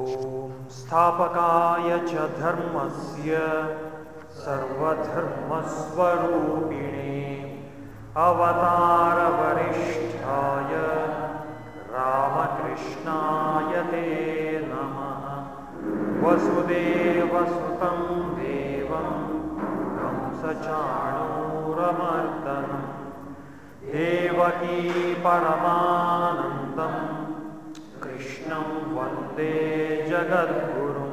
ॐ स्थापकाय च धर्मस्य सर्वधर्मस्वरूपिणे अवतारवरिष्ठाय रामकृष्णाय ते नमः। वसुदेवसुतं देवं कंसचाणूरमर्दनं देवकी परमानन्दं कृष्णं वन्दे जगद्गुरुं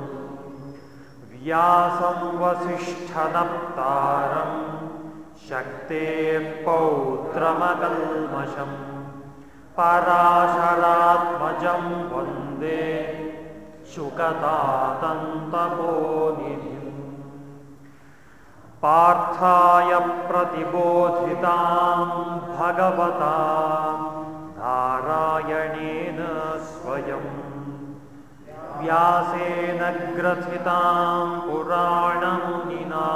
व्यासं वसिष्ठनप्तारं शक्तेः पौत्रमकल्मषम् पराशरात्मजं वन्दे शुकतातन्तपोनिधिम् पार्थाय प्रतिबोधितां भगवता नारायणेन स्वयं व्यासेन ग्रथितां पुराणमुनिना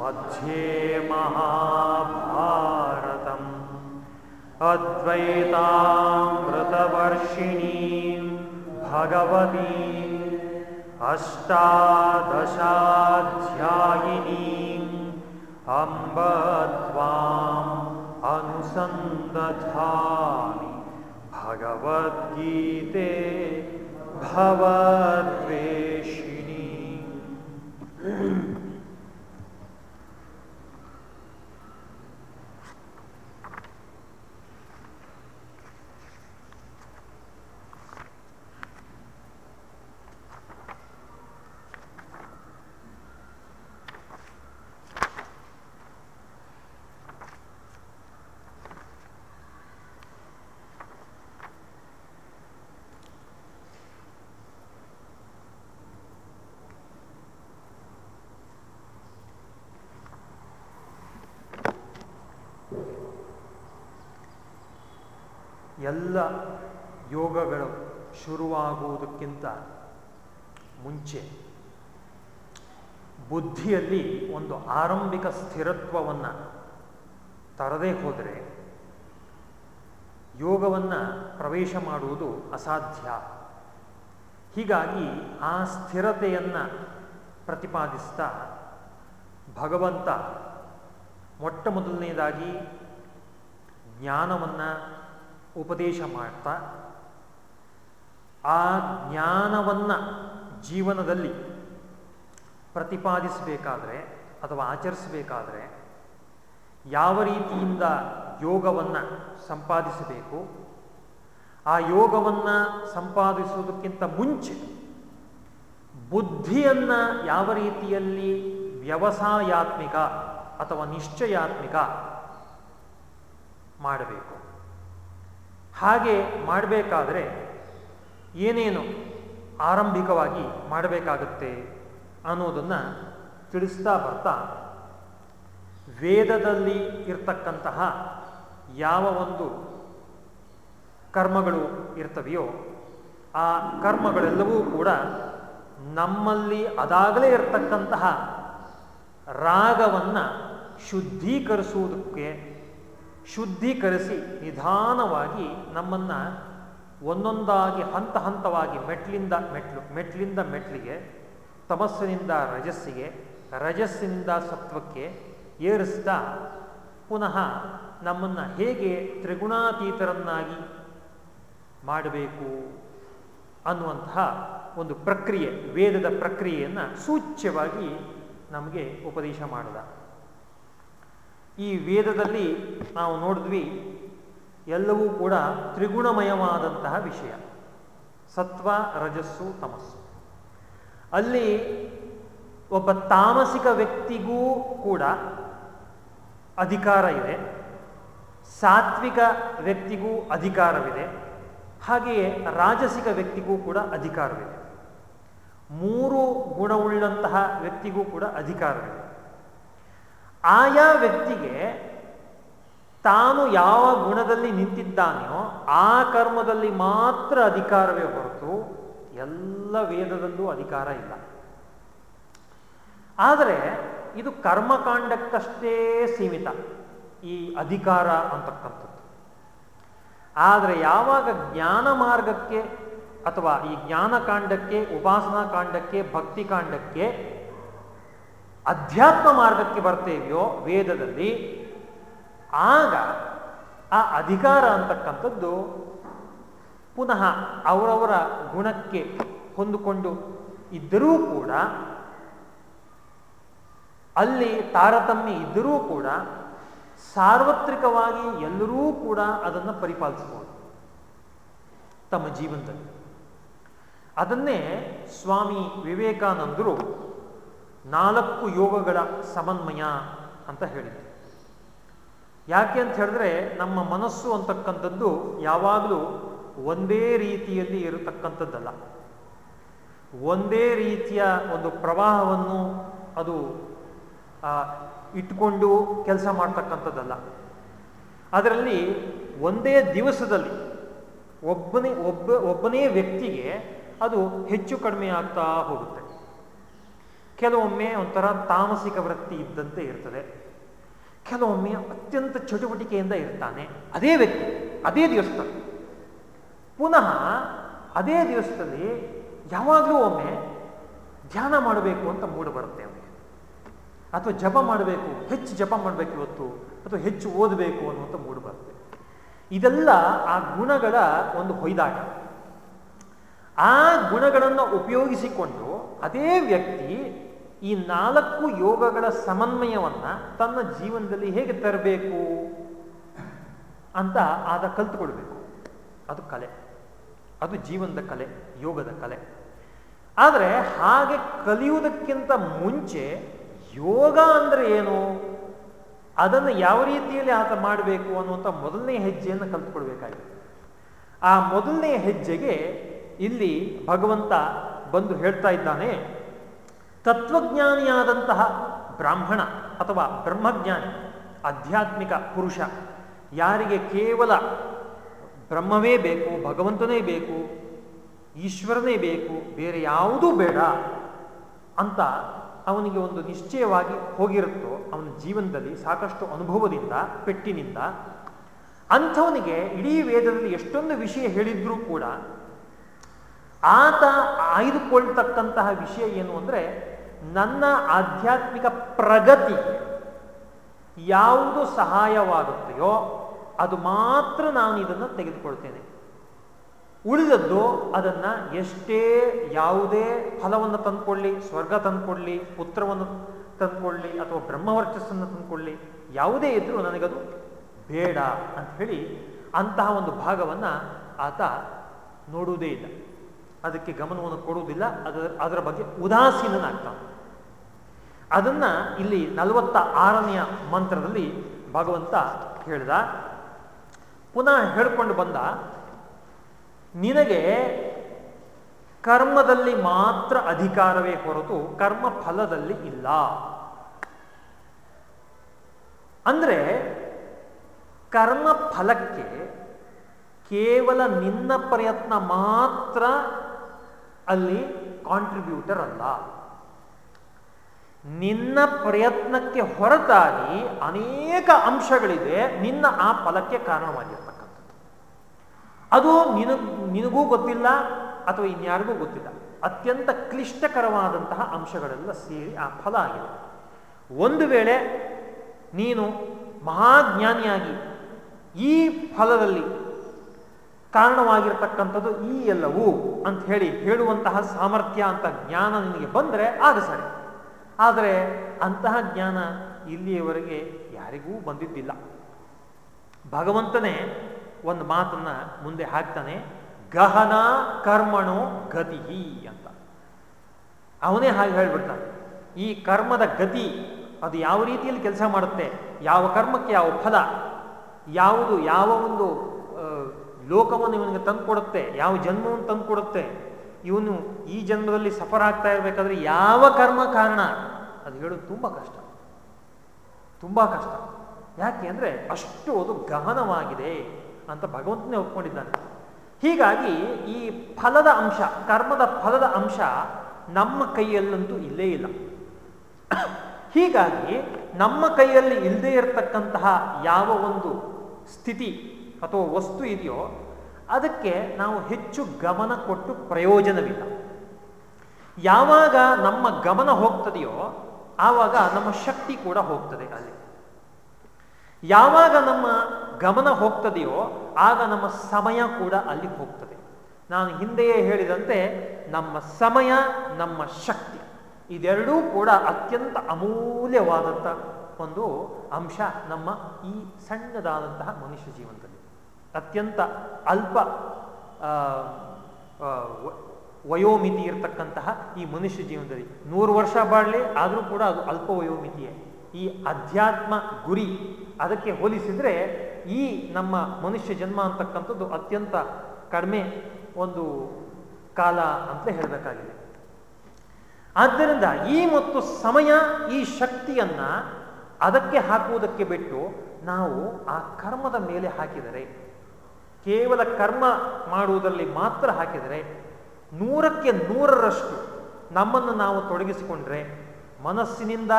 मध्ये महाभारतम्। अद्वैतामृतवर्षिणीं भगवतीम् अष्टादशाध्यायिनीम् अम्ब त्वाम् अनुसन्दधामि। भगवद्गीते भवद्वेषिणी ಎಲ್ಲ ಯೋಗಗಳು ಶುರುವಾಗುವುದಕ್ಕಿಂತ ಮುಂಚೆ ಬುದ್ಧಿಯಲ್ಲಿ ಒಂದು ಆರಂಭಿಕ ಸ್ಥಿರತ್ವವನ್ನು ತರದೇ ಹೋದರೆ ಯೋಗವನ್ನು ಪ್ರವೇಶ ಮಾಡುವುದು ಅಸಾಧ್ಯ. ಹೀಗಾಗಿ ಆ ಸ್ಥಿರತೆಯನ್ನು ಪ್ರತಿಪಾದಿಸ್ತಾ ಭಗವಂತ ಮೊಟ್ಟ ಮೊದಲನೇದಾಗಿ ಜ್ಞಾನವನ್ನು ಉಪದೇಶ ಮಾಡ್ತಾ, ಆ ಜ್ಞಾನವನ್ನು ಜೀವನದಲ್ಲಿ ಪ್ರತಿಪಾದಿಸಬೇಕಾದ್ರೆ ಅಥವಾ ಆಚರಿಸಬೇಕಾದ್ರೆ ಯಾವ ರೀತಿಯಿಂದ ಯೋಗವನ್ನು ಸಂಪಾದಿಸಬೇಕು, ಆ ಯೋಗವನ್ನು ಸಂಪಾದಿಸುವುದಕ್ಕಿಂತ ಮುಂಚೆ ಬುದ್ಧಿಯನ್ನು ಯಾವ ರೀತಿಯಲ್ಲಿ ವ್ಯವಸಾಯಾತ್ಮಿಕ ಅಥವಾ ನಿಶ್ಚಯಾತ್ಮಿಕ ಮಾಡಬೇಕು? ಹಾಗೆ ಮಾಡಬೇಕಾದ್ರೆ ಏನೇನು ಆರಂಭಿಕವಾಗಿ ಮಾಡಬೇಕಾಗುತ್ತೆ ಅನ್ನೋದನ್ನು ತಿಳಿಸ್ತಾ ಬರ್ತಾ, ವೇದದಲ್ಲಿ ಇರ್ತಕ್ಕಂತಹ ಯಾವ ಒಂದು ಕರ್ಮಗಳು ಇರ್ತವೆಯೋ ಆ ಕರ್ಮಗಳೆಲ್ಲವೂ ಕೂಡ ನಮ್ಮಲ್ಲಿ ಅದಾಗಲೇ ಇರತಕ್ಕಂತಹ ರಾಗವನ್ನು ಶುದ್ಧೀಕರಿಸುವುದಕ್ಕೆ ಶುದ್ಧೀಕರಿಸಿ ನಿಧಾನವಾಗಿ ನಮ್ಮನ್ನು ಒಂದೊಂದಾಗಿ ಹಂತ ಹಂತವಾಗಿ ಮೆಟ್ಲಿಂದ ಮೆಟ್ಲು, ಮೆಟ್ಲಿಂದ ಮೆಟ್ಲಿಗೆ, ತಮಸ್ಸಿನಿಂದ ರಜಸ್ಸಿಗೆ, ರಜಸ್ಸಿನಿಂದ ಸತ್ವಕ್ಕೆ ಏರಿಸ್ತಾ ಪುನಃ ನಮ್ಮನ್ನು ಹೇಗೆ ತ್ರಿಗುಣಾತೀತರನ್ನಾಗಿ ಮಾಡಬೇಕು ಅನ್ನುವಂತಹ ಒಂದು ಪ್ರಕ್ರಿಯೆ, ವೇದದ ಪ್ರಕ್ರಿಯೆಯನ್ನು ಸೂಚ್ಯವಾಗಿ ನಮಗೆ ಉಪದೇಶ ಮಾಡಿದ. ಈ ವೇದದಲ್ಲಿ ನಾವು ನೋಡಿದ್ವಿ, ಎಲ್ಲವೂ ಕೂಡ ತ್ರಿಗುಣಮಯವಾದಂತಹ ವಿಷಯ. ಸತ್ವ, ರಜಸ್ಸು, ತಮಸ್ಸು. ಅಲ್ಲಿ ಒಬ್ಬ ತಾಮಸಿಕ ವ್ಯಕ್ತಿಗೂ ಕೂಡ ಅಧಿಕಾರ ಇದೆ. ಸಾತ್ವಿಕ ವ್ಯಕ್ತಿಗೂ ಅಧಿಕಾರವಿದೆ. ಹಾಗೆಯೇ ರಾಜಸಿಕ ವ್ಯಕ್ತಿಗೂ ಕೂಡ ಅಧಿಕಾರವಿದೆ. ಮೂರು ಗುಣವುಳ್ಳಂತಹ ವ್ಯಕ್ತಿಗೂ ಕೂಡ ಅಧಿಕಾರವಿದೆ. ಆಯಾ ವ್ಯಕ್ತಿಗೆ ತಾನು ಯಾವ ಗುಣದಲ್ಲಿ ನಿಂತಿದ್ದಾನೆಯೋ ಆ ಕರ್ಮದಲ್ಲಿ ಮಾತ್ರ ಅಧಿಕಾರವೇ ಹೊರತು ಎಲ್ಲ ವೇದದಲ್ಲೂ ಅಧಿಕಾರ ಇಲ್ಲ. ಆದರೆ ಇದು ಕರ್ಮಕಾಂಡಕ್ಕಷ್ಟೇ ಸೀಮಿತ, ಈ ಅಧಿಕಾರ ಅಂತಕ್ಕಂಥದ್ದು. ಆದರೆ ಯಾವಾಗ ಜ್ಞಾನ ಮಾರ್ಗಕ್ಕೆ ಅಥವಾ ಈ ಜ್ಞಾನಕಾಂಡಕ್ಕೆ, ಉಪಾಸನಾ ಕಾಂಡಕ್ಕೆ, ಭಕ್ತಿ ಕಾಂಡಕ್ಕೆ ಅಧ್ಯಾತ್ಮ ಮಾರ್ಗಕ್ಕೆ ಬರ್ತೇವೆಯೋ ವೇದದಲ್ಲಿ, ಆಗ ಆ ಅಧಿಕಾರ ಅಂತಕ್ಕಂಥದ್ದು ಪುನಃ ಅವರವರ ಗುಣಕ್ಕೆ ಹೊಂದಿಕೊಂಡು ಇದ್ದರೂ ಕೂಡ, ಅಲ್ಲಿ ತಾರತಮ್ಯ ಇದ್ದರೂ ಕೂಡ, ಸಾರ್ವತ್ರಿಕವಾಗಿ ಎಲ್ಲರೂ ಕೂಡ ಅದನ್ನು ಪರಿಪಾಲಿಸಬಹುದು ತಮ್ಮ ಜೀವನದಲ್ಲಿ. ಅದನ್ನೇ ಸ್ವಾಮಿ ವಿವೇಕಾನಂದರು ನಾಲ್ಕು ಯೋಗಗಳ ಸಮನ್ವಯ ಅಂತ ಹೇಳಿದೆ ಯಾಕೆ ಅಂತ ಹೇಳಿದ್ರೆ ನಮ್ಮ ಮನಸ್ಸು ಅಂತಕ್ಕಂಥದ್ದು ಯಾವಾಗಲೂ ಒಂದೇ ರೀತಿಯಲ್ಲಿ ಇರತಕ್ಕಂಥದ್ದಲ್ಲ. ಒಂದೇ ರೀತಿಯ ಒಂದು ಪ್ರವಾಹವನ್ನು ಅದು ಇಟ್ಕೊಂಡು ಕೆಲಸ ಮಾಡ್ತಕ್ಕಂಥದ್ದಲ್ಲ. ಅದರಲ್ಲಿ ಒಂದೇ ದಿವಸದಲ್ಲಿ ಒಬ್ಬನೇ, ಒಬ್ಬ, ಒಬ್ಬನೇ ವ್ಯಕ್ತಿಗೆ ಅದು ಹೆಚ್ಚು ಕಡಿಮೆ ಆಗ್ತಾ ಹೋಗುತ್ತೆ. ಕೆಲವೊಮ್ಮೆ ಒಂಥರ ತಾಮಸಿಕ ವೃತ್ತಿ ಇದ್ದಂತೆ ಇರ್ತದೆ. ಕೆಲವೊಮ್ಮೆ ಅತ್ಯಂತ ಚಟುವಟಿಕೆಯಿಂದ ಇರ್ತಾನೆ. ಅದೇ ವ್ಯಕ್ತಿ, ಅದೇ ದೇವಸ್ಥಾನ. ಪುನಃ ಅದೇ ದಿವಸದಲ್ಲಿ ಯಾವಾಗಲೂ ಒಮ್ಮೆ ಧ್ಯಾನ ಮಾಡಬೇಕು ಅಂತ ಮೂಡು ಬರುತ್ತೆ ಅವನಿಗೆ. ಅಥವಾ ಜಪ ಮಾಡಬೇಕು, ಹೆಚ್ಚು ಜಪ ಮಾಡಬೇಕು ಇವತ್ತು, ಅಥವಾ ಹೆಚ್ಚು ಓದಬೇಕು ಅನ್ನುವಂಥ ಮೂಡು ಬರುತ್ತೆ. ಇದೆಲ್ಲ ಆ ಗುಣಗಳ ಒಂದು ಹೊಯ್ದಾಟ. ಆ ಗುಣಗಳನ್ನು ಉಪಯೋಗಿಸಿಕೊಂಡು ಅದೇ ವ್ಯಕ್ತಿ ಈ ನಾಲ್ಕು ಯೋಗಗಳ ಸಮನ್ವಯವನ್ನ ತನ್ನ ಜೀವನದಲ್ಲಿ ಹೇಗೆ ತರಬೇಕು ಅಂತ ಆದ ಕಲ್ತುಕೊಳ್ಬೇಕು. ಅದು ಕಲೆ. ಅದು ಜೀವನದ ಕಲೆ, ಯೋಗದ ಕಲೆ. ಆದರೆ ಹಾಗೆ ಕಲಿಯುವುದಕ್ಕಿಂತ ಮುಂಚೆ ಯೋಗ ಅಂದರೆ ಏನು? ಅದನ್ನು ಯಾವ ರೀತಿಯಲ್ಲಿ ಆತ ಮಾಡಬೇಕು ಅನ್ನುವಂಥ ಮೊದಲನೇ ಹೆಜ್ಜೆಯನ್ನು ಕಲ್ತ್ಕೊಳ್ಬೇಕಾಗಿದೆ. ಆ ಮೊದಲನೇ ಹೆಜ್ಜೆಗೆ ಇಲ್ಲಿ ಭಗವಂತ ಬಂದು ಹೇಳ್ತಾ ಇದ್ದಾನೆ ತತ್ವಜ್ಞಾನಿಯಾದಂತಹ ಬ್ರಾಹ್ಮಣ ಅಥವಾ ಬ್ರಹ್ಮಜ್ಞಾನಿ, ಆಧ್ಯಾತ್ಮಿಕ ಪುರುಷ, ಯಾರಿಗೆ ಕೇವಲ ಬ್ರಹ್ಮವೇ ಬೇಕು, ಭಗವಂತನೇ ಬೇಕು, ಈಶ್ವರನೇ ಬೇಕು, ಬೇರೆ ಯಾವುದೂ ಬೇಡ ಅಂತ ಅವನಿಗೆ ಒಂದು ನಿಶ್ಚಯವಾಗಿ ಹೋಗಿರುತ್ತೋ ಅವನ ಜೀವನದಲ್ಲಿ ಸಾಕಷ್ಟು ಅನುಭವದಿಂದ, ಪೆಟ್ಟಿನಿಂದ ಅಂಥವನಿಗೆ ಇಡೀ ವೇದದಲ್ಲಿ ಎಷ್ಟೊಂದು ವಿಷಯ ಹೇಳಿದ್ರೂ ಕೂಡ ಆತ ಆಯ್ದುಕೊಳ್ತಕ್ಕಂತಹ ವಿಷಯ ಏನು ಅಂದರೆ ನನ್ನ ಆಧ್ಯಾತ್ಮಿಕ ಪ್ರಗತಿ ಯಾವುದು ಸಹಾಯವಾಗುತ್ತೆಯೋ ಅದು ಮಾತ್ರ ನಾನು ಇದನ್ನು ತೆಗೆದುಕೊಳ್ತೇನೆ. ಉಳಿದದ್ದು ಅದನ್ನು ಎಷ್ಟೇ ಯಾವುದೇ ಫಲವನ್ನು ತಂದುಕೊಳ್ಳಿ, ಸ್ವರ್ಗ ತಂದುಕೊಳ್ಳಿ, ಪುತ್ರವನ್ನು ತಂದುಕೊಳ್ಳಿ ಅಥವಾ ಬ್ರಹ್ಮವರ್ಚಸ್ಸನ್ನು ತಂದುಕೊಳ್ಳಿ, ಯಾವುದೇ ಇದ್ರೂ ನನಗದು ಬೇಡ ಅಂತ ಹೇಳಿ ಅಂತಹ ಒಂದು ಭಾಗವನ್ನು ಆತ ನೋಡುವುದೇ ಇಲ್ಲ. ಅದಕ್ಕೆ ಗಮನವನ್ನು ಕೊಡುವುದಿಲ್ಲ. ಅದರ ಅದರ ಬಗ್ಗೆ ಉದಾಸೀನನಾಗ್ತಾನೆ. ಅದನ್ನ ಇಲ್ಲಿ ನಲವತ್ತ ಆರನೆಯ ಮಂತ್ರದಲ್ಲಿ ಭಗವಂತ ಹೇಳಿದ. ಪುನಃ ಹೇಳ್ಕೊಂಡು ಬಂದ, ನಿನಗೆ ಕರ್ಮದಲ್ಲಿ ಮಾತ್ರ ಅಧಿಕಾರವೇ ಹೊರತು ಕರ್ಮ ಫಲದಲ್ಲಿ ಇಲ್ಲ. ಅಂದ್ರೆ ಕರ್ಮ ಫಲಕ್ಕೆ ಕೇವಲ ನಿನ್ನ ಪ್ರಯತ್ನ ಮಾತ್ರ ಅಲ್ಲಿ ಕಾಂಟ್ರಿಬ್ಯೂಟರ್ ಅಲ್ಲ. ನಿನ್ನ ಪ್ರಯತ್ನಕ್ಕೆ ಹೊರತಾಗಿ ಅನೇಕ ಅಂಶಗಳಿದೆ. ನಿನ್ನ ಆ ಫಲಕ್ಕೆ ಕಾರಣವಾಗಿರ್ತಕ್ಕಂಥದ್ದು. ಅದು ನಿನ ನಿನಗೂ ಗೊತ್ತಿಲ್ಲ ಅಥವಾ ಇನ್ಯಾರಿಗೂ ಗೊತ್ತಿಲ್ಲ. ಅತ್ಯಂತ ಕ್ಲಿಷ್ಟಕರವಾದಂತಹ ಅಂಶಗಳೆಲ್ಲ ಸೇರಿ ಆ ಫಲ ಆಗಿದೆ. ಒಂದು ವೇಳೆ ನೀನು ಮಹಾಜ್ಞಾನಿಯಾಗಿ ಈ ಫಲದಲ್ಲಿ ಕಾರಣವಾಗಿರ್ತಕ್ಕಂಥದ್ದು ಈ ಎಲ್ಲವೂ ಅಂತ ಹೇಳಿ ಹೇಳುವಂತಹ ಸಾಮರ್ಥ್ಯ ಅಂತ ಜ್ಞಾನ ನಿನಗೆ ಬಂದರೆ ಆಗ ಸರಿ. ಆದರೆ ಅಂತಹ ಜ್ಞಾನ ಇಲ್ಲಿಯವರೆಗೆ ಯಾರಿಗೂ ಬಂದಿದ್ದಿಲ್ಲ. ಭಗವಂತನೇ ಒಂದು ಮಾತನ್ನ ಮುಂದೆ ಹಾಕ್ತಾನೆ, ಗಹನ ಕರ್ಮಣೋ ಗತಿ ಅಂತ. ಅವನೇ ಹಾಗೆ ಹೇಳ್ಬಿಡ್ತಾನೆ, ಈ ಕರ್ಮದ ಗತಿ ಅದು ಯಾವ ರೀತಿಯಲ್ಲಿ ಕೆಲಸ ಮಾಡುತ್ತೆ, ಯಾವ ಕರ್ಮಕ್ಕೆ ಯಾವ ಫಲ, ಯಾವುದು ಯಾವ ಒಂದು ಲೋಕವನ್ನು ಇವನಿಗೆ ತಂದುಕೊಡುತ್ತೆ, ಯಾವ ಜನ್ಮವನ್ನು ತಂದುಕೊಡುತ್ತೆ ಇವನು ಈ ಜನ್ಮದಲ್ಲಿ ಸಫರ್ ಆಗ್ತಾ ಇರಬೇಕಾದ್ರೆ ಯಾವ ಕರ್ಮ ಕಾರಣ? ಅದು ಹೇಳೋದು ತುಂಬ ಕಷ್ಟ. ತುಂಬ ಕಷ್ಟ. ಯಾಕೆ ಅಂದರೆ ಅಷ್ಟು ಅದು ಗಹನವಾಗಿದೆ ಅಂತ ಭಗವಂತನೇ ಒಪ್ಕೊಂಡಿದ್ದಾನೆ. ಹೀಗಾಗಿ ಈ ಫಲದ ಅಂಶ, ಕರ್ಮದ ಫಲದ ಅಂಶ ನಮ್ಮ ಕೈಯಲ್ಲಂತೂ ಇಲ್ಲೇ ಇಲ್ಲ. ಹೀಗಾಗಿ ನಮ್ಮ ಕೈಯಲ್ಲಿ ಇಲ್ಲದೇ ಇರತಕ್ಕಂತಹ ಯಾವ ಒಂದು ಸ್ಥಿತಿ ಅಥವಾ ವಸ್ತು ಇದೆಯೋ ಅದಕ್ಕೆ ನಾವು ಹೆಚ್ಚು ಗಮನ ಕೊಟ್ಟು ಪ್ರಯೋಜನವಿಲ್ಲ. ಯಾವಾಗ ನಮ್ಮ ಗಮನ ಹೋಗ್ತದೆಯೋ ಆವಾಗ ನಮ್ಮ ಶಕ್ತಿ ಕೂಡ ಹೋಗ್ತದೆ ಅಲ್ಲಿ. ಯಾವಾಗ ನಮ್ಮ ಗಮನ ಹೋಗ್ತದೆಯೋ ಆಗ ನಮ್ಮ ಸಮಯ ಕೂಡ ಅಲ್ಲಿ ಹೋಗ್ತದೆ. ನಾನು ಹಿಂದೆಯೇ ಹೇಳಿದಂತೆ ನಮ್ಮ ಸಮಯ, ನಮ್ಮ ಶಕ್ತಿ ಇದೆರಡೂ ಕೂಡ ಅತ್ಯಂತ ಅಮೂಲ್ಯವಾದಂಥ ಒಂದು ಅಂಶ ನಮ್ಮ ಈ ಸಣ್ಣದಾದಂತಹ ಮನುಷ್ಯ ಜೀವನದಲ್ಲಿ. ಅತ್ಯಂತ ಅಲ್ಪ ವಯೋಮಿತಿ ಇರತಕ್ಕಂತಹ ಈ ಮನುಷ್ಯ ಜೀವನದಲ್ಲಿ. ನೂರು ವರ್ಷ ಬಾಳಲಿ ಆದರೂ ಕೂಡ ಅದು ಅಲ್ಪ ವಯೋಮಿತಿಯೇ. ಈ ಅಧ್ಯಾತ್ಮ ಗುರಿ ಅದಕ್ಕೆ ಹೋಲಿಸಿದರೆ ಈ ನಮ್ಮ ಮನುಷ್ಯ ಜನ್ಮ ಅಂತಕ್ಕಂಥದ್ದು ಅತ್ಯಂತ ಕಡಿಮೆ ಒಂದು ಕಾಲ ಅಂತ ಹೇಳಬೇಕಾಗಿದೆ. ಆದ್ದರಿಂದ ಈ ಮತ್ತು ಸಮಯ, ಈ ಶಕ್ತಿಯನ್ನು ಅದಕ್ಕೆ ಹಾಕುವುದಕ್ಕೆ ಬಿಟ್ಟು ನಾವು ಆ ಕರ್ಮದ ಮೇಲೆ ಹಾಕಿದರೆ ಕೇವಲ ಕರ್ಮ ಮಾಡುವುದರಲ್ಲಿ ಮಾತ್ರ ಹಾಕಿದರೆ ನೂರಕ್ಕೆ ನೂರರಷ್ಟು ನಮ್ಮನ್ನು ನಾವು ತೊಡಗಿಸಿಕೊಂಡ್ರೆ ಮನಸ್ಸಿನಿಂದ,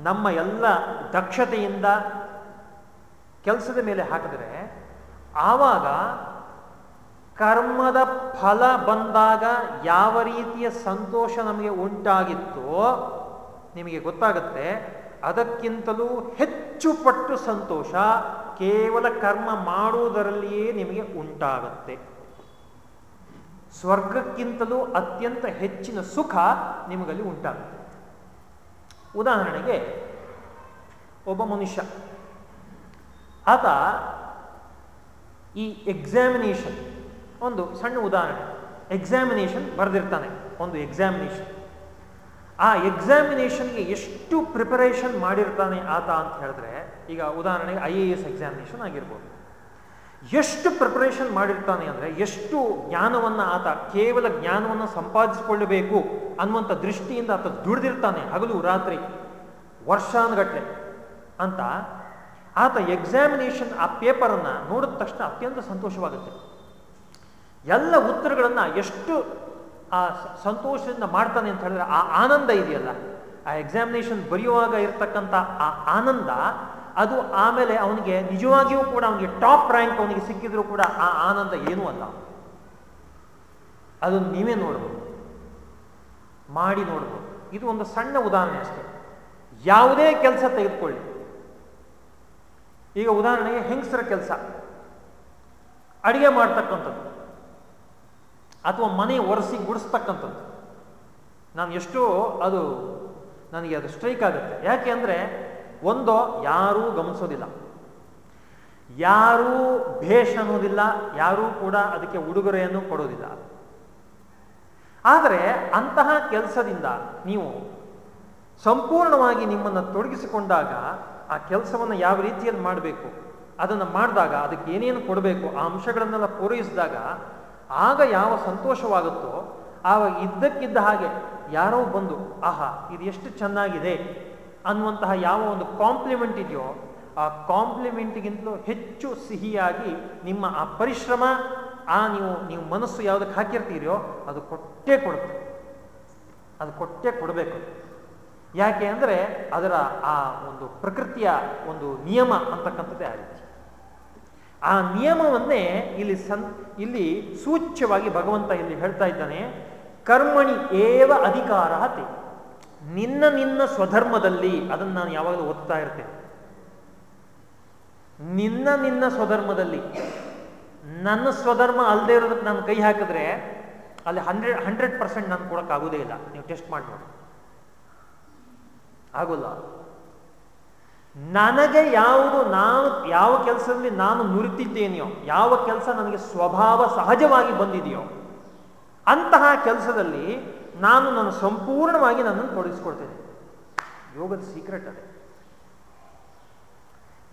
ನಮ್ಮ ಎಲ್ಲ ದಕ್ಷತೆಯಿಂದ ಕೆಲಸದ ಮೇಲೆ ಹಾಕಿದರೆ ಆವಾಗ ಕರ್ಮದ ಫಲ ಬಂದಾಗ ಯಾವ ರೀತಿಯ ಸಂತೋಷ ನಮಗೆ ಉಂಟಾಗಿತ್ತೋ ನಿಮಗೆ ಗೊತ್ತಾಗುತ್ತೆ ಅದಕ್ಕಿಂತಲೂ ಹೆಚ್ಚು ಪಟ್ಟು ಸಂತೋಷ ಕೇವಲ ಕರ್ಮ ಮಾಡುವುದರಲ್ಲಿಯೇ ನಿಮಗೆ ಉಂಟಾಗುತ್ತೆ. ಸ್ವರ್ಗಕ್ಕಿಂತಲೂ ಅತ್ಯಂತ ಹೆಚ್ಚಿನ ಸುಖ ನಿಮಗಲ್ಲಿ ಉಂಟಾಗುತ್ತೆ. ಉದಾಹರಣೆಗೆ ಒಬ್ಬ ಮನುಷ್ಯ, ಆತ ಈ ಎಕ್ಸಾಮಿನೇಷನ್ ಒಂದು ಸಣ್ಣ ಉದಾಹರಣೆ ಎಕ್ಸಾಮಿನೇಷನ್ ಬರೆದಿರ್ತಾನೆ, ಒಂದು ಎಕ್ಸಾಮಿನೇಷನ್ ಆ ಎಕ್ಸಾಮಿನೇಷನ್ಗೆ ಎಷ್ಟು ಪ್ರಿಪರೇಷನ್ ಮಾಡಿರ್ತಾನೆ ಆತ ಅಂತ ಹೇಳಿದ್ರೆ, ಈಗ ಉದಾಹರಣೆಗೆ ಐ ಎ ಎಸ್ ಎಕ್ಸಾಮಿನೇಷನ್ ಆಗಿರ್ಬೋದು. ಎಷ್ಟು ಪ್ರಿಪರೇಷನ್ ಮಾಡಿರ್ತಾನೆ ಅಂದರೆ, ಎಷ್ಟು ಜ್ಞಾನವನ್ನು ಆತ, ಕೇವಲ ಜ್ಞಾನವನ್ನು ಸಂಪಾದಿಸಿಕೊಳ್ಳಬೇಕು ಅನ್ನುವಂಥ ದೃಷ್ಟಿಯಿಂದ ಆತ ದುಡಿದಿರ್ತಾನೆ ಹಗಲು, ರಾತ್ರಿ ವರ್ಷಾನುಗಟ್ಟಲೆ ಅಂತ ಆತ ಎಕ್ಸಾಮಿನೇಷನ್ ಆ ಪೇಪರನ್ನು ನೋಡಿದ ತಕ್ಷಣ ಅತ್ಯಂತ ಸಂತೋಷವಾಗುತ್ತೆ. ಎಲ್ಲ ಉತ್ತರಗಳನ್ನು ಎಷ್ಟು ಆ ಸಂತೋಷದಿಂದ ಮಾಡ್ತಾನೆ ಅಂತ ಹೇಳಿದ್ರೆ ಆ ಆನಂದ ಇದೆಯಲ್ಲ? ಆ ಎಕ್ಸಾಮಿನೇಷನ್ ಬರೆಯುವಾಗ ಇರ್ತಕ್ಕಂಥ ಆ ಆನಂದ, ಅದು ಆಮೇಲೆ ಅವನಿಗೆ ನಿಜವಾಗಿಯೂ ಕೂಡ ಅವನಿಗೆ ಟಾಪ್ ರ್ಯಾಂಕ್ ಅವನಿಗೆ ಸಿಕ್ಕಿದ್ರು ಕೂಡ ಆ ಆನಂದ ಏನೂ ಅಲ್ಲ. ಅದನ್ನು ನೀವೇ ನೋಡ್ಬೋದು. ಮಾಡಿ ನೋಡ್ಬೋದು. ಇದು ಒಂದು ಸಣ್ಣ ಉದಾಹರಣೆ ಅಷ್ಟೇ. ಯಾವುದೇ ಕೆಲಸ ತೆಗೆದುಕೊಳ್ಳಿ. ಈಗ ಉದಾಹರಣೆಗೆ ಹೆಂಗಸರ ಕೆಲಸ. ಅಡಿಗೆ ಮಾಡ್ತಕ್ಕಂಥದ್ದು. ಅಥವಾ ಮನೆ ಒರೆಸಿ ಗುಡಿಸ್ತಕ್ಕಂಥದ್ದು. ನಾನು ಎಷ್ಟೋ ಅದು ನನಗೆ ಅದು ಸ್ಟ್ರೈಕ್ ಆಗುತ್ತೆ. ಯಾಕೆ ಅಂದರೆ ಒಂದೋ ಯಾರೂ ಗಮನಿಸೋದಿಲ್ಲ. ಯಾರೂ ಭೇಷ್ ಅನ್ನೋದಿಲ್ಲ, ಯಾರೂ ಕೂಡ ಅದಕ್ಕೆ ಉಡುಗೊರೆಯನ್ನು ಕೊಡೋದಿಲ್ಲ. ಆದರೆ ಅಂತಹ ಕೆಲಸದಿಂದ ನೀವು ಸಂಪೂರ್ಣವಾಗಿ ನಿಮ್ಮನ್ನು ತೊಡಗಿಸಿಕೊಂಡಾಗ ಆ ಕೆಲಸವನ್ನು ಯಾವ ರೀತಿಯಲ್ಲಿ ಮಾಡಬೇಕು, ಅದನ್ನು ಮಾಡಿದಾಗ ಅದಕ್ಕೆ ಏನೇನು ಕೊಡಬೇಕು, ಆ ಅಂಶಗಳನ್ನೆಲ್ಲ ಪೂರೈಸಿದಾಗ ಆಗ ಯಾವ ಸಂತೋಷವಾಗುತ್ತೋ ಆವಾಗ ಇದ್ದಕ್ಕಿದ್ದ ಹಾಗೆ ಯಾರೋ ಬಂದು, ಆಹಾ, ಇದು ಎಷ್ಟು ಚೆನ್ನಾಗಿದೆ ಅನ್ನುವಂತಹ ಯಾವ ಒಂದು ಕಾಂಪ್ಲಿಮೆಂಟ್ ಇದೆಯೋ, ಆ ಕಾಂಪ್ಲಿಮೆಂಟ್ಗಿಂತಲೂ ಹೆಚ್ಚು ಸಿಹಿಯಾಗಿ ನಿಮ್ಮ ಆ ಪರಿಶ್ರಮ, ಆ ನೀವು ನೀವು ಮನಸ್ಸು ಯಾವುದಕ್ಕೆ ಹಾಕಿರ್ತೀರೋ, ಅದು ಕೊಟ್ಟೇ ಕೊಡುತ್ತೆ. ಅದು ಕೊಟ್ಟೇ ಕೊಡಬೇಕು. ಯಾಕೆ ಅಂದರೆ ಅದರ ಆ ಒಂದು ಪ್ರಕೃತಿಯ ಒಂದು ನಿಯಮ ಅಂತಕ್ಕಂಥದ್ದೇ ಆ ರೀತಿ ಆ ನಿಯಮವನ್ನೇ ಇಲ್ಲಿ ಸನ್ ಇಲ್ಲಿ ಸೂಚ್ಯವಾಗಿ ಭಗವಂತ ಇಲ್ಲಿ ಹೇಳ್ತಾ ಇದ್ದಾನೆ, ಕರ್ಮಣಿ ಏವ ಅಧಿಕಾರ ಹತಿ ನಿನ್ನ ನಿನ್ನ ಸ್ವಧರ್ಮದಲ್ಲಿ, ಅದನ್ನು ನಾನು ಯಾವಾಗಲೂ ಓದ್ತಾ ಇರ್ತೇನೆ. ನಿನ್ನ ನಿನ್ನ ಸ್ವಧರ್ಮದಲ್ಲಿ, ನನ್ನ ಸ್ವಧರ್ಮ ಅಲ್ಲದೆ ಇರೋದಕ್ಕೆ ನಾನು ಕೈ ಹಾಕಿದ್ರೆ, ಅಲ್ಲಿ ಹಂಡ್ರೆಡ್ ಹಂಡ್ರೆಡ್ ಪರ್ಸೆಂಟ್ ನಾನು ಕೊಡೋಕ್ಕಾಗೋದೇ ಇಲ್ಲ. ನೀವು ಟೆಸ್ಟ್ ಮಾಡಿ ನೋಡಿ ಆಗೋಲ್ಲ. ನನಗೆ ಯಾವುದು ನಾನು ಯಾವ ಕೆಲಸದಲ್ಲಿ ನಾನು ನುರಿತಿದ್ದೇನೆಯೋ, ಯಾವ ಕೆಲಸ ನನಗೆ ಸ್ವಭಾವ ಸಹಜವಾಗಿ ಬಂದಿದೆಯೋ, ಅಂತಹ ಕೆಲಸದಲ್ಲಿ ನಾನು ನನ್ನ ಸಂಪೂರ್ಣವಾಗಿ ನನ್ನನ್ನು ತೊಡಗಿಸ್ಕೊಳ್ತೇನೆ. ಯೋಗದ ಸೀಕ್ರೆಟ್ ಅದೇ.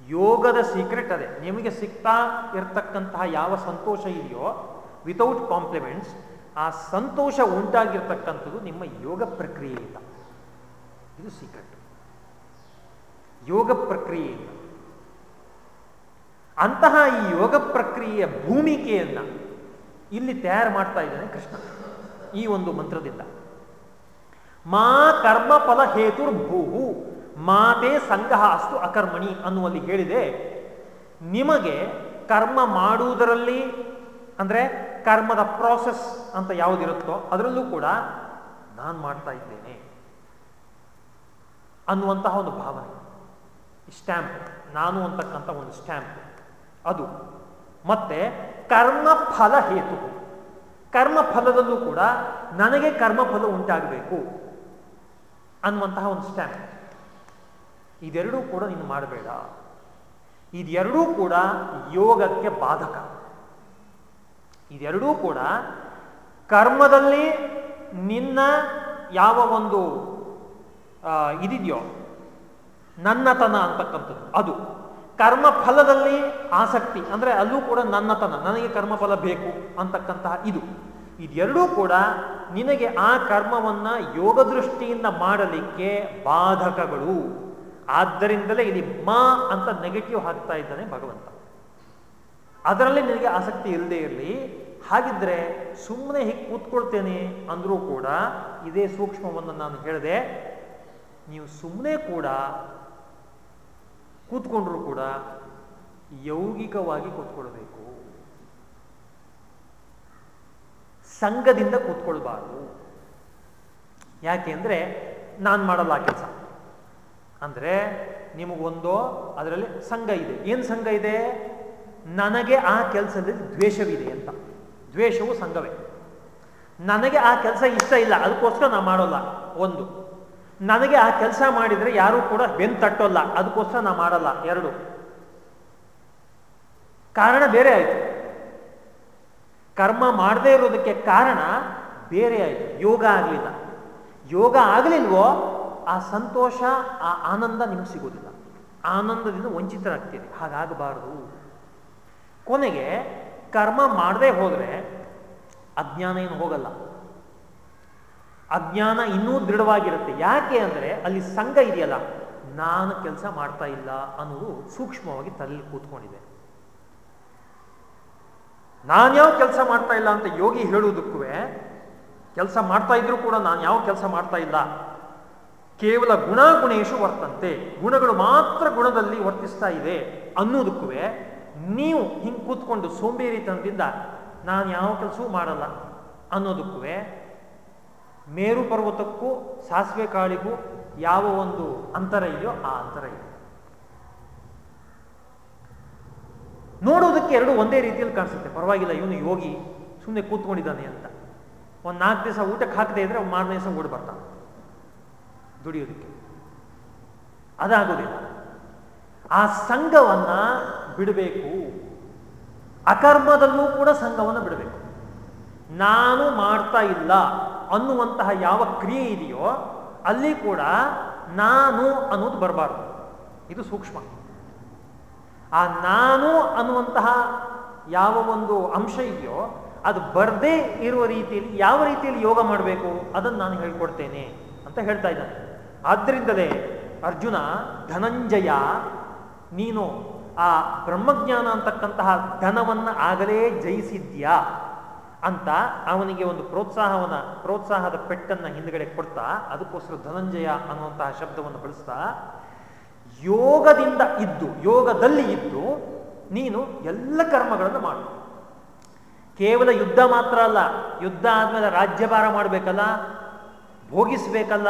ಯೋಗದ ಸೀಕ್ರೆಟ್ ಅದೇ. ನಿಮಗೆ ಸಿಗ್ತಾ ಇರತಕ್ಕಂತಹ ಯಾವ ಸಂತೋಷ ಇದೆಯೋ ವಿತೌಟ್ ಕಾಂಪ್ಲಿಮೆಂಟ್ಸ್ ಆ ಸಂತೋಷ ಉಂಟಾಗಿರ್ತಕ್ಕಂಥದ್ದು ನಿಮ್ಮ ಯೋಗ ಪ್ರಕ್ರಿಯೆಯಿಂದ. ಇದು ಸೀಕ್ರೆಟ್ ಯೋಗ ಪ್ರಕ್ರಿಯೆಯನ್ನು ಅಂತಹ ಈ ಯೋಗ ಪ್ರಕ್ರಿಯೆಯ ಭೂಮಿಕೆಯನ್ನ ಇಲ್ಲಿ ತಯಾರು ಮಾಡ್ತಾ ಇದ್ದಾನೆ ಕೃಷ್ಣ. ಈ ಒಂದು ಮಂತ್ರದಿಂದ. ಮಾ ಕರ್ಮ ಫಲ ಹೇತುರ್ಭೂಹು ಮಾತೆ ಸಂಗಹ ಅಸ್ತು ಅಕರ್ಮಣಿ ಅನ್ನುವಲ್ಲಿ ಹೇಳಿದೆ, ನಿಮಗೆ ಕರ್ಮ ಮಾಡುವುದರಲ್ಲಿ ಅಂದರೆ ಕರ್ಮದ ಪ್ರಾಸೆಸ್ ಅಂತ ಯಾವುದಿರುತ್ತೋ ಅದರಲ್ಲೂ ಕೂಡ ನಾನು ಮಾಡ್ತಾ ಇದ್ದೇನೆ ಅನ್ನುವಂತಹ ಒಂದು ಭಾವನೆ. ಸ್ಟ್ಯಾಂಪ್, ನಾನು ಅಂತಕ್ಕಂಥ ಒಂದು ಸ್ಟ್ಯಾಂಪ್. ಅದು ಮತ್ತೆ ಕರ್ಮಫಲ ಹೇತು. ಕರ್ಮಫಲದಲ್ಲೂ ಕೂಡ ನನಗೆ ಕರ್ಮಫಲ ಉಂಟಾಗಬೇಕು ಅನ್ನುವಂತಹ ಒಂದು ಸ್ಟ್ಯಾಂಪ್. ಇದೆರಡೂ ಕೂಡ ನೀನು ಮಾಡಬೇಡ. ಇದೆರಡೂ ಕೂಡ ಯೋಗಕ್ಕೆ ಬಾಧಕ. ಇದೆರಡೂ ಕೂಡ ಕರ್ಮದಲ್ಲಿ ನಿನ್ನ ಯಾವ ಒಂದು ಇದಿದೆಯೋ ನನ್ನತನ ಅಂತಕ್ಕಂಥದ್ದು. ಅದು. ಕರ್ಮ ಫಲದಲ್ಲಿ ಆಸಕ್ತಿ, ಅಂದರೆ ಅಲ್ಲೂ ಕೂಡ ನನ್ನತನ. ನನಗೆ ಕರ್ಮಫಲ ಬೇಕು ಅಂತಕ್ಕಂತಹ ಇದು. ಇದೆರಡೂ ಕೂಡ ನಿನಗೆ ಆ ಕರ್ಮವನ್ನು ಯೋಗ ದೃಷ್ಟಿಯಿಂದ ಮಾಡಲಿಕ್ಕೆ ಬಾಧಕಗಳು. ಆದ್ದರಿಂದಲೇ ಇಲ್ಲಿ ಮಾ ಅಂತ ನೆಗೆಟಿವ್ ಹಾಕ್ತಾ ಇದ್ದಾನೆ ಭಗವಂತ. ಅದರಲ್ಲಿ ನಿನಗೆ ಆಸಕ್ತಿ ಇಲ್ಲದೆ ಇರಲಿ. ಹಾಗಿದ್ರೆ ಸುಮ್ಮನೆ ಹೀಗೆ ಕೂತ್ಕೊಳ್ತೇನೆ ಅಂದರೂ ಕೂಡ ಇದೇ ಸೂಕ್ಷ್ಮವನ್ನು ನಾನು ಹೇಳಿದೆ, ನೀವು ಸುಮ್ಮನೆ ಕೂಡ ಕೂತ್ಕೊಂಡ್ರು ಕೂಡ ಯೌಗಿಕವಾಗಿ ಕೂತ್ಕೊಳ್ಬೇಕು. ಸಂಘದಿಂದ ಕೂತ್ಕೊಳ್ಬಾರ್ದು. ಯಾಕೆ ಅಂದರೆ ನಾನು ಮಾಡಲ್ಲ ಕೆಲಸ. ಅಂದರೆ ನಿಮಗೊಂದೋ ಅದರಲ್ಲಿ ಸಂಘ ಇದೆ. ಏನು ಸಂಘ ಇದೆ? ನನಗೆ ಆ ಕೆಲಸದಲ್ಲಿ ದ್ವೇಷವಿದೆ ಅಂತ. ದ್ವೇಷವು ಸಂಘವೇ. ನನಗೆ ಆ ಕೆಲಸ ಇಷ್ಟ ಇಲ್ಲ, ಅದಕ್ಕೋಸ್ಕರ ನಾನು ಮಾಡೋಲ್ಲ. ಒಂದು. ನನಗೆ ಆ ಕೆಲಸ ಮಾಡಿದರೆ ಯಾರೂ ಕೂಡ ಬೆನ್ ತಟ್ಟೋಲ್ಲ, ಅದಕ್ಕೋಸ್ಕರ ನಾ ಮಾಡಲ್ಲ, ಎರಡು. ಕಾರಣ ಬೇರೆ ಆಯಿತು. ಕರ್ಮ ಮಾಡದೇ ಇರೋದಕ್ಕೆ ಕಾರಣ ಬೇರೆ ಆಯಿತು. ಯೋಗ ಆಗಲಿಲ್ಲ. ಯೋಗ ಆಗಲಿಲ್ವೋ, ಆ ಸಂತೋಷ, ಆ ಆನಂದ ನಿಮ್ಗೆ ಸಿಗೋದಿಲ್ಲ. ಆನಂದದಿಂದ ವಂಚಿತರಾಗ್ತೀರಿ. ಹಾಗಾಗಬಾರದು. ಕೊನೆಗೆ, ಕರ್ಮ ಮಾಡದೇ ಹೋದರೆ ಅಜ್ಞಾನ ಏನು ಹೋಗಲ್ಲ. ಅಜ್ಞಾನ ಇನ್ನೂ ದೃಢವಾಗಿರುತ್ತೆ. ಯಾಕೆ ಅಂದರೆ ಅಲ್ಲಿ ಸಂಘ ಇದೆಯಲ್ಲ, ನಾನು ಕೆಲಸ ಮಾಡ್ತಾ ಇಲ್ಲ ಅನ್ನೋದು ಸೂಕ್ಷ್ಮವಾಗಿ ತಲೆಯಲ್ಲಿ ಕೂತ್ಕೊಂಡಿದೆ. ನಾನ್ಯಾವ ಕೆಲಸ ಮಾಡ್ತಾ ಇಲ್ಲ ಅಂತ ಯೋಗಿ ಹೇಳುವುದಕ್ಕೂ ಕೆಲಸ ಮಾಡ್ತಾ ಇದ್ರೂ ಕೂಡ ನಾನು ಯಾವ ಕೆಲಸ ಮಾಡ್ತಾ ಇಲ್ಲ. ಕೇವಲ ಗುಣಗುಣೇಶು ವರ್ತಂತೆ. ಗುಣಗಳು ಮಾತ್ರ ಗುಣದಲ್ಲಿ ವರ್ತಿಸ್ತಾ ಇದೆ ಅನ್ನೋದಕ್ಕೂ ನೀವು ಹಿಂಗೆ ಕೂತ್ಕೊಂಡು ಸೋಂಬೇರಿತನದಿಂದ ನಾನು ಯಾವ ಕೆಲಸವೂ ಮಾಡಲ್ಲ ಅನ್ನೋದಕ್ಕೂ ಮೇರು ಪರ್ವತಕ್ಕೂ ಸಾಸಿವೆ ಕಾಳಿಗೂ ಯಾವ ಒಂದು ಅಂತರ ಇದೆಯೋ ಆ ಅಂತರ ಇದೆ. ನೋಡೋದಕ್ಕೆ ಎರಡು ಒಂದೇ ರೀತಿಯಲ್ಲಿ ಕಾಣಿಸುತ್ತೆ. ಪರವಾಗಿಲ್ಲ, ಇವನು ಯೋಗಿ ಸುಮ್ಮನೆ ಕೂತ್ಕೊಂಡಿದ್ದಾನೆ ಅಂತ. ಒಂದು ನಾಲ್ಕು ದಿವಸ ಊಟಕ್ಕೆ ಹಾಕದೇ ಇದ್ರೆ ಮಾರನೇ ದಿವಸ ಓಡಿ ಬರ್ತಾನೆ. ದುಡಿಯೋದಕ್ಕೆ. ಅದಾಗೋದಿಲ್ಲ. ಆ ಸಂಘವನ್ನ ಬಿಡಬೇಕು. ಅಕರ್ಮದಲ್ಲೂ ಕೂಡ ಸಂಘವನ್ನು ಬಿಡಬೇಕು. ನಾನು ಮಾಡ್ತಾ ಇಲ್ಲ. ಅನ್ನುವಂತಹ ಯಾವ ಕ್ರಿಯೆ ಇದೆಯೋ ಅಲ್ಲಿ ಕೂಡ ನಾನು ಅನ್ನೋದು ಬರಬಾರ್ದು. ಇದು ಸೂಕ್ಷ್ಮ. ಆ ನಾನು ಅನ್ನುವಂತಹ ಯಾವ ಒಂದು ಅಂಶ ಇದೆಯೋ ಅದು ಬರದೇ ಇರುವ ರೀತಿಯಲ್ಲಿ ಯಾವ ರೀತಿಯಲ್ಲಿ ಯೋಗ ಮಾಡಬೇಕು ಅದನ್ನು ನಾನು ಹೇಳ್ಕೊಡ್ತೇನೆ ಅಂತ ಹೇಳ್ತಾ ಇದ್ದಾನೆ. ಆದ್ದರಿಂದಲೇ ಅರ್ಜುನ ಧನಂಜಯ ನೀನು ಆ ಬ್ರಹ್ಮಜ್ಞಾನ ಅಂತಕ್ಕಂತಹ ಧನವನ್ನು ಆಗಲೇ ಜಯಿಸಿದ್ಯಾ? ಅಂತ ಅವನಿಗೆ ಒಂದು ಪ್ರೋತ್ಸಾಹವನ ಪ್ರೋತ್ಸಾಹದ ಪೆಟ್ಟನ್ನ ಹಿಂದುಗಡೆ ಕೊಡ್ತಾ, ಅದಕ್ಕೋಸ್ಕರ ಧನಂಜಯ ಅನ್ನುವಂತಹ ಶಬ್ದವನ್ನು ಬಳಸ್ತಾ, ಯೋಗದಿಂದ ಇದ್ದು, ಯೋಗದಲ್ಲಿ ಇದ್ದು, ನೀನು ಎಲ್ಲ ಕರ್ಮಗಳನ್ನು ಮಾಡು. ಕೇವಲ ಯುದ್ಧ ಮಾತ್ರ ಅಲ್ಲ, ಯುದ್ಧ ಆದ್ಮೇಲೆ ರಾಜ್ಯಭಾರ ಮಾಡಬೇಕಲ್ಲ, ಭೋಗಿಸ್ಬೇಕಲ್ಲ,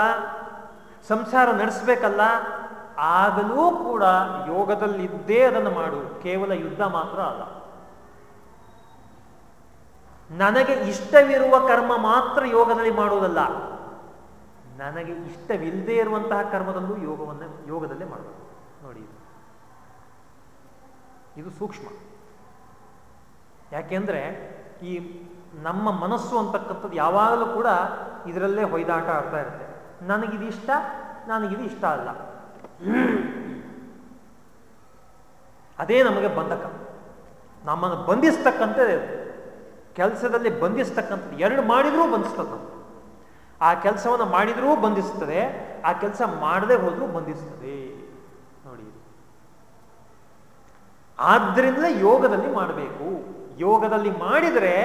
ಸಂಸಾರ ನಡೆಸಬೇಕಲ್ಲ, ಆಗಲೂ ಕೂಡ ಯೋಗದಲ್ಲಿದ್ದೇ ಅದನ್ನು ಮಾಡು. ಕೇವಲ ಯುದ್ಧ ಮಾತ್ರ ಅಲ್ಲ. ನನಗೆ ಇಷ್ಟವಿರುವ ಕರ್ಮ ಮಾತ್ರ ಯೋಗದಲ್ಲಿ ಮಾಡುವುದಲ್ಲ. ನನಗೆ ಇಷ್ಟವಿಲ್ಲದೆ ಇರುವಂತಹ ಕರ್ಮದಲ್ಲೂ ಯೋಗವನ್ನು, ಯೋಗದಲ್ಲೇ ಮಾಡಬೇಕು. ನೋಡಿ ಇದು. ಸೂಕ್ಷ್ಮ. ಯಾಕೆಂದ್ರೆ ಈ ನಮ್ಮ ಮನಸ್ಸು ಅಂತಕ್ಕಂಥದ್ದು ಯಾವಾಗಲೂ ಕೂಡ ಇದರಲ್ಲೇ ಹೊಯ್ದಾಟ ಆಗ್ತಾ ಇರುತ್ತೆ. ನನಗಿದು ಇಷ್ಟ ನನಗಿದು ಇಷ್ಟ ಅಲ್ಲ. ಅದೇ ನಮಗೆ ಬಂಧಕ. ನಮ್ಮನ್ನು ಬಂಧಿಸ್ತಕ್ಕಂಥದ್ದು ಕೆಲಸದಲ್ಲಿ ಬಂಧಿಸ್ತಕ್ಕಂಥದ್ದು. ಎರಡು ಮಾಡಿದರೂ ಬಂಧಿಸ್ತದೆ ಆ ಕೆಲಸವನ್ನು ಮಾಡಿದರೂ ಬಂಧಿಸ್ತದೆ, ಆ ಕೆಲಸ ಮಾಡದೆ ಹೋದರೂ ಬಂಧಿಸ್ತದೆ. ನೋಡಿ ಆದ್ದರಿಂದ ಯೋಗದಲ್ಲಿ ಮಾಡಬೇಕು. ಯೋಗದಲ್ಲಿ ಮಾಡಿದರೆ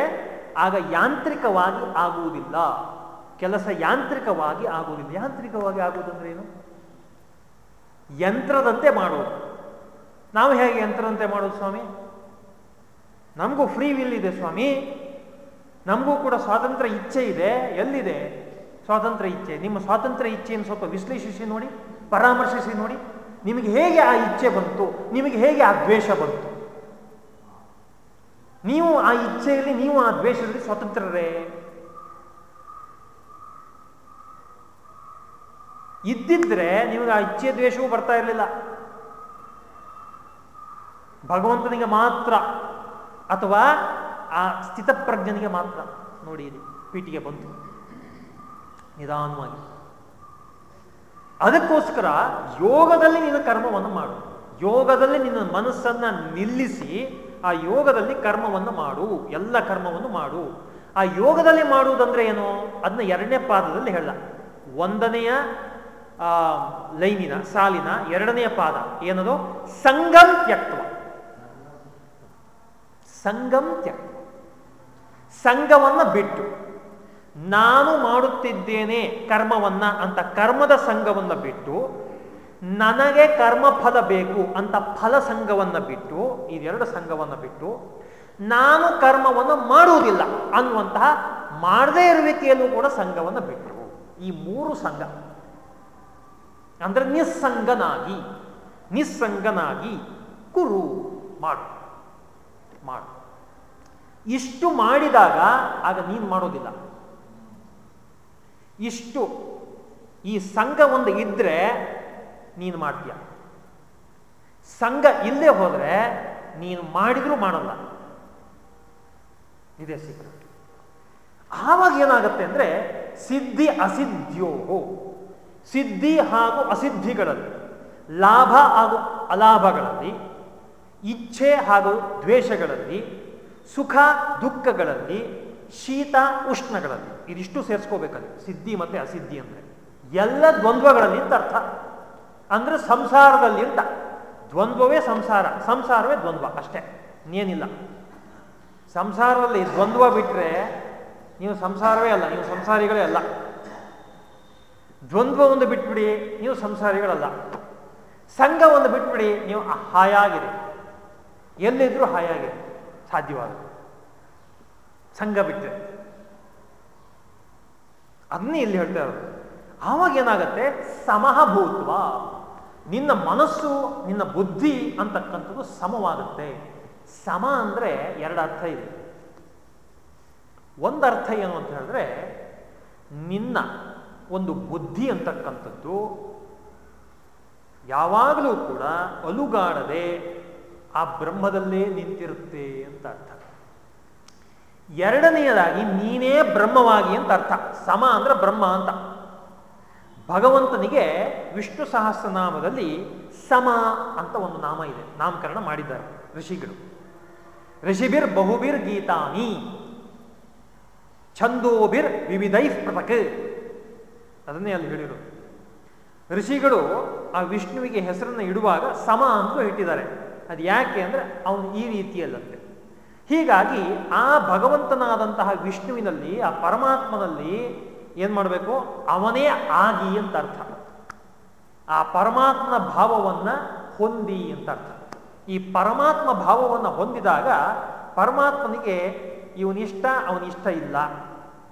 ಆಗ ಯಾಂತ್ರಿಕವಾಗಿ ಆಗುವುದಿಲ್ಲ. ಕೆಲಸ ಯಾಂತ್ರಿಕವಾಗಿ ಆಗುವುದಿಲ್ಲ. ಯಾಂತ್ರಿಕವಾಗಿ ಆಗುವುದಂದ್ರೆ ಏನು? ಯಂತ್ರದಂತೆ ಮಾಡೋದು ನಾವು ಹೇಗೆ ಯಂತ್ರದಂತೆ ಮಾಡೋದು ಸ್ವಾಮಿ? ನಮಗೂ ಫ್ರೀ ವಿಲ್ ಇದೆ ಸ್ವಾಮಿ. ನಮಗೂ ಕೂಡ ಸ್ವಾತಂತ್ರ್ಯ ಇಚ್ಛೆ ಇದೆ. ಎಲ್ಲಿದೆ? ಸ್ವಾತಂತ್ರ್ಯ ಇಚ್ಛೆ. ನಿಮ್ಮ ಸ್ವಾತಂತ್ರ್ಯ ಇಚ್ಛೆಯನ್ನು ಸ್ವಲ್ಪ ವಿಶ್ಲೇಷಿಸಿ ನೋಡಿ, ಪರಾಮರ್ಶಿಸಿ ನೋಡಿ. ನಿಮಗೆ ಹೇಗೆ ಆ ಇಚ್ಛೆ ಬಂತು? ನಿಮಗೆ ಹೇಗೆ ಆ ದ್ವೇಷ ಬಂತು? ನೀವು ಆ ಇಚ್ಛೆಯಲ್ಲಿ, ನೀವು ಆ ದ್ವೇಷದಲ್ಲಿ ಸ್ವತಂತ್ರರೇ ಇದ್ದಿದ್ರೆ ನಿಮಗೆ ಆ ಇಚ್ಛೆ ದ್ವೇಷವೂ ಬರ್ತಾ ಇರಲಿಲ್ಲ. ಭಗವಂತನಿಗೆ ಮಾತ್ರ ಅಥವಾ ಆ ಸ್ಥಿತಪ್ರಜ್ಞನಿಗೆ ಮಾತ್ರ ನೋಡಿ ಇಲ್ಲಿ ಪೀಟಿಗೆ ಬಂತು. ನಿಧಾನವಾಗಿ. ಅದಕ್ಕೋಸ್ಕರ ಯೋಗದಲ್ಲಿ ನಿನ್ನ ಕರ್ಮವನ್ನು ಮಾಡು. ಯೋಗದಲ್ಲಿ ನಿನ್ನ ಮನಸ್ಸನ್ನ ನಿಲ್ಲಿಸಿ ಆ ಯೋಗದಲ್ಲಿ ಕರ್ಮವನ್ನು ಮಾಡು, ಎಲ್ಲ ಕರ್ಮವನ್ನು ಮಾಡು. ಆ ಯೋಗದಲ್ಲಿ ಮಾಡುವುದಂದ್ರೆ ಏನು? ಅದನ್ನ ಎರಡನೇ ಪಾದದಲ್ಲಿ ಹೇಳ. ಒಂದನೆಯ ಲೈನಿನ, ಸಾಲಿನ ಎರಡನೆಯ ಪಾದ ಏನದು? ಸಂಗಂ ತ್ಯಕ್ತ ಸಂಗಂ ತ್ಯಕ್ತ ಸಂಘವನ್ನ ಬಿಟ್ಟು ನಾನು ಮಾಡುತ್ತಿದ್ದೇನೆ ಕರ್ಮವನ್ನ ಅಂತ ಕರ್ಮದ ಸಂಘವನ್ನು ಬಿಟ್ಟು ನನಗೆ ಕರ್ಮ ಫಲ ಬೇಕು ಅಂತ ಫಲ ಸಂಘವನ್ನು ಬಿಟ್ಟು ಇದೆರಡು ಸಂಘವನ್ನು ಬಿಟ್ಟು ನಾನು ಕರ್ಮವನ್ನು ಮಾಡುವುದಿಲ್ಲ ಅನ್ನುವಂತಹ ಮಾಡದೇ ಇರುವಿಕೆಯಲ್ಲೂ ಕೂಡ ಸಂಘವನ್ನು ಬಿಟ್ಟರು. ಈ ಮೂರು ಸಂಘ ಅಂದರೆ ನಿಸ್ಸಂಗನಾಗಿ ನಿಸ್ಸಂಗನಾಗಿ ಕುರು ಮಾಡು ಮಾಡು. ಇಷ್ಟು ಮಾಡಿದಾಗ ಆಗ ನೀನು ಮಾಡೋದಿಲ್ಲ. ಇಷ್ಟು ಈ ಸಂಘ ಒಂದು ಇದ್ರೆ ನೀನು ಮಾಡ್ತೀಯ. ಸಂಘ ಇಲ್ಲದೆ ಹೋದ್ರೆ ನೀನು ಮಾಡಿದ್ರೂ ಮಾಡಲ್ಲ. ಇದೇ ಸೀಕ್ರೆಟ್ ಆವಾಗ ಏನಾಗುತ್ತೆ ಅಂದ್ರೆ ಸಿದ್ಧಿ ಅಸಿದ್ಧಿಯೋ ಸಿದ್ಧಿ ಹಾಗೂ ಅಸಿದ್ಧಿಗಳಲ್ಲಿ, ಲಾಭ ಹಾಗೂ ಅಲಾಭಗಳಲ್ಲಿ, ಇಚ್ಛೆ ಹಾಗೂ ದ್ವೇಷಗಳಲ್ಲಿ ಸುಖ ದುಃಖಗಳಲ್ಲಿ, ಶೀತ ಉಷ್ಣಗಳಲ್ಲಿ. ಇದಿಷ್ಟು ಸೇರಿಸ್ಕೋಬೇಕಲ್ಲಿ. ಸಿದ್ಧಿ ಮತ್ತೆ ಅಸಿದ್ಧಿ ಅಂದರೆ. ಎಲ್ಲ ದ್ವಂದ್ವಗಳಲ್ಲಿ ಅಂತ ಅರ್ಥ. ಅಂದರೆ ಸಂಸಾರದಲ್ಲಿ ಅಂತ. ದ್ವಂದ್ವವೇ ಸಂಸಾರ, ಸಂಸಾರವೇ ದ್ವಂದ್ವ ಅಷ್ಟೇ. ಇನ್ನೇನಿಲ್ಲ. ಸಂಸಾರದಲ್ಲಿ ದ್ವಂದ್ವ ಬಿಟ್ಟರೆ ನೀವು ಸಂಸಾರವೇ ಅಲ್ಲ, ನೀವು ಸಂಸಾರಿಗಳೇ ಅಲ್ಲ. ದ್ವಂದ್ವ ಒಂದು ಬಿಟ್ಬಿಡಿ, ನೀವು ಸಂಸಾರಿಗಳಲ್ಲ. ಸಂಘ ಒಂದು ಬಿಟ್ಬಿಡಿ, ನೀವು ಹಾಯಾಗಿರಿ ಎಲ್ಲಿದ್ರೂ ಹಾಯಾಗಿರಿ. ಸಾಧ್ಯವಾದ ಸಂಘ ಬಿಟ್ಟರೆ ಅದನ್ನೇ ಇಲ್ಲಿ ಹೇಳ್ತಾ ಇರೋದು? ಆವಾಗ ಏನಾಗತ್ತೆ? ಸಮಹಭೂತ್ವ ನಿನ್ನ ಮನಸ್ಸು, ನಿನ್ನ ಬುದ್ಧಿ ಅಂತಕ್ಕಂಥದ್ದು ಸಮವಾಗುತ್ತೆ. ಸಮ ಅಂದರೆ ಎರಡು ಅರ್ಥ ಇದೆ. ಒಂದು ಅರ್ಥ ಏನು ಅಂತ ಹೇಳಿದ್ರೆ, ನಿನ್ನ ಒಂದು ಬುದ್ಧಿ ಅಂತಕ್ಕಂಥದ್ದು ಯಾವಾಗಲೂ ಕೂಡ ಅಲುಗಾಡದೆ ಆ ಬ್ರಹ್ಮದಲ್ಲೇ ನಿಂತಿರುತ್ತೆ ಅಂತ ಅರ್ಥ. ಎರಡನೆಯದಾಗಿ ನೀನೇ ಬ್ರಹ್ಮವಾಗಿ ಅಂತ ಅರ್ಥ. ಸಮ ಅಂದ್ರೆ ಬ್ರಹ್ಮ ಅಂತ. ಭಗವಂತನಿಗೆ ವಿಷ್ಣು ಸಹಸ್ರನಾಮದಲ್ಲಿ ಸಮ ಅಂತ ಒಂದು ನಾಮ ಇದೆ. ನಾಮಕರಣ ಮಾಡಿದ್ದಾರೆ ಋಷಿಗಳು. ಋಷಿಬಿರ್ ಬಹುಬಿರ್ ಗೀತಾನಿ ಛಂದೋಬಿರ್ ವಿವಿಧೈ ಪೃಥಕ್. ಅದನ್ನೇ ಅಲ್ಲಿ ಹೇಳಿರೋದು. ಋಷಿಗಳು ಆ ವಿಷ್ಣುವಿಗೆ ಹೆಸರನ್ನು ಇಡುವಾಗ ಸಮ ಅಂತ ಇಟ್ಟಿದ್ದಾರೆ. ಅದು ಯಾಕೆ ಅಂದರೆ ಅವನು ಈ ರೀತಿಯಲ್ಲಂತೆ. ಹೀಗಾಗಿ ಆ ಭಗವಂತನಾದಂತಹ ವಿಷ್ಣುವಿನಲ್ಲಿ, ಆ ಪರಮಾತ್ಮನಲ್ಲಿ ಏನು ಮಾಡಬೇಕು? ಅವನೇ ಆಗಿ ಅಂತ ಅರ್ಥ. ಆ ಪರಮಾತ್ಮನ ಭಾವವನ್ನು ಹೊಂದಿ ಅಂತ ಅರ್ಥ. ಈ ಪರಮಾತ್ಮ ಭಾವವನ್ನು ಹೊಂದಿದಾಗ ಪರಮಾತ್ಮನಿಗೆ ಇವನಿಷ್ಟ ಅವನಿಷ್ಟ ಇಲ್ಲ.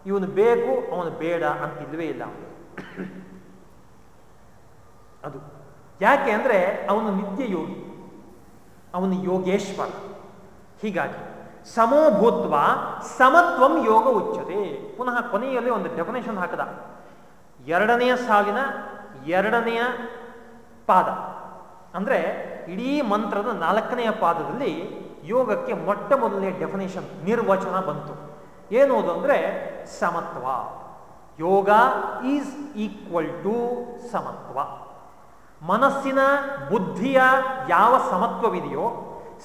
ಇವನು ಬೇಕು, ಅವನು ಬೇಡ ಅಂತ ಇಲ್ವೇ ಇಲ್ಲ ಅದು ಯಾಕೆ ಅಂದರೆ ಅವನು ನಿತ್ಯ ಯೋಗಿ ಅವನು ಯೋಗೇಶ್ವರ. ಹೀಗಾಗಿ ಸಮೋಭೂತ್ವ ಸಮತ್ವಂ ಯೋಗ ಉಚ್ಚತೆ ಪುನಃ ಕೊನೆಯಲ್ಲಿ ಒಂದು ಡೆಫಿನೇಷನ್ ಹಾಕದ. ಎರಡನೆಯ ಸಾಲಿನ ಎರಡನೆಯ ಪಾದ. ಅಂದ್ರೆ ಇಡೀ ಮಂತ್ರದ ನಾಲ್ಕನೆಯ ಪಾದದಲ್ಲಿ ಯೋಗಕ್ಕೆ ಮೊಟ್ಟ ಮೊದಲನೇ ಡೆಫಿನೇಷನ್ ನಿರ್ವಚನ ಬಂತು. ಏನೋದು ಅಂದ್ರೆ ಸಮತ್ವ. ಯೋಗ ಈಸ್ ಈಕ್ವಲ್ ಟು ಸಮತ್ವ. ಮನಸ್ಸಿನ ಬುದ್ಧಿಯ ಯಾವ ಸಮತ್ವವಿದೆಯೋ,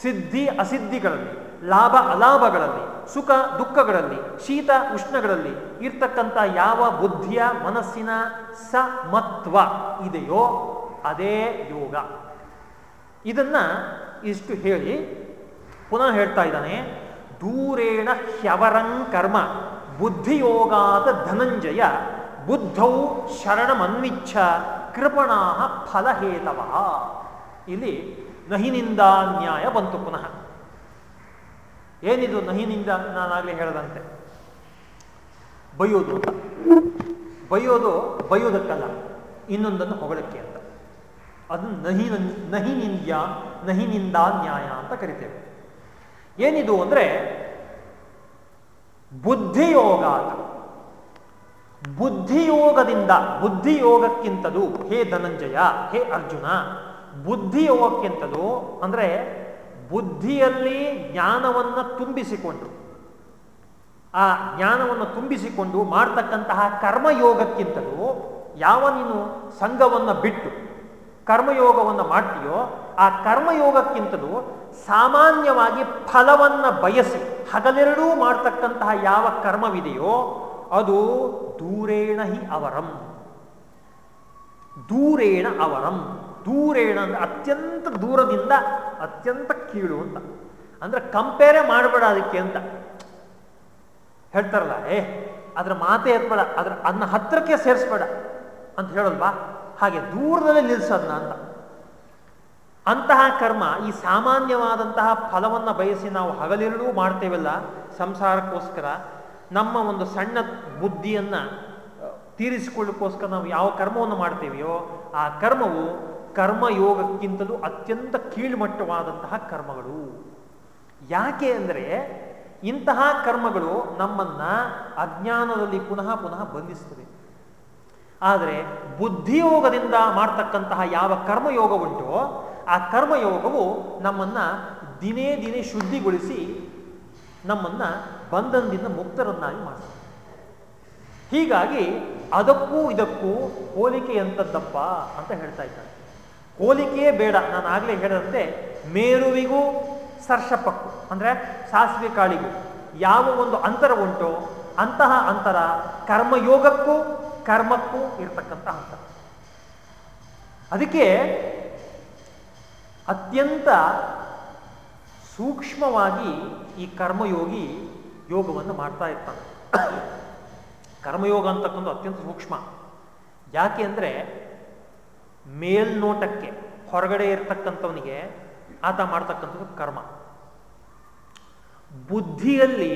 ಸಿದ್ಧಿ ಅಸಿದ್ಧಿಗಳಲ್ಲಿ, ಲಾಭ ಅಲಾಭಗಳಲ್ಲಿ, ಸುಖ ದುಃಖಗಳಲ್ಲಿ, ಶೀತ ಉಷ್ಣಗಳಲ್ಲಿ ಇರ್ತಕ್ಕಂಥ ಯಾವ ಬುದ್ಧಿಯ ಮನಸ್ಸಿನ ಸಮತ್ವ ಇದೆಯೋ ಅದೇ ಯೋಗ. ಇದನ್ನ ಇಷ್ಟು ಹೇಳಿ ಪುನಃ ಹೇಳ್ತಾ ಇದ್ದಾನೆ, ದೂರೇಣ ಹ್ಯವರಂ ಕರ್ಮ ಬುದ್ಧಿಯೋಗಾದ ಧನಂಜಯ, ಬುದ್ಧೌ ಶರಣಮನ್ವಿಚ್ಛ ಕೃಪಣಾ ಫಲಹೇತವ. ಇಲ್ಲಿ ನಹಿನಿಂದ ನ್ಯಾಯ ಬಂತು ಪುನಃ. ಏನಿದು ನಹಿನಿಂದ ನಾನಾಗಲೇ ಹೇಳದಂತೆ. ಬೈಯೋದು ಅಂತ. ಬೈಯೋದು ಬೈಯೋದಕ್ಕಲ್ಲ ಇನ್ನೊಂದನ್ನು ಹೊಗಳಕ್ಕೆ ಅಂತ. ಅದು ನಹಿ ನಹಿನಿಂದ್ಯ, ನಹಿನಿಂದ ನ್ಯಾಯ ಅಂತ ಕರಿತೇವೆ. ಏನಿದು ಅಂದ್ರೆ ಬುದ್ಧಿಯೋಗ ಬುದ್ಧಿಯೋಗದಿಂದ, ಬುದ್ಧಿಯೋಗಕ್ಕಿಂತಲೂ, ಹೇ ಧನಂಜಯ, ಹೇ ಅರ್ಜುನ, ಬುದ್ಧಿಯೋಗಕ್ಕಿಂತಲೂ, ಅಂದ್ರೆ ಬುದ್ಧಿಯಲ್ಲಿ ಜ್ಞಾನವನ್ನು ತುಂಬಿಸಿಕೊಂಡು, ಆ ಜ್ಞಾನವನ್ನು ತುಂಬಿಸಿಕೊಂಡು ಮಾಡ್ತಕ್ಕಂತಹ ಕರ್ಮಯೋಗಕ್ಕಿಂತಲೂ ಯಾವ ನೀನು ಸಂಘವನ್ನು ಬಿಟ್ಟು ಕರ್ಮಯೋಗವನ್ನು ಮಾಡ್ತೀಯೋ, ಆ ಕರ್ಮಯೋಗಕ್ಕಿಂತಲೂ ಸಾಮಾನ್ಯವಾಗಿ ಫಲವನ್ನು ಬಯಸಿ, ಹಗಲೆರಡೂ ಮಾಡ್ತಕ್ಕಂತಹ ಯಾವ ಕರ್ಮವಿದೆಯೋ ಅದು ದೂರೇಣ ಹಿ ಅವರಂ. ದೂರೇಣ ಅವರಂ. ದೂರೇಣ ಅತ್ಯಂತ ದೂರದಿಂದ ಅತ್ಯಂತ ಕೀಳು ಅಂತ. ಅಂದ್ರೆ ಕಂಪೇರೆ ಮಾಡಬೇಡ ಅದಕ್ಕೆ ಅಂತ. ಹೇಳ್ತಾರಲ್ಲ, ಏ, ಅದ್ರ ಮಾತೆ ಎತ್ಬೇಡ ಅದ್ರ ಅದನ್ನ ಹತ್ತಿರಕ್ಕೆ ಸೇರಿಸ್ಬೇಡ ಅಂತ ಹೇಳಲ್ವಾ? ಹಾಗೆ ದೂರದಲ್ಲಿ ನಿಲ್ಸದ್ನ ಅಂತ. ಅಂತಹ ಕರ್ಮ ಈ ಸಾಮಾನ್ಯವಾದಂತಹ ಫಲವನ್ನು ಬಯಸಿ ನಾವು ಹಗಲಿರಲು ಮಾಡ್ತೇವಲ್ಲ, ಸಂಸಾರಕ್ಕೋಸ್ಕರ ನಮ್ಮ ಒಂದು ಸಣ್ಣ ಬುದ್ಧಿಯನ್ನು ತೀರಿಸಿಕೊಳ್ಳಕ್ಕೋಸ್ಕರ ನಾವು ಯಾವ ಕರ್ಮವನ್ನು ಮಾಡ್ತೇವೆಯೋ, ಆ ಕರ್ಮವು ಕರ್ಮಯೋಗಕ್ಕಿಂತಲೂ ಅತ್ಯಂತ ಕೀಳ್ಮಟ್ಟವಾದಂತಹ ಕರ್ಮಗಳು. ಯಾಕೆ ಅಂದರೆ, ಇಂತಹ ಕರ್ಮಗಳು ನಮ್ಮನ್ನ ಅಜ್ಞಾನದಲ್ಲಿ ಪುನಃ ಪುನಃ ಬಂಧಿಸ್ತವೆ. ಆದರೆ, ಬುದ್ಧಿಯೋಗದಿಂದ ಮಾಡ್ತಕ್ಕಂತಹ ಯಾವ ಕರ್ಮಯೋಗ ಉಂಟೋ ಆ ಕರ್ಮಯೋಗವು ನಮ್ಮನ್ನ ದಿನೇ ದಿನೇ ಶುದ್ಧಿಗೊಳಿಸಿ ನಮ್ಮನ್ನ ಬಂಧನದಿಂದ ಮುಕ್ತರನ್ನಾಗಿ ಮಾಡ್ತಾರೆ. ಹೀಗಾಗಿ ಅದಕ್ಕೂ ಇದಕ್ಕೂ ಹೋಲಿಕೆ ಎಂಥದ್ದಪ್ಪ ಅಂತ ಹೇಳ್ತಾ ಇದ್ದಾರೆ. ಹೋಲಿಕೆಯೇ ಬೇಡ, ನಾನು ಆಗಲೇ ಹೇಳಿದಂತೆ ಮೇರುವಿಗೂ ಸರ್ಷಪಕ್ಕೂ ಅಂದರೆ ಸಾಸಿವೆ ಕಾಳಿಗೂ ಯಾವ ಒಂದು ಅಂತರ ಉಂಟೋ ಅಂತಹ ಅಂತರ ಕರ್ಮಯೋಗಕ್ಕೂ ಕರ್ಮಕ್ಕೂ ಇರತಕ್ಕಂಥ ಅಂತರ. ಅದಕ್ಕೆ ಅತ್ಯಂತ ಸೂಕ್ಷ್ಮವಾಗಿ ಈ ಕರ್ಮಯೋಗಿ ಯೋಗವನ್ನು ಮಾಡ್ತಾ ಇರ್ತಾನೆ. ಕರ್ಮಯೋಗ ಅಂತಕ್ಕಂಥ ಅತ್ಯಂತ ಸೂಕ್ಷ್ಮ. ಯಾಕೆ ಅಂದರೆ ಮೇಲ್ನೋಟಕ್ಕೆ ಹೊರಗಡೆ ಇರ್ತಕ್ಕಂಥವನಿಗೆ ಆತ ಮಾಡ್ತಕ್ಕಂಥದ್ದು ಕರ್ಮ. ಬುದ್ಧಿಯಲ್ಲಿ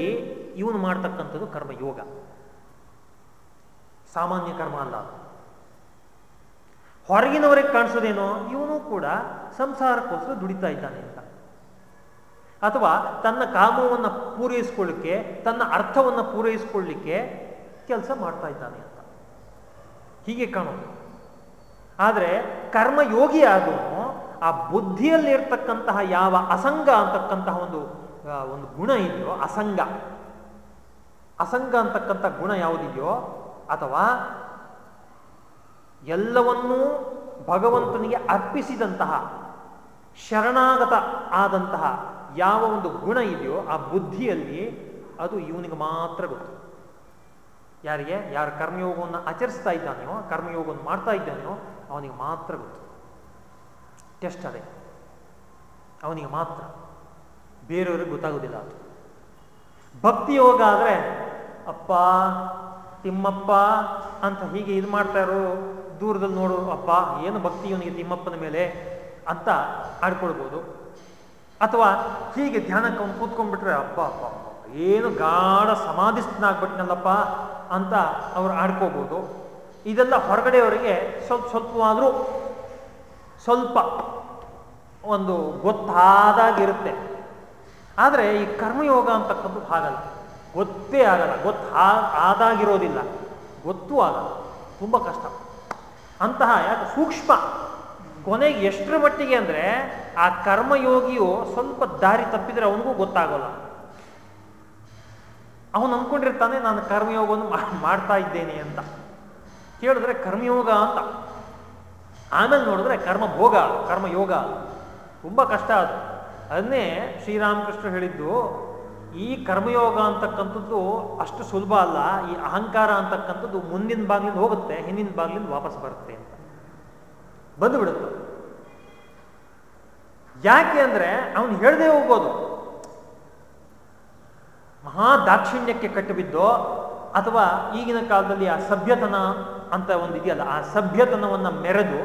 ಇವನು ಮಾಡ್ತಕ್ಕಂಥದ್ದು ಕರ್ಮಯೋಗ. ಸಾಮಾನ್ಯ ಕರ್ಮ ಅಲ್ಲ ಹೊರಗಿನವರಿಗೆ ಕಾಣಿಸೋದೇನೋ? ಇವನು ಕೂಡ ಸಂಸಾರಕ್ಕೋಸ್ಕರ ದುಡಿತಾ ಇದ್ದಾನೆ ಅಂತ. ಅಥವಾ ತನ್ನ ಕಾಮವನ್ನು ಪೂರೈಸ್ಕೊಳ್ಳಿಕ್ಕೆ, ತನ್ನ ಅರ್ಥವನ್ನು ಪೂರೈಸ್ಕೊಳ್ಳಿಕ್ಕೆ ಕೆಲಸ ಮಾಡ್ತಾ ಇದ್ದಾನೆ ಅಂತ. ಹೀಗೆ ಕಾಣೋದು. ಆದರೆ ಕರ್ಮಯೋಗಿ ಆದವನು ಆ ಬುದ್ಧಿಯಲ್ಲಿರ್ತಕ್ಕಂತಹ ಯಾವ ಅಸಂಗ ಅಂತಕ್ಕಂತಹ ಒಂದು ಒಂದು ಗುಣ ಇದೆಯೋ, ಅಸಂಗ. ಅಸಂಗ ಅಂತಕ್ಕಂಥ ಗುಣ ಯಾವುದಿದೆಯೋ, ಅಥವಾ ಎಲ್ಲವನ್ನೂ ಭಗವಂತನಿಗೆ ಅರ್ಪಿಸಿದಂತಹ, ಶರಣಾಗತ ಆದಂತಹ ಯಾವ ಒಂದು ಗುಣ ಇದೆಯೋ ಆ ಬುದ್ಧಿಯಲ್ಲಿ ಅದು ಇವನಿಗೆ ಮಾತ್ರ ಗೊತ್ತು. ಯಾರಿಗೆ? ಯಾರು ಕರ್ಮಯೋಗವನ್ನು ಆಚರಿಸ್ತಾ ಇದ್ದಾನೆಯೋ, ಕರ್ಮಯೋಗವನ್ನು ಮಾಡ್ತಾ ಇದ್ದಾನೆಯೋ, ಅವನಿಗೆ ಮಾತ್ರ ಗೊತ್ತು. ಟೆಸ್ಟ್ ಅದೇ. ಅವನಿಗೆ ಮಾತ್ರ. ಬೇರೆಯವ್ರಿಗೆ ಗೊತ್ತಾಗೋದಿಲ್ಲ ಅದು. ಭಕ್ತಿ ಯೋಗ ಆದರೆ, ಅಪ್ಪ, ತಿಮ್ಮಪ್ಪ ಅಂತ ಹೀಗೆ ಇದು ಮಾಡ್ತಾರೋ ದೂರದಲ್ಲಿ ನೋಡು, ಅಪ್ಪ, ಏನು ಭಕ್ತಿ ಇವನಿಗೆ ತಿಮ್ಮಪ್ಪನ ಮೇಲೆ ಅಂತ ಆಡ್ಕೊಳ್ಬೋದು. ಅಥವಾ ಹೀಗೆ ಧ್ಯಾನಕ್ಕೆ ಅವ್ನು ಕೂತ್ಕೊಂಡ್ಬಿಟ್ರೆ ಅಪ್ಪ ಅಪ್ಪ ಏನು ಗಾಢ ಸಮಾಧಿಸ್ತನಾಗ್ಬಿಟ್ನಲ್ಲಪ್ಪ ಅಂತ ಅವ್ರು ಆಡ್ಕೋಬೋದು. ಇದೆಲ್ಲ ಹೊರಗಡೆಯವರಿಗೆ ಸ್ವಲ್ಪ ಸ್ವಲ್ಪವಾದರೂ ಸ್ವಲ್ಪ ಒಂದು ಗೊತ್ತಾದಾಗಿರುತ್ತೆ. ಆದರೆ ಈ ಕರ್ಮಯೋಗ ಅಂತಕ್ಕಂಥದ್ದು ಹಾಗಲ್ಲ. ಗೊತ್ತೇ ಆಗಲ್ಲ. ಗೊತ್ತು ಆದಾಗಿರೋದಿಲ್ಲ. ಗೊತ್ತೂ ಆಗಲ್ಲ. ತುಂಬ ಕಷ್ಟ. ಅಂತಹ ಯಾಕೆ ಸೂಕ್ಷ್ಮ ಕೊನೆಗೆ ಎಷ್ಟರ ಮಟ್ಟಿಗೆ ಅಂದರೆ ಆ ಕರ್ಮಯೋಗಿಯು ಸ್ವಲ್ಪ ದಾರಿ ತಪ್ಪಿದರೆ ಅವನಿಗೂ ಗೊತ್ತಾಗೋಲ್ಲ. ಅವನು ಅಂದ್ಕೊಂಡಿರ್ತಾನೆ ನಾನು ಕರ್ಮಯೋಗವನ್ನು ಮಾಡ್ತಾ ಇದ್ದೇನೆ ಅಂತ. ಕೇಳಿದ್ರೆ ಕರ್ಮಯೋಗ ಅಂತ. ಆಮೇಲೆ ನೋಡಿದ್ರೆ ಕರ್ಮ ಭೋಗ ಕರ್ಮಯೋಗ ತುಂಬ ಕಷ್ಟ ಅದು. ಅದನ್ನೇ ಶ್ರೀರಾಮಕೃಷ್ಣ ಹೇಳಿದ್ದು, ಈ ಕರ್ಮಯೋಗ ಅಂತಕ್ಕಂಥದ್ದು ಅಷ್ಟು ಸುಲಭ ಅಲ್ಲ, ಈ ಅಹಂಕಾರ ಅಂತಕ್ಕಂಥದ್ದು ಮುಂದಿನ ಬಾಗಿಲಿಂದ ಹೋಗುತ್ತೆ, ಹಿಂದಿನ ಬಾಗಿಲಿಂದ ವಾಪಸ್ ಬರುತ್ತೆ ಅಂತ. ಬಂದು ಬಿಡುತ್ತೆ ಯಾಕೆ ಅಂದ್ರೆ ಅವನು ಹೇಳದೆ ಹೋಗ್ಬೋದು. ಮಹಾ ದಾಕ್ಷಿಣ್ಯಕ್ಕೆ ಕಟ್ಟಿಬಿದ್ದೋ ಅಥವಾ ಈಗಿನ ಕಾಲದಲ್ಲಿ ಆ ಸಭ್ಯತನ ಅಂತ ಒಂದು ಇದೆಯಲ್ಲ, ಆ ಸಭ್ಯತನವನ್ನ ಮೆರೆದು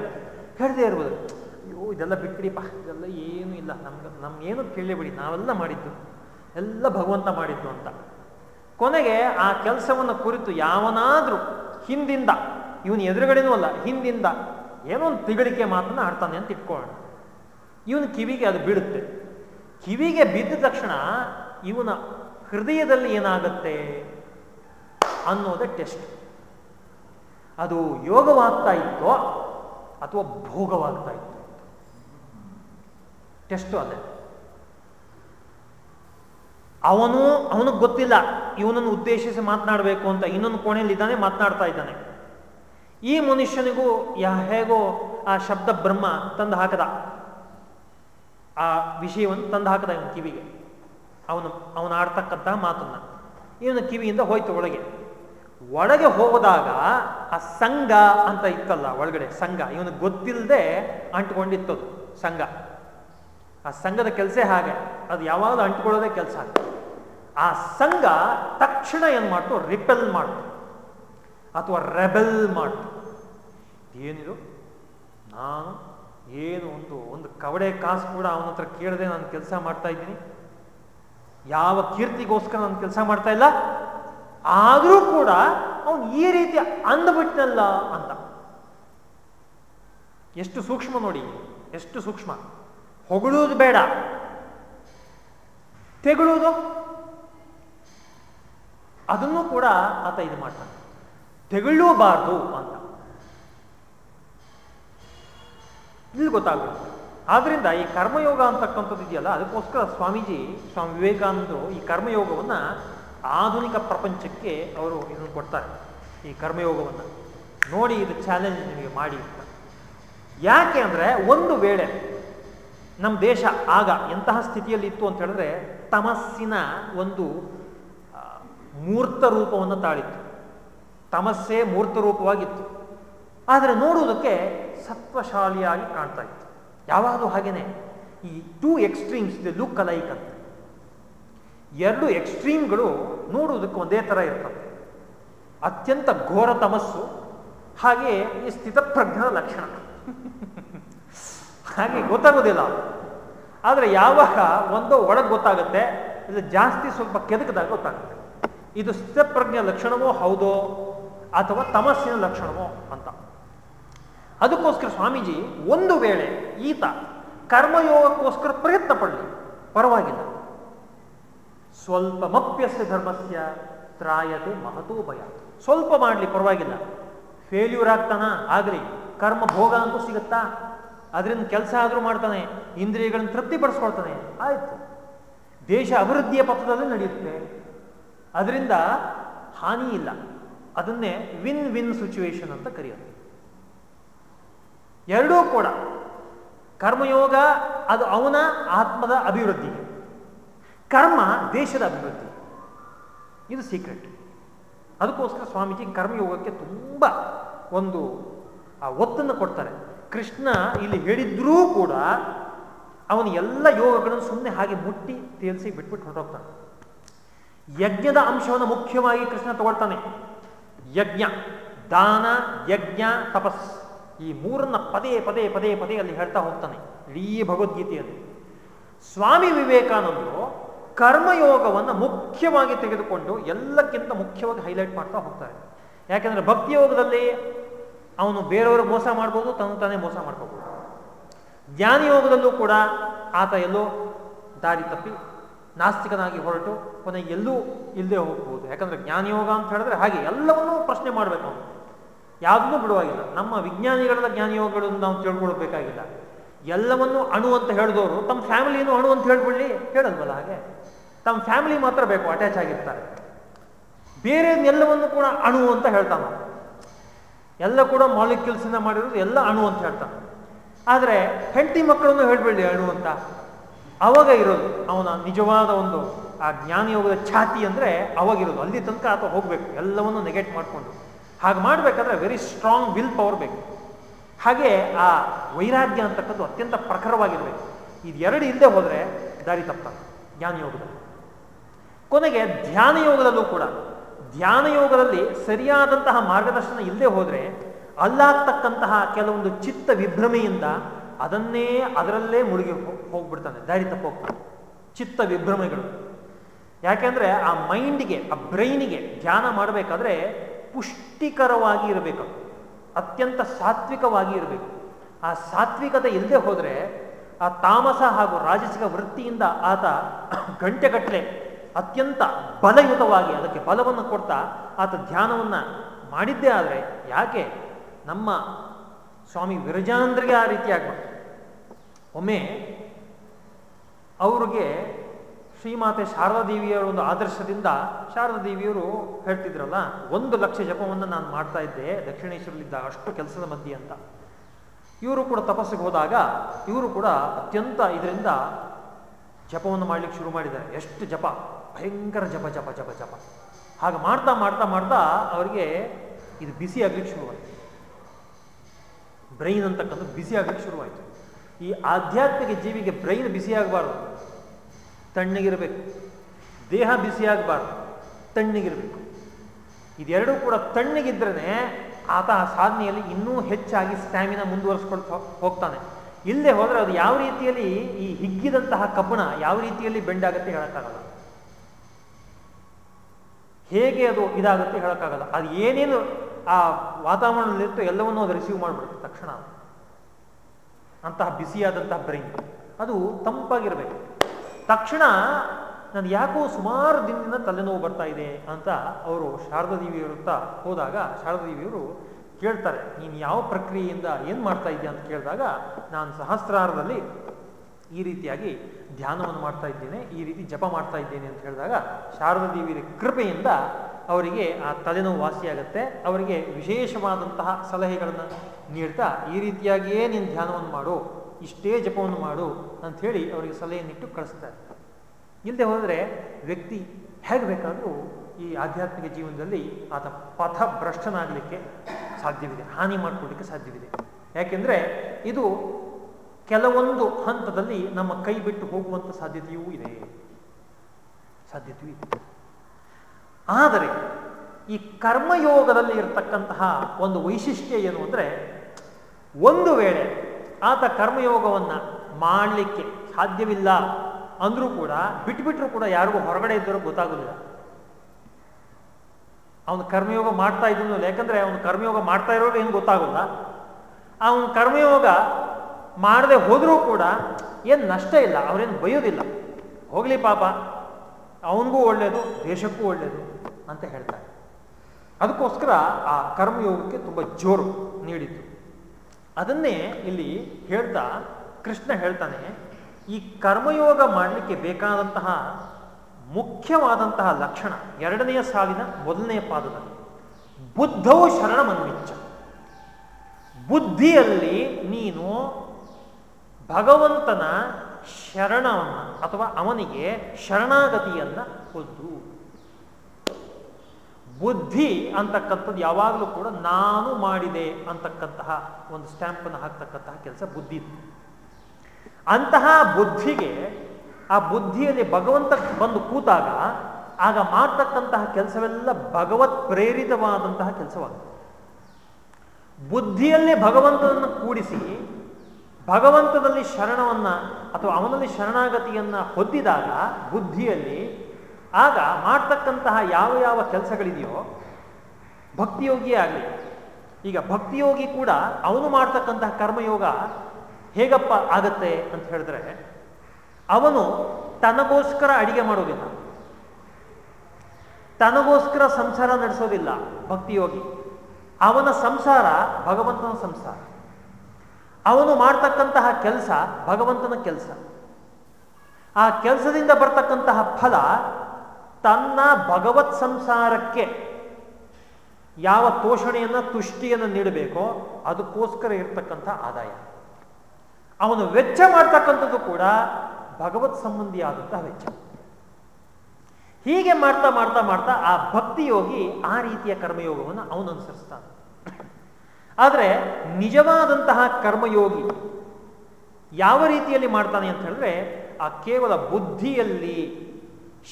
ಹೇಳದೆ ಇರ್ಬೋದು. ಅಯ್ಯೋ, ಇದೆಲ್ಲ ಬಿಟ್ಬಿಡಿಪ್ಪ, ಇದೆಲ್ಲ ಏನು ಇಲ್ಲ. ನಮ್ಗೆ, ನಮ್ಗೇನು ಕೇಳಿಬಿಡಿ, ನಾವೆಲ್ಲ ಮಾಡಿದ್ದು, ಎಲ್ಲ ಭಗವಂತ ಮಾಡಿದ್ದು ಅಂತ. ಕೊನೆಗೆ ಆ ಕೆಲಸವನ್ನು ಕುರಿತು ಯಾವನಾದ್ರೂ ಹಿಂದಿಂದ, ಇವನು ಎದುರುಗಡೆನೂ ಅಲ್ಲ, ಹಿಂದಿಂದ ಏನೋ ಒಂದು ತಿಗಳಿಕೆ ಮಾತನ್ನ ಆಡ್ತಾನೆ ಅಂತ ಇಟ್ಕೊಳ್ಳೋಣ ಇವನ ಕಿವಿಗೆ ಅದು ಬೀಳುತ್ತೆ. ಕಿವಿಗೆ ಬಿದ್ದ ತಕ್ಷಣ ಇವನ ಹೃದಯದಲ್ಲಿ ಏನಾಗುತ್ತೆ ಅನ್ನೋದೇ ಟೆಸ್ಟ್. ಅದು ಯೋಗವಾಗ್ತಾ ಇತ್ತೋ ಅಥವಾ ಭೋಗವಾಗ್ತಾ ಇತ್ತು? ಟೆಸ್ಟು ಅದೇ. ಅವನು, ಅವನಿಗೆ ಗೊತ್ತಿಲ್ಲ. ಇವನನ್ನು ಉದ್ದೇಶಿಸಿ ಮಾತನಾಡಬೇಕು ಅಂತ ಇನ್ನೊಂದು ಕೋಣೆಯಲ್ಲಿ ಇದ್ದಾನೆ ಮಾತನಾಡ್ತಾ ಇದ್ದಾನೆ. ಈ ಮನುಷ್ಯನಿಗೂ ಯಾ ಹೇಗೋ ಆ ಶಬ್ದ ಬ್ರಹ್ಮ ತಂದು ಹಾಕದ. ಆ ವಿಷಯವನ್ನು ತಂದು ಹಾಕದ ಇವನ ಕಿವಿಗೆ. ಅವನು ಅವನು ಆಡ್ತಕ್ಕಂತಹ ಮಾತನ್ನ. ಇವನ ಕಿವಿಯಿಂದ ಹೋಯ್ತು ಒಳಗೆ. ಒಳಗೆ ಹೋದಾಗ ಆ ಸಂಘ ಅಂತ ಇತ್ತಲ್ಲ ಒಳಗಡೆ, ಸಂಘ. ಇವನು ಗೊತ್ತಿಲ್ಲದೆ ಅಂಟ್ಕೊಂಡಿತ್ತದು ಸಂಘ. ಆ ಸಂಘದ ಕೆಲಸ ಹಾಗೆ? ಅದು ಯಾವಾಗಲೂ ಅಂಟ್ಕೊಳ್ಳೋದೇ ಕೆಲಸ ಆ ಸಂಘ ತಕ್ಷಣ ಏನು ಮಾಡ್ತು ರಿಪೆಲ್ ಮಾಡ್ತು. ಅಥವಾ ರೆಬೆಲ್ ಮಾಡ್ತು. ಏನಿದು? ನಾನು ಏನು ಒಂದು ಒಂದು ಕವಡೆ ಕಾಸು ಕೂಡ ಅವನ ಹತ್ರ ಕೇಳದೆ ನಾನು ಕೆಲಸ ಮಾಡ್ತಾ ಇದ್ದೀನಿ. ಯಾವ ಕೀರ್ತಿಗೋಸ್ಕರ ನಾನು ಕೆಲಸ ಮಾಡ್ತಾ ಇಲ್ಲ. ಆದರೂ ಕೂಡ ಅವನು ಈ ರೀತಿ ಅಂದ್ಬಿಟ್ನಲ್ಲ ಅಂತ. ಎಷ್ಟು ಸೂಕ್ಷ್ಮ ನೋಡಿ, ಎಷ್ಟು ಸೂಕ್ಷ್ಮ. ಹೊಗಳುವುದು ಬೇಡ. ತೆಗಳುವುದು. ಅದನ್ನು ಕೂಡ ಆತ ಇದು ಮಾಡ್ತಾನೆ. ತೆಗಳೂಬಾರ್ದು ಅಂತ. ಇಲ್ಲಿ ಗೊತ್ತಾಗುತ್ತೆ ಆದ್ರಿಂದ ಈ ಕರ್ಮಯೋಗ ಅಂತಕ್ಕಂಥದ್ದು ಇದೆಯಲ್ಲ, ಅದಕ್ಕೋಸ್ಕರ ಸ್ವಾಮೀಜಿ, ಸ್ವಾಮಿ ವಿವೇಕಾನಂದರು ಈ ಕರ್ಮಯೋಗವನ್ನು ಆಧುನಿಕ ಪ್ರಪಂಚಕ್ಕೆ ಅವರು ಇದನ್ನು ಕೊಡ್ತಾರೆ, ಈ ಕರ್ಮಯೋಗವನ್ನು. ನೋಡಿ ಇದು ಚಾಲೆಂಜ್ ನಿಮಗೆ ಮಾಡಿ ಅಂತ. ಯಾಕೆ ಅಂದರೆ ಒಂದು ವೇಳೆ ನಮ್ಮ ದೇಶ ಆಗ ಎಂತಹ ಸ್ಥಿತಿಯಲ್ಲಿ ಇತ್ತು ಅಂತ ಹೇಳಿದ್ರೆ ತಮಸ್ಸಿನ ಒಂದು ಮೂರ್ತ ರೂಪವನ್ನು ತಾಳಿತ್ತು. ತಮಸ್ಸೇ ಮೂರ್ತ ರೂಪವಾಗಿತ್ತು. ಆದರೆ ನೋಡುವುದಕ್ಕೆ ಸತ್ವಶಾಲಿಯಾಗಿ ಕಾಣ್ತಾ ಇತ್ತು. ಯಾವಾಗಲೂ ಹಾಗೇನೆ, ಈ two extremes they look alike ಅಂತ. ಎರಡು ಎಕ್ಸ್ಟ್ರೀಮ್ಗಳು ನೋಡುವುದಕ್ಕೆ ಒಂದೇ ಥರ ಇರ್ತವೆ. ಅತ್ಯಂತ ಘೋರ ತಮಸ್ಸು, ಹಾಗೆ ಈ ಸ್ಥಿತಪ್ರಜ್ಞರ ಲಕ್ಷಣ. ಹಾಗೆ ಗೊತ್ತಾಗೋದಿಲ್ಲ. ಆದರೆ ಯಾವಾಗ ಒಂದೋ ಒಳಗೆ ಗೊತ್ತಾಗುತ್ತೆ ಇದು ಜಾಸ್ತಿ ಸ್ವಲ್ಪ ಕೆದಕದಾಗ ಗೊತ್ತಾಗುತ್ತೆ. ಇದು ಸ್ಥಿತಪ್ರಜ್ಞ ಲಕ್ಷಣವೋ ಹೌದೋ, ಅಥವಾ ತಮಸ್ಸಿನ ಲಕ್ಷಣವೋ ಅಂತ. ಅದಕ್ಕೋಸ್ಕರ ಸ್ವಾಮೀಜಿ, ಒಂದು ವೇಳೆ ಈತ ಕರ್ಮಯೋಗಕ್ಕೋಸ್ಕರ ಪ್ರಯತ್ನ ಪಡಲಿ ಪರವಾಗಿಲ್ಲ. ಸ್ವಲ್ಪ ಮಪ್ಯಸ್ಯ ಧರ್ಮಸ್ಯ ತ್ರಾಯತೆ ಮಹತೋ ಭಯ. ಸ್ವಲ್ಪ ಮಾಡಲಿ, ಪರವಾಗಿಲ್ಲ. ಫೇಲ್ಯೂರ್ ಆಗ್ತಾನ? ಆಗಲಿ. ಕರ್ಮ ಭೋಗ ಅಂತೂ ಸಿಗುತ್ತಾ? ಅದರಿಂದ ಕೆಲಸ ಆದರೂ ಮಾಡ್ತಾನೆ, ಇಂದ್ರಿಯಗಳನ್ನು ತೃಪ್ತಿಪಡಿಸ್ಕೊಳ್ತಾನೆ. ಆಯ್ತು. ದೇಶ ಅಭಿವೃದ್ಧಿಯ ಪಥದಲ್ಲಿ ನಡೆಯುತ್ತೆ. ಅದರಿಂದ ಹಾನಿ ಇಲ್ಲ ಅದನ್ನೇ ವಿನ್ ವಿನ್ ಸಿಚುವೇಶನ್ ಅಂತ ಕರೆಯೋದು. ಎರಡೂ ಕೂಡ ಕರ್ಮಯೋಗ ಅದು ಅವನ ಆತ್ಮದ ಅಭಿವೃದ್ಧಿಗೆ ಕರ್ಮ ದೇಶದ ಅಭಿವೃದ್ಧಿ. ಇದು ಸೀಕ್ರೆಟ್ ಅದಕ್ಕೋಸ್ಕರ ಸ್ವಾಮೀಜಿ ಕರ್ಮಯೋಗಕ್ಕೆ ತುಂಬ ಒಂದು, ಆ, ಒತ್ತನ್ನು ಕೊಡ್ತಾರೆ. ಕೃಷ್ಣ ಇಲ್ಲಿ ಹೇಳಿದ್ರೂ ಕೂಡ ಅವನು ಎಲ್ಲ ಯೋಗಗಳನ್ನು ಸುಮ್ಮನೆ ಹಾಗೆ ಮುಟ್ಟಿ ತೇಲ್ಸಿ ಬಿಟ್ಬಿಟ್ಟು ಹೊರಟೋಗ್ತಾನೆ. ಯಜ್ಞದ ಅಂಶವನ್ನು ಮುಖ್ಯವಾಗಿ ಕೃಷ್ಣ ತಗೊಳ್ತಾನೆ. ಯಜ್ಞ, ದಾನ, ಯಜ್ಞ, ತಪಸ್. ಈ ಮೂರನ್ನ ಪದೇ ಪದೇ ಪದೇ ಪದೇ ಅಲ್ಲಿ ಹೇಳ್ತಾ ಹೋಗ್ತಾನೆ. ಇಡೀ ಭಗವದ್ಗೀತೆಯಲ್ಲಿ ಸ್ವಾಮಿ ವಿವೇಕಾನಂದರು ಕರ್ಮಯೋಗವನ್ನು ಮುಖ್ಯವಾಗಿ ತೆಗೆದುಕೊಂಡು ಎಲ್ಲಕ್ಕಿಂತ ಮುಖ್ಯವಾಗಿ ಹೈಲೈಟ್ ಮಾಡ್ತಾ ಹೋಗ್ತಾರೆ. ಯಾಕೆಂದರೆ ಭಕ್ತಿ ಯೋಗದಲ್ಲಿ ಅವನು ಬೇರೆಯವರು ಮೋಸ ಮಾಡ್ಬೋದು, ತನ್ನ ತಾನೇ ಮೋಸ ಮಾಡ್ಕೋಬಹುದು ಜ್ಞಾನಯೋಗದಲ್ಲೂ ಕೂಡ ಆತ ಎಲ್ಲೋ ದಾರಿ ತಪ್ಪಿ ನಾಸ್ತಿಕನಾಗಿ ಹೊರಟು ಕೊನೆಗೆ ಎಲ್ಲೂ ಇಲ್ಲದೆ ಹೋಗ್ಬೋದು. ಯಾಕಂದ್ರೆ ಜ್ಞಾನಯೋಗ ಅಂತ ಹೇಳಿದ್ರೆ ಹಾಗೆ ಎಲ್ಲವನ್ನೂ ಪ್ರಶ್ನೆ ಮಾಡಬೇಕು ಅವನು. ಯಾವುದನ್ನೂ ಬಿಡುವಾಗಿಲ್ಲ. ನಮ್ಮ ವಿಜ್ಞಾನಿಗಳ ಜ್ಞಾನಯೋಗಗಳನ್ನು ನಾವು ತಿಳ್ಕೊಳ್ಬೇಕಾಗಿಲ್ಲ. ಎಲ್ಲವನ್ನು ಅಣು ಅಂತ ಹೇಳಿದವರು ತಮ್ಮ ಫ್ಯಾಮಿಲಿಯನ್ನು ಅಣು ಅಂತ ಹೇಳ್ಬಿಡ್ಲಿ ಹೇಳಲ್ವಲ್ಲ ಹಾಗೆ. ತಮ್ಮ ಫ್ಯಾಮಿಲಿ ಮಾತ್ರ ಬೇಕು ಅಟ್ಯಾಚ್ ಆಗಿರ್ತಾರೆ. ಬೇರೆ ಎಲ್ಲವನ್ನು ಕೂಡ ಅಣು ಅಂತ ಹೇಳ್ತಾನ. ಎಲ್ಲ ಕೂಡ ಮಾಲಿಕ್ಯೂಲ್ಸಿಂದ ಮಾಡಿರೋದು ಎಲ್ಲ ಅಣು ಅಂತ ಹೇಳ್ತಾನೆ. ಆದರೆ ಹೆಂಡತಿ ಮಕ್ಕಳನ್ನು ಹೇಳ್ಬಿಡ್ಲಿ ಅಣು ಅಂತ. ಅವಾಗ ಇರೋದು, ಅವನ ನಿಜವಾದ ಒಂದು ಆ ಜ್ಞಾನಯೋಗದ ಛಾತಿ ಅಂದರೆ ಅವಾಗಿರೋದು ಅಲ್ಲಿ ತನಕ ಆತ ಹೋಗಬೇಕು, ಎಲ್ಲವನ್ನು ನೆಗೆಟ್ ಮಾಡಿಕೊಂಡು. ಹಾಗೆ ಮಾಡಬೇಕಾದ್ರೆ ವೆರಿ ಸ್ಟ್ರಾಂಗ್ ವಿಲ್ ಪವರ್ ಬೇಕು. ಹಾಗೆ ಆ ವೈರಾಗ್ಯ ಅಂತಕ್ಕದ್ದು ಅತ್ಯಂತ ಪ್ರಖರವಾಗಿರಬೇಕು. ಇದು ಎರಡು ಇಲ್ಲದೆ ಹೋದರೆ ದಾರಿ ತಪ್ಪಾಗ ಜ್ಞಾನಯೋಗದಲ್ಲಿ ಕೊನೆಗೆ ಧ್ಯಾನ ಯೋಗದಲ್ಲೂ ಕೂಡ. ಧ್ಯಾನ ಯೋಗದಲ್ಲಿ ಸರಿಯಾದಂತಹ ಮಾರ್ಗದರ್ಶನ ಇಲ್ಲದೆ ಹೋದರೆ ಅಲ್ಲಾಗ್ತಕ್ಕಂತಹ ಕೆಲವೊಂದು ಚಿತ್ತ ವಿಭ್ರಮೆಯಿಂದ ಅದನ್ನೇ ಅದರಲ್ಲೇ ಮುಳುಗಿ ಹೋಗ್ಬಿಡ್ತಾನೆ. ದಾರಿ ತಪ್ಪೋಗ್ತಾನೆ ಚಿತ್ತ ವಿಭ್ರಮೆಗಳು. ಯಾಕೆಂದರೆ ಆ ಮೈಂಡ್ಗೆ ಆ ಬ್ರೈನಿಗೆ ಧ್ಯಾನ ಮಾಡಬೇಕಾದ್ರೆ ಪುಷ್ಟಿಕರವಾಗಿ ಇರಬೇಕು ಅತ್ಯಂತ ಸಾತ್ವಿಕವಾಗಿ ಇರಬೇಕು ಆ ಸಾತ್ವಿಕತೆ ಇಲ್ಲದೆ ಹೋದರೆ ಆ ತಾಮಸ ಹಾಗೂ ರಾಜಸಿಕ ವೃತ್ತಿಯಿಂದ ಆತ ಗಂಟೆಗಟ್ಟಲೆ ಅತ್ಯಂತ ಬಲಯುತವಾಗಿ ಅದಕ್ಕೆ ಬಲವನ್ನು ಕೊಡ್ತಾ ಆತ ಧ್ಯಾನವನ್ನು ಮಾಡಿದ್ದೇ ಆದರೆ ಯಾಕೆ? ನಮ್ಮ ಸ್ವಾಮಿ ವಿರಜಾಂದ್ರಿಗೆ ಆ ರೀತಿ ಆಗ್ಬಾರ್ದು ಒಮ್ಮೆ ಅವ್ರಿಗೆ ಶ್ರೀಮಾತೆ ಶಾರದಾದೇವಿಯವರ ಒಂದು ಆದರ್ಶದಿಂದ ಶಾರದಾದೇವಿಯವರು ಹೇಳ್ತಿದ್ರಲ್ಲ, ಒಂದು ಲಕ್ಷ ಜಪವನ್ನು ನಾನು ಮಾಡ್ತಾ ಇದ್ದೆ ದಕ್ಷಿಣೇಶ್ವರಲ್ಲಿದ್ದಾಗ ಅಷ್ಟು ಕೆಲಸದ ಮಧ್ಯೆ ಅಂತ. ಇವರು ಕೂಡ ತಪಸ್ಸಿಗೆ ಹೋದಾಗ ಇವರು ಕೂಡ ಅತ್ಯಂತ ಇದರಿಂದ ಜಪವನ್ನು ಮಾಡ್ಲಿಕ್ಕೆ ಶುರು ಮಾಡಿದ್ದಾರೆ. ಎಷ್ಟು ಜಪ? ಭಯಂಕರ ಜಪ ಜಪ ಜಪ ಜಪ. ಹಾಗೆ ಮಾಡ್ತಾ ಮಾಡ್ತಾ ಮಾಡ್ತಾ ಅವರಿಗೆ ಇದು ಬಿಸಿ ಆಗ್ಲಿಕ್ಕೆ ಶುರುವಾಯಿತು. ಬ್ರೈನ್ ಅಂತಕ್ಕಂಥದ್ದು ಬಿಸಿ ಆಗ್ಲಿಕ್ಕೆ ಶುರುವಾಯಿತು. ಈ ಆಧ್ಯಾತ್ಮಿಕ ಜೀವಿಗೆ ಬ್ರೈನ್ ಬಿಸಿ ಆಗಬಾರ್ದು. ತಣ್ಣಗಿರಬೇಕು. ದೇಹ ಬಿಸಿಯಾಗಬಾರ್ದು, ತಣ್ಣಗಿರಬೇಕು. ಇದೆರಡೂ ಕೂಡ ತಣ್ಣಗಿದ್ರೇ ಆತ ಆ ಸಾಧನೆಯಲ್ಲಿ ಇನ್ನೂ ಹೆಚ್ಚಾಗಿ ಸ್ಟ್ಯಾಮಿನ ಮುಂದುವರಿಸ್ಕೊಳ್ತಾ ಹೋಗ್ತಾನೆ. ಇಲ್ಲದೆ ಹೋದರೆ ಅದು ಯಾವ ರೀತಿಯಲ್ಲಿ ಈ ಹಿಗ್ಗಿದಂತಹ ಕಬ್ಬಣ ಯಾವ ರೀತಿಯಲ್ಲಿ ಬೆಂಡಾಗುತ್ತೆ ಹೇಳೋಕ್ಕಾಗಲ್ಲ. ಹೇಗೆ ಅದು ಇದಾಗುತ್ತೆ ಹೇಳೋಕ್ಕಾಗಲ್ಲ. ಅದು ಏನೇನು ಆ ವಾತಾವರಣದಲ್ಲಿತ್ತು ಎಲ್ಲವನ್ನೂ ಅದು ರಿಸೀವ್ ಮಾಡಿಬಿಡುತ್ತೆ ತಕ್ಷಣ. ಅಂತಹ ಬಿಸಿಯಾದಂತಹ ಬ್ರೈನ್ ಅದು ತಂಪಾಗಿರಬೇಕು. ತಕ್ಷಣ ನಾನು ಯಾಕೋ ಸುಮಾರು ದಿನದಿಂದ ತಲೆನೋವು ಬರ್ತಾ ಇದೆ ಅಂತ ಅವರು ಶಾರದಾ ದೇವಿಯವರ ಹೋದಾಗ ಶಾರದಾದೇವಿಯವರು ಕೇಳ್ತಾರೆ, ನೀನು ಯಾವ ಪ್ರಕ್ರಿಯೆಯಿಂದ ಏನು ಮಾಡ್ತಾ ಇದ್ದೀಯ ಅಂತ ಕೇಳಿದಾಗ, ನಾನು ಸಹಸ್ರಾರದಲ್ಲಿ ಈ ರೀತಿಯಾಗಿ ಧ್ಯಾನವನ್ನು ಮಾಡ್ತಾ ಇದ್ದೇನೆ, ಈ ರೀತಿ ಜಪ ಮಾಡ್ತಾ ಇದ್ದೇನೆ ಅಂತ ಹೇಳಿದಾಗ ಶಾರದಾ ದೇವಿಯ ಕೃಪೆಯಿಂದ ಅವರಿಗೆ ಆ ತಲೆನೋವು ವಾಸಿಯಾಗತ್ತೆ, ಅವರಿಗೆ ವಿಶೇಷವಾದಂತಹ ಸಲಹೆಗಳನ್ನು ನೀಡ್ತಾ ಈ ರೀತಿಯಾಗಿಯೇ ನೀನು ಧ್ಯಾನವನ್ನು ಮಾಡು ಇಷ್ಟೇ ಜಪವನ್ನು ಮಾಡು ಅಂಥೇಳಿ ಅವರಿಗೆ ಸಲಹೆಯನ್ನಿಟ್ಟು ಕಳಿಸ್ತಾರೆ. ಇಲ್ಲದೆ ಹೋದರೆ ವ್ಯಕ್ತಿ ಹೇಗೆ ಬೇಕಾದರೂ ಈ ಆಧ್ಯಾತ್ಮಿಕ ಜೀವನದಲ್ಲಿ ಆತ ಪಥ ಭ್ರಷ್ಟನಾಗಲಿಕ್ಕೆ ಸಾಧ್ಯವಿದೆ, ಹಾನಿ ಮಾಡಿಕೊಳ್ಳಿಕ್ಕೆ ಸಾಧ್ಯವಿದೆ. ಯಾಕೆಂದರೆ ಇದು ಕೆಲವೊಂದು ಹಂತದಲ್ಲಿ ನಮ್ಮ ಕೈ ಬಿಟ್ಟು ಹೋಗುವಂಥ ಸಾಧ್ಯತೆಯೂ ಇದೆ. ಸಾಧ್ಯತೆಯೂ ಇದೆ. ಆದರೆ ಈ ಕರ್ಮಯೋಗದಲ್ಲಿ ಇರತಕ್ಕಂತಹ ಒಂದು ವೈಶಿಷ್ಟ್ಯ ಏನು ಅಂದರೆ ಒಂದು ವೇಳೆ ಆತ ಕರ್ಮಯೋಗವನ್ನು ಮಾಡಲಿಕ್ಕೆ ಸಾಧ್ಯವಿಲ್ಲ ಅಂದರೂ ಕೂಡ, ಬಿಟ್ಬಿಟ್ರೂ ಕೂಡ ಯಾರಿಗೂ ಹೊರಗಡೆ ಇದ್ದರೂ ಗೊತ್ತಾಗೋದಿಲ್ಲ. ಅವನು ಕರ್ಮಯೋಗ ಮಾಡ್ತಾ ಇದ್ದನು ಯಾಕಂದ್ರೆ ಅವನು ಕರ್ಮಯೋಗ ಮಾಡ್ತಾ ಇರೋರು ಏನು ಗೊತ್ತಾಗೋಲ್ಲ ಅವನು ಕರ್ಮಯೋಗ ಮಾಡದೆ ಹೋದರೂ ಕೂಡ ಏನು ನಷ್ಟ ಇಲ್ಲ, ಅವರೇನು ಬಯೋದಿಲ್ಲ. ಹೋಗಲಿ ಪಾಪ, ಅವನಿಗೂ ಒಳ್ಳೆಯದು ದೇಶಕ್ಕೂ ಒಳ್ಳೆಯದು ಅಂತ ಹೇಳ್ತಾರೆ. ಅದಕ್ಕೋಸ್ಕರ ಆ ಕರ್ಮಯೋಗಕ್ಕೆ ತುಂಬ ಜೋರು ನೀಡಿತು ಅದನ್ನೇ ಇಲ್ಲಿ ಹೇಳ್ತಾ ಕೃಷ್ಣ ಹೇಳ್ತಾನೆ, ಈ ಕರ್ಮಯೋಗ ಮಾಡಲಿಕ್ಕೆ ಬೇಕಾದಂತಹ ಮುಖ್ಯವಾದಂತಹ ಲಕ್ಷಣ ಎರಡನೆಯ ಸಾಲಿನ ಮೊದಲನೆಯ ಪಾದದಲ್ಲಿ, ಬುದ್ಧವು ಶರಣಮನ್ವಿಚ್ಚ. ಬುದ್ಧಿಯಲ್ಲಿ ನೀನು ಭಗವಂತನ ಶರಣವನ್ನು ಅಥವಾ ಅವನಿಗೆ ಶರಣಾಗತಿಯನ್ನು ಹೊಂದು. ಬುದ್ಧಿ ಅಂತಕ್ಕಂಥದ್ದು ಯಾವಾಗಲೂ ಕೂಡ ನಾನು ಮಾಡಿದೆ ಅಂತಕ್ಕಂತಹ ಒಂದು ಸ್ಟ್ಯಾಂಪನ್ನು ಹಾಕ್ತಕ್ಕಂತಹ ಕೆಲಸ ಬುದ್ಧಿ ಅಂತಹ ಬುದ್ಧಿಗೆ ಆ ಬುದ್ಧಿಯಲ್ಲಿ ಭಗವಂತ ಬಂದು ಕೂತಾಗ ಆಗ ಮಾಡ್ತಕ್ಕಂತಹ ಕೆಲಸವೆಲ್ಲ ಭಗವತ್ ಪ್ರೇರಿತವಾದಂತಹ ಕೆಲಸವಾಗುತ್ತೆ. ಬುದ್ಧಿಯಲ್ಲೇ ಭಗವಂತನನ್ನು ಕೂಡಿಸಿ ಭಗವಂತನಲ್ಲಿ ಶರಣವನ್ನ ಅಥವಾ ಅವನಲ್ಲಿ ಶರಣಾಗತಿಯನ್ನ ಹೊಂದಿದಾಗ ಬುದ್ಧಿಯಲ್ಲಿ ಆಗ ಮಾಡ್ತಕ್ಕಂತಹ ಯಾವ ಯಾವ ಕೆಲಸಗಳಿದೆಯೋ ಭಕ್ತಿಯೋಗಿಯೇ ಆಗಲಿ, ಈಗ ಭಕ್ತಿಯೋಗಿ ಕೂಡ ಅವನು ಮಾಡ್ತಕ್ಕಂತಹ ಕರ್ಮಯೋಗ ಹೇಗಪ್ಪ ಆಗತ್ತೆ ಅಂತ ಹೇಳಿದ್ರೆ, ಅವನು ತನಗೋಸ್ಕರ ಅಡಿಗೆ ಮಾಡೋದಿಲ್ಲ. ತನಗೋಸ್ಕರ ಸಂಸಾರ ನಡೆಸೋದಿಲ್ಲ ಭಕ್ತಿಯೋಗಿ. ಅವನ ಸಂಸಾರ ಭಗವಂತನ ಸಂಸಾರ. ಅವನು ಮಾಡ್ತಕ್ಕಂತಹ ಕೆಲಸ ಭಗವಂತನ ಕೆಲಸ. ಆ ಕೆಲಸದಿಂದ ಬರ್ತಕ್ಕಂತಹ ಫಲ ತನ್ನ ಭಗವತ್ ಸಂಸಾರಕ್ಕೆ ಯಾವ ತೋಷಣೆಯನ್ನು, ತುಷ್ಟಿಯನ್ನು ನೀಡಬೇಕೋ ಅದಕ್ಕೋಸ್ಕರ ಇರತಕ್ಕಂಥ ಆದಾಯ. ಅವನು ವೆಚ್ಚ ಮಾಡ್ತಕ್ಕಂಥದ್ದು ಕೂಡ ಭಗವತ್ ಸಂಬಂಧಿಯಾದಂತಹ ವೆಚ್ಚ. ಹೀಗೆ ಮಾಡ್ತಾ ಮಾಡ್ತಾ ಮಾಡ್ತಾ ಆ ಭಕ್ತಿಯೋಗಿ ಆ ರೀತಿಯ ಕರ್ಮಯೋಗವನ್ನು ಅವನು ಅನುಸರಿಸ್ತಾನೆ. ಆದರೆ ನಿಜವಾದಂತಹ ಕರ್ಮಯೋಗಿ ಯಾವ ರೀತಿಯಲ್ಲಿ ಮಾಡ್ತಾನೆ ಅಂತ ಹೇಳಿದ್ರೆ, ಆ ಕೇವಲ ಬುದ್ಧಿಯಲ್ಲಿ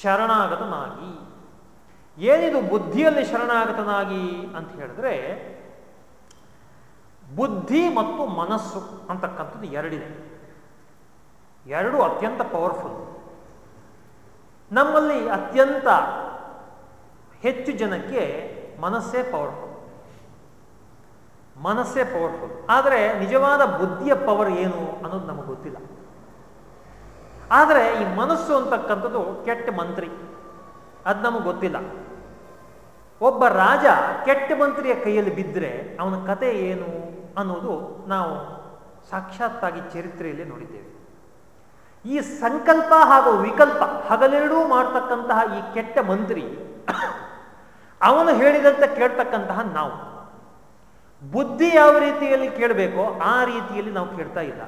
ಶರಣಾಗತನಾಗಿ. ಏನಿದು ಬುದ್ಧಿಯಲ್ಲಿ ಶರಣಾಗತನಾಗಿ ಅಂತ ಹೇಳಿದ್ರೆ, ಬುದ್ಧಿ ಮತ್ತು ಮನಸ್ಸು ಅಂತಕ್ಕಂಥದ್ದು ಎರಡಿದೆ. ಎರಡು ಅತ್ಯಂತ ಪವರ್ಫುಲ್ ನಮ್ಮಲ್ಲಿ ಅತ್ಯಂತ ಹೆಚ್ಚು ಜನಕ್ಕೆ ಮನಸ್ಸೇ ಪವರ್ಫುಲ್ ಮನಸ್ಸೇ ಪವರ್ಫುಲ್ ಆದರೆ ನಿಜವಾದ ಬುದ್ಧಿಯ ಪವರ್ ಏನು ಅನ್ನೋದು ನಮಗೆ ಗೊತ್ತಿಲ್ಲ. ಆದರೆ ಈ ಮನಸ್ಸು ಅಂತಕ್ಕಂಥದ್ದು ಕೆಟ್ಟ ಮಂತ್ರಿ. ಅದು ನಮಗೆ ಗೊತ್ತಿಲ್ಲ. ಒಬ್ಬ ರಾಜ ಕೆಟ್ಟ ಮಂತ್ರಿಯ ಕೈಯಲ್ಲಿ ಬಿದ್ದರೆ ಅವನ ಕತೆ ಏನು ಅನ್ನೋದು ನಾವು ಸಾಕ್ಷಾತ್ತಾಗಿ ಚರಿತ್ರೆಯಲ್ಲಿ ನೋಡಿದ್ದೇವೆ. ಈ ಸಂಕಲ್ಪ ಹಾಗೂ ವಿಕಲ್ಪ ಹಗಲೆರಡೂ ಮಾಡ್ತಕ್ಕಂತಹ ಈ ಕೆಟ್ಟ ಮಂತ್ರಿ ಅವನು ಹೇಳಿದಂತೆ ಕೇಳ್ತಕ್ಕಂತಹ ನಾವು. ಬುದ್ಧಿ ಯಾವ ರೀತಿಯಲ್ಲಿ ಕೇಳಬೇಕೋ ಆ ರೀತಿಯಲ್ಲಿ ನಾವು ಕೇಳ್ತಾ ಇಲ್ಲ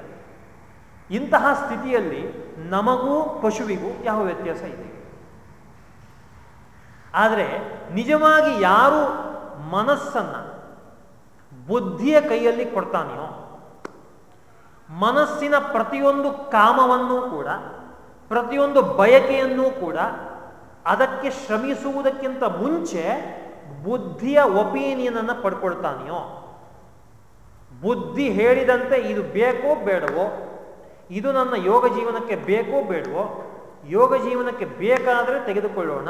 ಇಂತಹ ಸ್ಥಿತಿಯಲ್ಲಿ ನಮಗೂ ಪಶುವಿಗೂ ಯಾವ ವ್ಯತ್ಯಾಸ ಇದೆ? ಆದರೆ ನಿಜವಾಗಿ ಯಾರು ಮನಸ್ಸನ್ನ ಬುದ್ಧಿಯ ಕೈಯಲ್ಲಿ ಕೊಡ್ತಾನೆಯೋ, ಮನಸ್ಸಿನ ಪ್ರತಿಯೊಂದು ಕಾಮವನ್ನೂ ಕೂಡ, ಪ್ರತಿಯೊಂದು ಬಯಕೆಯನ್ನು ಕೂಡ ಅದಕ್ಕೆ ಶ್ರಮಿಸುವುದಕ್ಕಿಂತ ಮುಂಚೆ ಬುದ್ಧಿಯ ಒಪಿನಿಯನ್ ಅನ್ನು ಪಡ್ಕೊಳ್ತಾನೆಯೋ? ಬುದ್ಧಿ ಹೇಳಿದಂತೆ ಇದು ಬೇಕೋ ಬೇಡವೋ? ಇದು ನನ್ನ ಯೋಗ ಜೀವನಕ್ಕೆ ಬೇಕೋ ಬೇಡವೋ, ಯೋಗ ಜೀವನಕ್ಕೆ ಬೇಕಾದರೆ ತೆಗೆದುಕೊಳ್ಳೋಣ.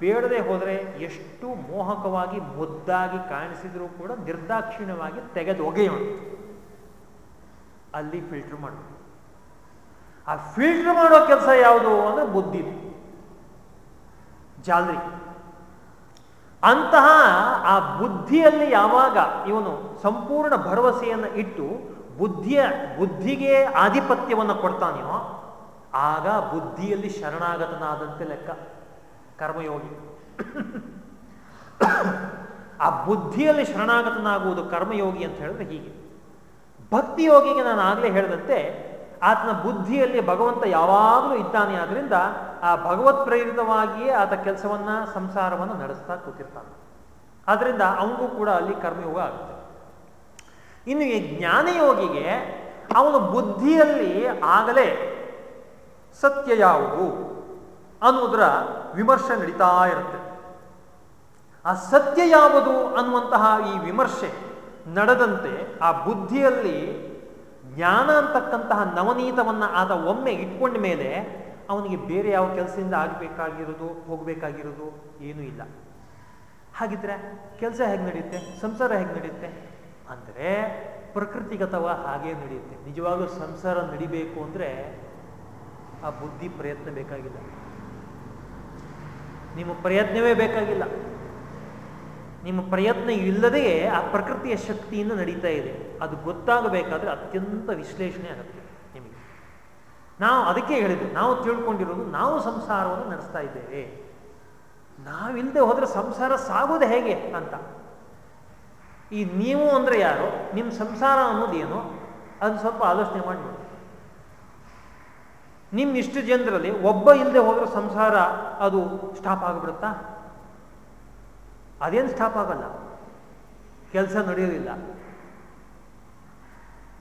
ಬೇಡದೆ ಹೋದರೆ ಎಷ್ಟು ಮೋಹಕವಾಗಿ ಮುದ್ದಾಗಿ ಕಾಣಿಸಿದರೂ ಕೂಡ ನಿರ್ದಾಕ್ಷಿಣ್ಯವಾಗಿ ತೆಗೆದು ಒಗೆಯೋಣ. ಅಲ್ಲಿ ಫಿಲ್ಟರ್ ಮಾಡಬೇಕು ಆ ಫಿಲ್ಟರ್ ಮಾಡೋ ಕೆಲಸ ಯಾವುದು ಅಂದರೆ ಬುದ್ಧಿ. ಜಾಲ್ರಿ. ಅಂತಹ ಆ ಬುದ್ಧಿಯಲ್ಲಿ ಯಾವಾಗ ಇವನು ಸಂಪೂರ್ಣ ಭರವಸೆಯನ್ನು ಇಟ್ಟು ಬುದ್ಧಿಯ, ಬುದ್ಧಿಗೆ ಆಧಿಪತ್ಯವನ್ನು ಕೊಡ್ತಾನೆಯೋ ಆಗ ಬುದ್ಧಿಯಲ್ಲಿ ಶರಣಾಗತನಾದಂತೆ ಲೆಕ್ಕ. ಕರ್ಮಯೋಗಿ. ಆ ಬುದ್ಧಿಯಲ್ಲಿ ಶರಣಾಗತನಾಗುವುದು ಕರ್ಮಯೋಗಿ ಅಂತ ಹೇಳಿದ್ರೆ ಹೀಗೆ. ಭಕ್ತಿಯೋಗಿಗೆ ನಾನು ಆಗಲೇ ಹೇಳಿದಂತೆ, ಆತನ ಬುದ್ಧಿಯಲ್ಲಿ ಭಗವಂತ ಯಾವಾಗಲೂ ಇದ್ದಾನೆ, ಆದ್ರಿಂದ ಆ ಭಗವತ್ ಪ್ರೇರಿತವಾಗಿಯೇ ಆತ ಕೆಲಸವನ್ನ, ಸಂಸಾರವನ್ನು ನಡೆಸ್ತಾ ಕೂತಿರ್ತಾನೆ. ಆದ್ರಿಂದ ಅವನಿಗೂ ಕೂಡ ಅಲ್ಲಿ ಕರ್ಮಯೋಗ ಆಗುತ್ತೆ. ಇನ್ನು ಈ ಜ್ಞಾನಯೋಗಿಗೆ ಅವನ ಬುದ್ಧಿಯಲ್ಲಿ ಆಗಲೇ ಸತ್ಯ ಯಾವುದು ಅನ್ನೋದರ ವಿಮರ್ಶೆ ನಡೀತಾ ಇರುತ್ತೆ. ಆ ಸತ್ಯ ಯಾವುದು ಅನ್ನುವಂತಹ ಈ ವಿಮರ್ಶೆ ನಡೆದಂತೆ ಆ ಬುದ್ಧಿಯಲ್ಲಿ ಜ್ಞಾನ ಅಂತಕ್ಕಂತಹ ನವನೀತವನ್ನು ಆತ ಒಮ್ಮೆ ಇಟ್ಕೊಂಡ ಮೇಲೆ ಅವನಿಗೆ ಬೇರೆ ಯಾವ ಕೆಲಸದಿಂದ ಆಗಬೇಕಾಗಿರೋದು ಹೋಗಬೇಕಾಗಿರೋದು ಏನೂ ಇಲ್ಲ. ಹಾಗಿದ್ರೆ ಕೆಲಸ ಹೇಗೆ ನಡೆಯುತ್ತೆ? ಸಂಸಾರ ಹೇಗೆ ನಡೆಯುತ್ತೆ? ಅಂದರೆ ಪ್ರಕೃತಿಗತವ ಹಾಗೇ ನಡೆಯುತ್ತೆ. ನಿಜವಾಗ್ಲೂ ಸಂಸಾರ ನಡಿಬೇಕು ಅಂದರೆ ಆ ಬುದ್ಧಿ ಪ್ರಯತ್ನ ಬೇಕಾಗಿಲ್ಲ. ನಿಮ್ಮ ಪ್ರಯತ್ನವೇ ಬೇಕಾಗಿಲ್ಲ. ನಿಮ್ಮ ಪ್ರಯತ್ನ ಇಲ್ಲದೆಯೇ ಆ ಪ್ರಕೃತಿಯ ಶಕ್ತಿಯಿಂದ ನಡೀತಾ ಇದೆ. ಅದು ಗೊತ್ತಾಗಬೇಕಾದ್ರೆ ಅತ್ಯಂತ ವಿಶ್ಲೇಷಣೆ ಆಗುತ್ತೆ ನಿಮಗೆ. ನಾವು ಅದಕ್ಕೆ ಹೇಳಿದ್ದು, ನಾವು ತಿಳ್ಕೊಂಡಿರೋದು, ನಾವು ಸಂಸಾರವನ್ನು ನಡೆಸ್ತಾ ಇದ್ದೇವೆ. ನಾವಿಲ್ಲದೆ ಹೋದರೆ ಸಂಸಾರ ಸಾಗೋದು ಹೇಗೆ ಅಂತ. ಈ ನೀವು ಅಂದರೆ ಯಾರು? ನಿಮ್ಮ ಸಂಸಾರ ಅನ್ನೋದೇನು ಅದನ್ನು ಸ್ವಲ್ಪ ಆಲೋಚನೆ ಮಾಡಿ ನೋಡಿ. ನಿಮ್ಮ ಇಷ್ಟು ಜನರಲ್ಲಿ ಒಬ್ಬ ಇಲ್ಲದೆ ಹೋದ್ರೆ ಸಂಸಾರ ಅದು ಸ್ಟಾಪ್ ಆಗಿಬಿಡುತ್ತಾ? ಅದೇನು ಸ್ಟಾಪ್ ಆಗಲ್ಲ. ಕೆಲಸ ನಡೆಯೋದಿಲ್ಲ.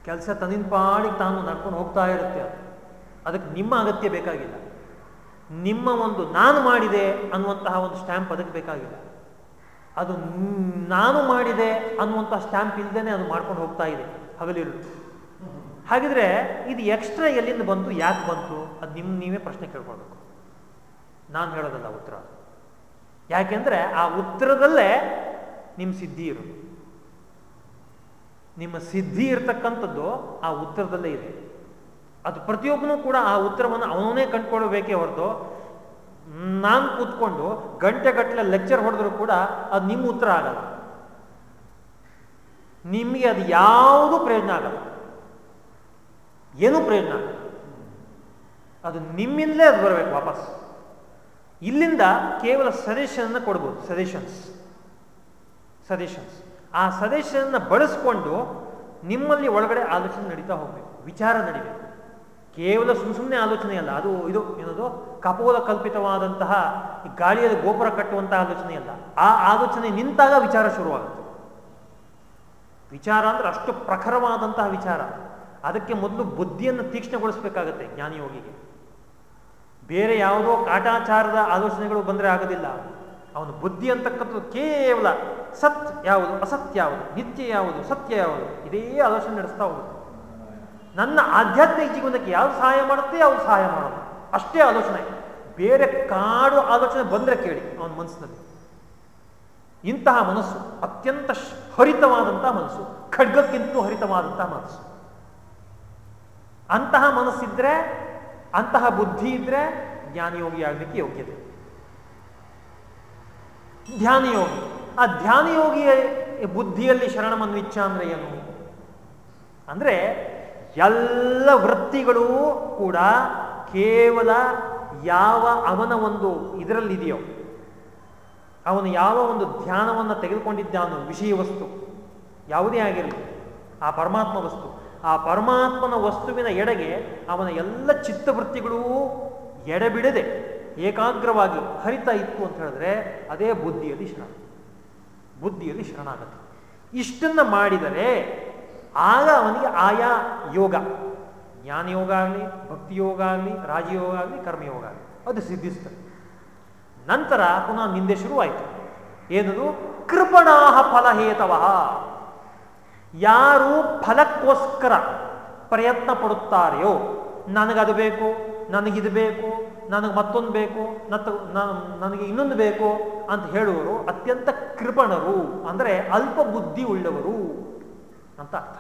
ಕೆಲಸ ತನ್ನಿನ ಪಾಡಿಗೆ ತಾನು ನಡ್ಕೊಂಡು ಹೋಗ್ತಾ ಇರುತ್ತೆ. ಅದು ಅದಕ್ಕೆ ನಿಮ್ಮ ಅಗತ್ಯ ಬೇಕಾಗಿಲ್ಲ. ನಿಮ್ಮ ಒಂದು ನಾನು ಮಾಡಿದೆ ಅನ್ನುವಂತಹ ಒಂದು ಸ್ಟ್ಯಾಂಪ್ ಅದಕ್ಕೆ ಬೇಕಾಗಿಲ್ಲ. ಅದು ನಾನು ಮಾಡಿದೆ ಅನ್ನುವಂಥ ಸ್ಟ್ಯಾಂಪ್ ಇಲ್ಲದೇ ಅದು ಮಾಡ್ಕೊಂಡು ಹೋಗ್ತಾ ಇದೆ. ಹಗಲಿರು ಹಾಗಿದ್ರೆ ಇದು ಎಕ್ಸ್ಟ್ರಾ ಎಲ್ಲಿಂದ ಬಂತು, ಯಾಕೆ ಬಂತು? ಅದು ನಿಮ್ಮ ನೀವೇ ಪ್ರಶ್ನೆ ಕೇಳ್ಕೊಳ್ಬೇಕು. ನಾನು ಹೇಳೋದಲ್ಲ ಉತ್ತರ. ಯಾಕೆಂದರೆ ಆ ಉತ್ತರದಲ್ಲೇ ನಿಮ್ಮ ಸಿದ್ಧಿ ಇರೋದು. ನಿಮ್ಮ ಸಿದ್ಧಿ ಇರತಕ್ಕಂಥದ್ದು ಆ ಉತ್ತರದಲ್ಲೇ ಇದೆ. ಅದು ಪ್ರತಿಯೊಬ್ಬನೂ ಕೂಡ ಆ ಉತ್ತರವನ್ನು ಅವನೇ ಕಂಡುಕೊಳ್ಬೇಕೇ ಹೊರತು ನಾನು ಕೂತ್ಕೊಂಡು ಗಂಟೆಗಟ್ಟಲೆ ಲೆಕ್ಚರ್ ಹೊಡೆದ್ರು ಕೂಡ ಅದು ನಿಮ್ಮ ಉತ್ತರ ಆಗಲ್ಲ. ನಿಮಗೆ ಅದು ಯಾವುದು ಪ್ರಯೋಜನ ಆಗಲ್ಲ. ಏನೂ ಪ್ರಯೋಜನ ಅದು ನಿಮ್ಮಿಂದಲೇ ಅದು ಬರಬೇಕು ವಾಪಸ್. ಇಲ್ಲಿಂದ ಕೇವಲ ಸಜೆಷನ್ ಕೊಡ್ಬೋದು ಸಜೆಷನ್ಸ್ ಸಜೆಷನ್ಸ್ ಆ ಸಜೆಷನ್ ಬಳಸ್ಕೊಂಡು ನಿಮ್ಮಲ್ಲಿ ಒಳಗಡೆ ಆಲೋಚನೆ ನಡೀತಾ ಹೋಗ್ಬೇಕು, ವಿಚಾರ ನಡಿಬೇಕು. ಕೇವಲ ಸುಮ್ ಸುಮ್ಮನೆ ಆಲೋಚನೆ ಅಲ್ಲ ಅದು ಇದು ಏನದು? ಕಪೋಲ ಕಲ್ಪಿತವಾದಂತಹ ಗಾಳಿಯಲ್ಲಿ ಗೋಪುರ ಕಟ್ಟುವಂತಹ ಆಲೋಚನೆ ಅಲ್ಲ ಆ ಆಲೋಚನೆ ನಿಂತಾಗ ವಿಚಾರ ಶುರುವಾಗುತ್ತೆ. ವಿಚಾರ ಅಂದ್ರೆ ಅಷ್ಟು ಪ್ರಖರವಾದಂತಹ ವಿಚಾರ. ಅದಕ್ಕೆ ಮೊದಲು ಬುದ್ಧಿಯನ್ನು ತೀಕ್ಷ್ಣಗೊಳಿಸಬೇಕಾಗತ್ತೆ ಜ್ಞಾನಿಯೋಗಿಗೆ. ಬೇರೆ ಯಾವುದೋ ಕಾಟಾಚಾರದ ಆಲೋಚನೆಗಳು ಬಂದರೆ ಆಗೋದಿಲ್ಲ. ಅವನು ಬುದ್ಧಿ ಅಂತಕ್ಕಂಥದ್ದು ಕೇವಲ ಸತ್ ಯಾವುದು ಅಸತ್ಯ ಯಾವುದು, ನಿತ್ಯ ಯಾವುದು, ಸತ್ಯ ಯಾವುದು, ಇದೇ ಆಲೋಚನೆ ನಡೆಸ್ತಾ ಹೋಗುತ್ತೆ. ನನ್ನ ಆಧ್ಯಾತ್ಮಿಕ ಜೀವನಕ್ಕೆ ಯಾವ್ದು ಸಹಾಯ ಮಾಡುತ್ತೆ? ಅವ್ರು ಸಹಾಯ ಮಾಡೋದು. ಅಷ್ಟೇ ಆಲೋಚನೆ. ಬೇರೆ ಕಾಡು ಆಲೋಚನೆ ಬಂದ್ರೆ ಕೇಳಿ ಅವನ ಮನಸ್ಸಿನಲ್ಲಿ. ಇಂತಹ ಮನಸ್ಸು, ಅತ್ಯಂತ ಹರಿತವಾದಂತಹ ಮನಸ್ಸು, ಖಡ್ಗಕ್ಕಿಂತಲೂ ಹರಿತವಾದಂತಹ ಮನಸ್ಸು. ಅಂತಹ ಮನಸ್ಸಿದ್ರೆ, ಅಂತಹ ಬುದ್ಧಿ ಇದ್ರೆ ಜ್ಞಾನಯೋಗಿ ಆಗಲಿಕ್ಕೆ ಯೋಗ್ಯತೆ. ಧ್ಯಾನಯೋಗಿ ಆ ಧ್ಯಾನಯೋಗಿಯ ಬುದ್ಧಿಯಲ್ಲಿ ಶರಣಮನ್ವಿಚ್ಛ ಅಂದ್ರೆ ಏನು? ಅಂದ್ರೆ ಎಲ್ಲ ವೃತ್ತಿಗಳೂ ಕೂಡ ಕೇವಲ ಯಾವ ಅವನ ಒಂದು ಇದರಲ್ಲಿದೆಯೋ, ಅವನು ಯಾವ ಒಂದು ಧ್ಯಾನವನ್ನು ತೆಗೆದುಕೊಂಡಿದ್ದಾನೋ ವಿಷಯ ವಸ್ತು, ಯಾವುದೇ ಆಗಿರಲಿ, ಆ ಪರಮಾತ್ಮ ವಸ್ತು, ಆ ಪರಮಾತ್ಮನ ವಸ್ತುವಿನ ಎಡೆಗೆ ಅವನ ಎಲ್ಲ ಚಿತ್ತವೃತ್ತಿಗಳೂ ಎಡೆಬಿಡದೆ ಏಕಾಗ್ರವಾಗಿ ಹರಿತಾ ಇತ್ತು ಅಂತ ಹೇಳಿದ್ರೆ ಅದೇ ಬುದ್ಧಿಯಲ್ಲಿ ಶರಣ, ಬುದ್ಧಿಯಲ್ಲಿ ಶರಣಾಗತ್ತೆ ಇಷ್ಟನ್ನು ಮಾಡಿದರೆ ಆಗ ಅವನಿಗೆ ಆಯಾ ಯೋಗ, ಜ್ಞಾನಯೋಗ ಆಗಲಿ ಭಕ್ತಿ ಯೋಗ ಆಗಲಿ, ರಾಜಯೋಗ ಆಗಲಿ, ಕರ್ಮಯೋಗ ಆಗಲಿ, ಅದು ಸಿದ್ಧಿಸ್ತದೆ. ನಂತರ ಪುನಃ ನಿಂದೆ ಶುರುವಾಯಿತು. ಏನದು? ಕೃಪಣಾಹ ಫಲಹೇತವ. ಯಾರು ಫಲಕ್ಕೋಸ್ಕರ ಪ್ರಯತ್ನ ಪಡುತ್ತಾರೆಯೋ, ನನಗದು ಬೇಕು, ನನಗಿದು ಬೇಕು, ನನಗೆ ಮತ್ತೊಂದು ಬೇಕು, ನತ್ ನನಗೆ ಇನ್ನೊಂದು ಬೇಕು ಅಂತ ಹೇಳುವರು ಅತ್ಯಂತ ಕೃಪಣರು, ಅಂದರೆ ಅಲ್ಪ ಬುದ್ಧಿ ಉಳ್ಳವರು ಅಂತ ಅರ್ಥ.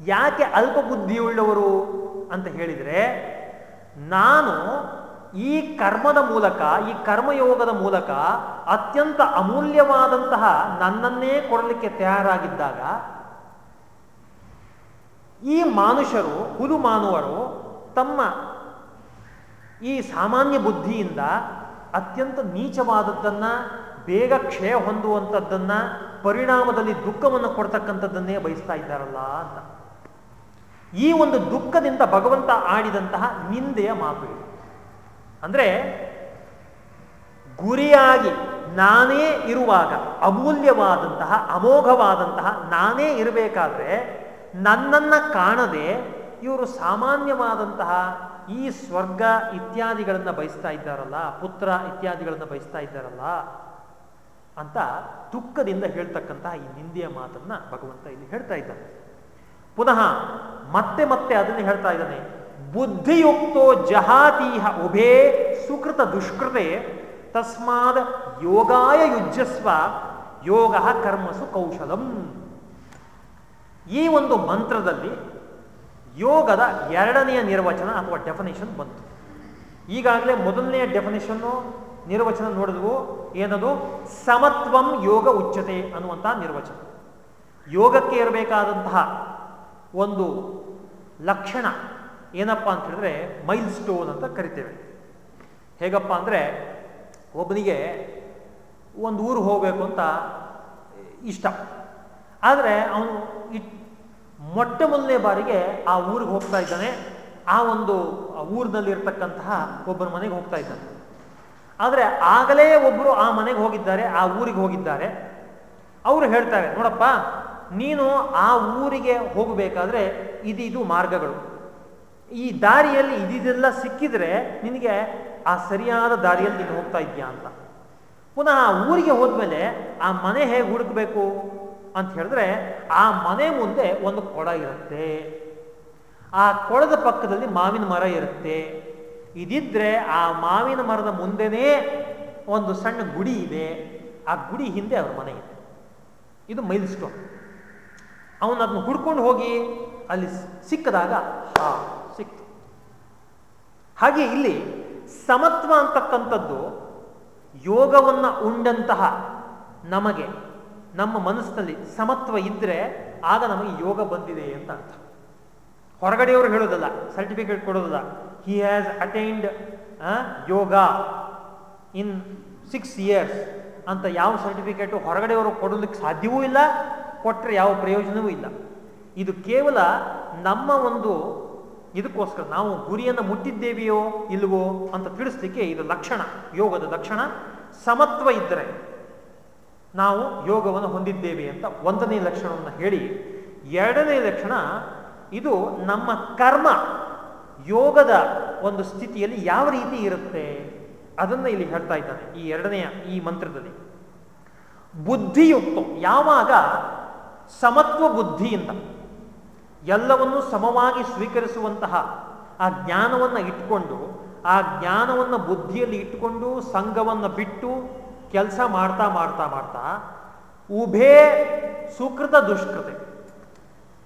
ಯಾಕೆ ಅಲ್ಪ ಬುದ್ಧಿಯುಳ್ಳವರು ಅಂತ ಹೇಳಿದರೆ, ನಾನು ಈ ಕರ್ಮದ ಮೂಲಕ, ಈ ಕರ್ಮಯೋಗದ ಮೂಲಕ ಅತ್ಯಂತ ಅಮೂಲ್ಯವಾದಂತಹ ನನ್ನನ್ನೇ ಕೊಡಲಿಕ್ಕೆ ತಯಾರಾಗಿದ್ದಾಗ, ಈ ಮಾನುಷರು, ಹುಲು ಮಾನವರು ತಮ್ಮ ಈ ಸಾಮಾನ್ಯ ಬುದ್ಧಿಯಿಂದ ಅತ್ಯಂತ ನೀಚವಾದದ್ದನ್ನು, ಬೇಗ ಕ್ಷಯ ಹೊಂದುವಂಥದ್ದನ್ನ ಪರಿಣಾಮದಲ್ಲಿ ದುಃಖವನ್ನು ಕೊಡ್ತಕ್ಕಂಥದ್ದನ್ನೇ ಬಯಸ್ತಾ ಇದ್ದಾರಲ್ಲ ಅಂತ. ಈ ಒಂದು ದುಃಖದಿಂದ ಭಗವಂತ ಆಡಿದಂತಹ ನಿಂದೆಯ ಮಾತು ಇದು. ಅಂದರೆ ಗುರಿಯಾಗಿ ನಾನೇ ಇರುವಾಗ ಅಮೂಲ್ಯವಾದಂತಹ, ಅಮೋಘವಾದಂತಹ ನಾನೇ ಇರಬೇಕಾದ್ರೆ ನನ್ನನ್ನ ಕಾಣದೆ ಇವರು ಸಾಮಾನ್ಯವಾದಂತಹ ಈ ಸ್ವರ್ಗ ಇತ್ಯಾದಿಗಳನ್ನು ಬಯಸ್ತಾ ಇದ್ದಾರಲ್ಲ, ಪುತ್ರ ಇತ್ಯಾದಿಗಳನ್ನು ಬಯಸ್ತಾ ಇದ್ದಾರಲ್ಲ ಅಂತ ದುಃಖದಿಂದ ಹೇಳ್ತಕ್ಕಂತಹ ಈ ನಿಂದೆಯ ಮಾತನ್ನ ಭಗವಂತ ಇಲ್ಲಿ ಹೇಳ್ತಾ ಇದ್ದಾನೆ. ಪುನಃ ಮತ್ತೆ ಮತ್ತೆ ಅದನ್ನು ಹೇಳ್ತಾ ಇದ್ದಾನೆ. ಬುದ್ಧಿಯುಕ್ತೋ ಜಹಾತೀಹ ಉಭೇ ಸುಕೃತ ದುಷ್ಕೃತೆ ತಸ್ಮಾದ ಯೋಗಾಯ ಯುಜ್ಯಸ್ವ ಯೋಗ ಕರ್ಮಸು ಕೌಶಲಂ. ಈ ಒಂದು ಮಂತ್ರದಲ್ಲಿ ಯೋಗದ ಎರಡನೆಯ ನಿರ್ವಚನ ಅಥವಾ ಡೆಫಿನೇಷನ್ ಬಂತು. ಈಗಾಗಲೇ ಮೊದಲನೆಯ ಡೆಫಿನೇಷನ್ನು ನಿರ್ವಚನ ನೋಡಿದ್ವು, ಏನದು? ಸಮತ್ವಂ ಯೋಗ ಉಚ್ಚತೆ ಅನ್ನುವಂತಹ ನಿರ್ವಚನ. ಯೋಗಕ್ಕೆ ಇರಬೇಕಾದಂತಹ ಒಂದು ಲಕ್ಷಣ ಏನಪ್ಪ ಅಂತ ಹೇಳಿದ್ರೆ ಮೈಲ್ ಸ್ಟೋನ್ ಅಂತ ಕರಿತೇವೆ. ಹೇಗಪ್ಪ ಅಂದರೆ ಒಬ್ಬನಿಗೆ ಒಂದು ಊರು ಹೋಗಬೇಕು ಅಂತ ಇಷ್ಟ. ಆದರೆ ಅವನು ಇಟ್ ಮೊಟ್ಟ ಮೊದಲನೇ ಬಾರಿಗೆ ಆ ಊರಿಗೆ ಹೋಗ್ತಾ ಇದ್ದಾನೆ. ಆ ಒಂದು ಊರಿನಲ್ಲಿರ್ತಕ್ಕಂತಹ ಒಬ್ಬನ ಮನೆಗೆ ಹೋಗ್ತಾ ಇದ್ದಾನೆ. ಆದರೆ ಆಗಲೇ ಒಬ್ಬರು ಆ ಮನೆಗೆ ಹೋಗಿದ್ದಾರೆ, ಆ ಊರಿಗೆ ಹೋಗಿದ್ದಾರೆ. ಅವರು ಹೇಳ್ತಾರೆ, ನೋಡಪ್ಪ, ನೀನು ಆ ಊರಿಗೆ ಹೋಗಬೇಕಾದ್ರೆ ಇದಿದು ಮಾರ್ಗಗಳು. ಈ ದಾರಿಯಲ್ಲಿ ಇದಿದೆಲ್ಲ ಸಿಕ್ಕಿದ್ರೆ ನಿನಗೆ ಆ ಸರಿಯಾದ ದಾರಿಯಲ್ಲಿ ನೀನು ಹೋಗ್ತಾ ಇದೆಯಾ ಅಂತ. ಪುನಃ ಆ ಊರಿಗೆ ಹೋದ್ಮೇಲೆ ಆ ಮನೆ ಹೇಗೆ ಹುಡುಕ್ಬೇಕು ಅಂತ ಹೇಳಿದ್ರೆ ಆ ಮನೆ ಮುಂದೆ ಒಂದು ಕೊಳ ಇರುತ್ತೆ. ಆ ಕೊಳದ ಪಕ್ಕದಲ್ಲಿ ಮಾವಿನ ಮರ ಇರುತ್ತೆ. ಇದಿದ್ರೆ ಆ ಮಾವಿನ ಮರದ ಮುಂದೆನೇ ಒಂದು ಸಣ್ಣ ಗುಡಿ ಇದೆ. ಆ ಗುಡಿ ಹಿಂದೆ ಅವ್ರ ಮನೆ ಇದೆ. ಇದು ಮೈಲ್ ಸ್ಟೋನ್. ಅವನು ಅದನ್ನು ಹುಡ್ಕೊಂಡು ಹೋಗಿ ಅಲ್ಲಿ ಸಿಕ್ಕದಾಗ ಆ ಸಿಕ್ತು. ಹಾಗೆ ಇಲ್ಲಿ ಸಮತ್ವ ಅಂತಕ್ಕಂಥದ್ದು ಯೋಗವನ್ನು ಉಂಡಂತಹ ನಮಗೆ, ನಮ್ಮ ಮನಸ್ಸಿನಲ್ಲಿ ಸಮತ್ವ ಇದ್ದರೆ ಆಗ ನಮಗೆ ಯೋಗ ಬಂದಿದೆ ಅಂತ ಅರ್ಥ. ಹೊರಗಡೆಯವರು ಹೇಳೋದಲ್ಲ ಸರ್ಟಿಫಿಕೇಟ್ ಕೊಡೋದಲ್ಲ. He uh, yoga yoga in six years ಅಂತ ಯಾವ ಸರ್ಟಿಫಿಕೇಟು ಹೊರಗಡೆಯವರು ಕೊಡೋದಕ್ಕೆ ಸಾಧ್ಯವೂ ಇಲ್ಲ ಕೊಟ್ಟರೆ ಯಾವ ಪ್ರಯೋಜನವೂ ಇಲ್ಲ. ಇದು ಕೇವಲ ನಮ್ಮ ಒಂದು ಇದಕ್ಕೋಸ್ಕರ ನಾವು ಗುರಿಯನ್ನು ಮುಟ್ಟಿದ್ದೇವೆಯೋ ಇಲ್ವೋ ಅಂತ ತಿಳಿಸ್ಲಿಕ್ಕೆ ಇದು ಲಕ್ಷಣ ಯೋಗದ ಲಕ್ಷಣ. ಸಮತ್ವ ಇದ್ದರೆ ನಾವು ಯೋಗವನ್ನು ಹೊಂದಿದ್ದೇವೆ ಅಂತ ಒಂದನೇ ಲಕ್ಷಣವನ್ನು ಹೇಳಿ. ಎರಡನೇ ಲಕ್ಷಣ ಇದು ನಮ್ಮ ಕರ್ಮ. ಯೋಗದ ಒಂದು ಸ್ಥಿತಿಯಲ್ಲಿ ಯಾವ ರೀತಿ ಇರುತ್ತೆ? ಅದನ್ನು ಇಲ್ಲಿ ಹೇಳ್ತಾ ಇದ್ದಾನೆ ಈ ಎರಡನೆಯ ಈ ಮಂತ್ರದಲ್ಲಿ. ಬುದ್ಧಿಯುಕ್ತ. ಯಾವಾಗ? ಸಮತ್ವ ಬುದ್ಧಿಯಿಂದ. ಎಲ್ಲವನ್ನು ಸಮವಾಗಿ ಸ್ವೀಕರಿಸುವಂತಹ ಆ ಜ್ಞಾನವನ್ನು ಇಟ್ಕೊಂಡು, ಆ ಜ್ಞಾನವನ್ನು ಬುದ್ಧಿಯಲ್ಲಿ ಇಟ್ಟುಕೊಂಡು ಸಂಘವನ್ನು ಬಿಟ್ಟು, ಕೆಲಸ ಮಾಡ್ತಾ ಮಾಡ್ತಾ ಮಾಡ್ತಾ, ಉಭೇ ಸುಕೃತ ದುಷ್ಕೃತೆ,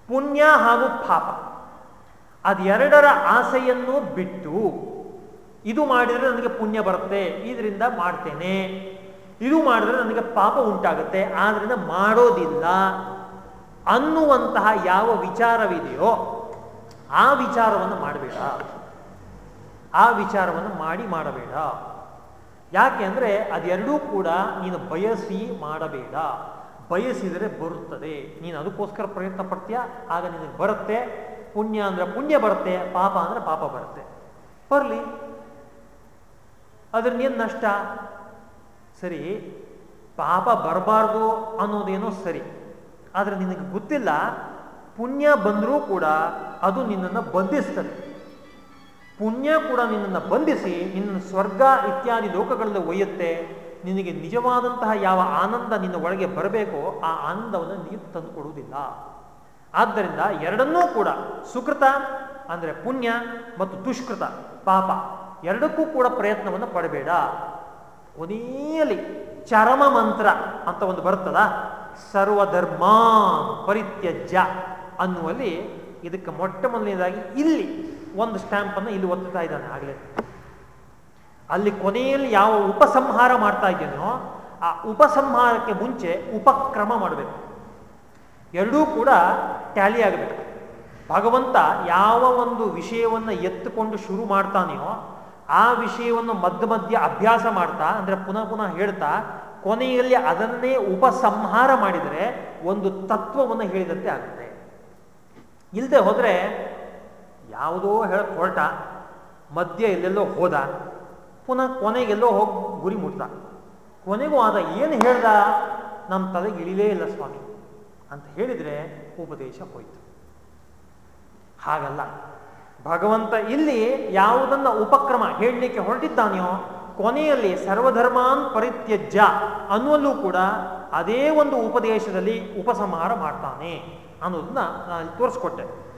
ಪುಣ್ಯ ಹಾಗೂ ಪಾಪ. ಅದೆರಡರ ಆಸೆಯನ್ನು ಬಿಟ್ಟು ಇದು ಮಾಡಿದರೆ ನನಗೆ ಪುಣ್ಯ ಬರುತ್ತೆ, ಇದರಿಂದ ಮಾಡ್ತೇನೆ. ಇದು ಮಾಡಿದ್ರೆ ನನಗೆ ಪಾಪ ಉಂಟಾಗುತ್ತೆ, ಆದ್ರಿಂದ ಮಾಡೋದಿಲ್ಲ ಅನ್ನುವಂತಹ ಯಾವ ವಿಚಾರವಿದೆಯೋ ಆ ವಿಚಾರವನ್ನು ಮಾಡಬೇಡ. ಆ ವಿಚಾರವನ್ನು ಮಾಡಿ ಮಾಡಬೇಡ. ಯಾಕೆ ಅಂದರೆ ಅದೆರಡೂ ಕೂಡ ನೀನು ಬಯಸಿ ಮಾಡಬೇಡ. ಬಯಸಿದರೆ ಬರುತ್ತದೆ. ನೀನು ಅದಕ್ಕೋಸ್ಕರ ಪ್ರಯತ್ನ ಪಡ್ತೀಯ ಆಗ ನಿನಗೆ ಬರುತ್ತೆ. ಪುಣ್ಯ ಅಂದ್ರೆ ಪುಣ್ಯ ಬರುತ್ತೆ, ಪಾಪ ಅಂದ್ರೆ ಪಾಪ ಬರುತ್ತೆ. ಬರಲಿ. ನೀನ್ ನಷ್ಟ? ಸರಿ, ಪಾಪ ಬರಬಾರ್ದು ಅನ್ನೋದೇನೋ ಸರಿ. ಆದರೆ ನಿನಗೆ ಗೊತ್ತಿಲ್ಲ, ಪುಣ್ಯ ಬಂದರೂ ಕೂಡ ಅದು ನಿನ್ನನ್ನು ಬಂಧಿಸ್ತದೆ. ಪುಣ್ಯ ಕೂಡ ನಿನ್ನನ್ನು ಬಂಧಿಸಿ, ನಿನ್ನ ಸ್ವರ್ಗ ಇತ್ಯಾದಿ ಲೋಕಗಳಲ್ಲಿ ಒಯ್ಯುತ್ತೆ. ನಿನಗೆ ನಿಜವಾದಂತಹ ಯಾವ ಆನಂದ ನಿನ್ನ ಒಳಗೆ ಬರಬೇಕೋ, ಆ ಆನಂದವನ್ನು ನೀನು ತಂದುಕೊಡುವುದಿಲ್ಲ. ಆದ್ದರಿಂದ ಎರಡನ್ನೂ ಕೂಡ ಸುಕೃತ ಅಂದರೆ ಪುಣ್ಯ ಮತ್ತು ದುಷ್ಕೃತ, ಪಾಪ ಎರಡಕ್ಕೂ ಕೂಡ ಪ್ರಯತ್ನವನ್ನು ಪಡಬೇಡ. ಕೊನೆಯಲ್ಲಿ ಚರಮ ಮಂತ್ರ ಅಂತ ಒಂದು ಬರುತ್ತದ ಸರ್ವಧರ್ಮ ಪರಿತ್ಯಜ್ಯ ಅನ್ನುವಲ್ಲಿ ಇದಕ್ಕೆ ಮೊಟ್ಟ ಮೊದಲನೇದಾಗಿ ಇಲ್ಲಿ ಒಂದು ಸ್ಟ್ಯಾಂಪನ್ನು ಇಲ್ಲಿ ಒತ್ತುತ್ತಾ ಇದ್ದಾನೆ ಆಗಲೇ. ಅಲ್ಲಿ ಕೊನೆಯಲ್ಲಿ ಯಾವ ಉಪಸಂಹಾರ ಮಾಡ್ತಾ ಇದ್ದೇನೋ ಆ ಉಪಸಂಹಾರಕ್ಕೆ ಮುಂಚೆ ಉಪಕ್ರಮ ಮಾಡಬೇಕು. ಎರಡೂ ಕೂಡ ಟ್ಯಾಲಿ ಆಗಬೇಕು. ಭಗವಂತ ಯಾವ ಒಂದು ವಿಷಯವನ್ನು ಎತ್ತುಕೊಂಡು ಶುರು ಮಾಡ್ತಾನೆಯೋ ಆ ವಿಷಯವನ್ನು ಮಧ್ಯ ಮಧ್ಯ ಅಭ್ಯಾಸ ಮಾಡ್ತಾ, ಅಂದರೆ ಪುನಃ ಪುನಃ ಹೇಳ್ತಾ, ಕೊನೆಯಲ್ಲಿ ಅದನ್ನೇ ಉಪಸಂಹಾರ ಮಾಡಿದರೆ ಒಂದು ತತ್ವವನ್ನು ಹೇಳಿದಂತೆ ಆಗುತ್ತೆ. ಇಲ್ಲದೆ ಹೋದರೆ ಯಾವುದೋ ಹೇಳಕ್ ಹೊರಟ, ಮಧ್ಯ ಎಲ್ಲೆಲ್ಲೋ ಹೋದ, ಪುನಃ ಕೊನೆಗೆಲ್ಲೋ ಹೋಗಿ ಗುರಿ ಮುಟ್ಟ ಕೊನೆಗೂ ಆದ, ಏನು ಹೇಳ್ದ? ನಮ್ಮ ತಲೆಗೆ ಇಳಿಲೇ ಇಲ್ಲ ಸ್ವಾಮಿ. ಅಂತ ಹೇಳಿದರೆ ಉಪದೇಶ ಹೋಯ್ತು. ಹಾಗಲ್ಲ. ಭಗವಂತ ಇಲ್ಲಿ ಯಾವುದನ್ನ ಉಪಕ್ರಮ ಹೇಳಲಿಕ್ಕೆ ಹೊರಟಿದ್ದಾನೆಯೋ, ಕೊನೆಯಲ್ಲಿ ಸರ್ವಧರ್ಮಾನ್ ಪರಿತ್ಯಜ್ಯ ಅನ್ನುವಲ್ಲೂ ಕೂಡ ಅದೇ ಒಂದು ಉಪದೇಶದಲ್ಲಿ ಉಪಸಂಹಾರ ಮಾಡ್ತಾನೆ ಅನ್ನೋದನ್ನ ನಾನು ತೋರಿಸ್ಕೊಟ್ಟೆ.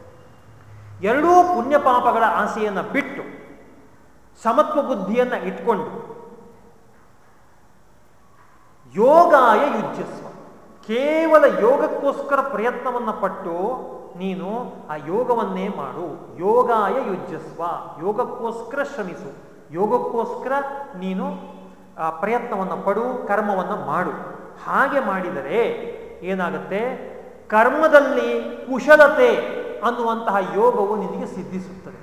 ಎರಡೂ ಪುಣ್ಯ ಪಾಪಗಳ ಆಸೆಯನ್ನು ಬಿಟ್ಟು ಸಮತ್ವ ಬುದ್ಧಿಯನ್ನು ಇಟ್ಕೊಂಡು ಯೋಗಾಯ ಯುಜ್ಯಸ್ವ. ಕೇವಲ ಯೋಗಕ್ಕೋಸ್ಕರ ಪ್ರಯತ್ನವನ್ನು ಪಟ್ಟು ನೀನು ಆ ಯೋಗವನ್ನೇ ಮಾಡು. ಯೋಗಾಯ ಯುಜ್ಯಸ್ವ. ಯೋಗಕ್ಕೋಸ್ಕರ ಶ್ರಮಿಸು. ಯೋಗಕ್ಕೋಸ್ಕರ ನೀನು ಆ ಪ್ರಯತ್ನವನ್ನು ಪಡು, ಕರ್ಮವನ್ನು ಮಾಡು. ಹಾಗೆ ಮಾಡಿದರೆ ಏನಾಗುತ್ತೆ? ಕರ್ಮದಲ್ಲಿ ಕುಶಲತೆ ಅನ್ನುವಂತಹ ಯೋಗವು ನಿನಗೆ ಸಿದ್ಧಿಸುತ್ತದೆ.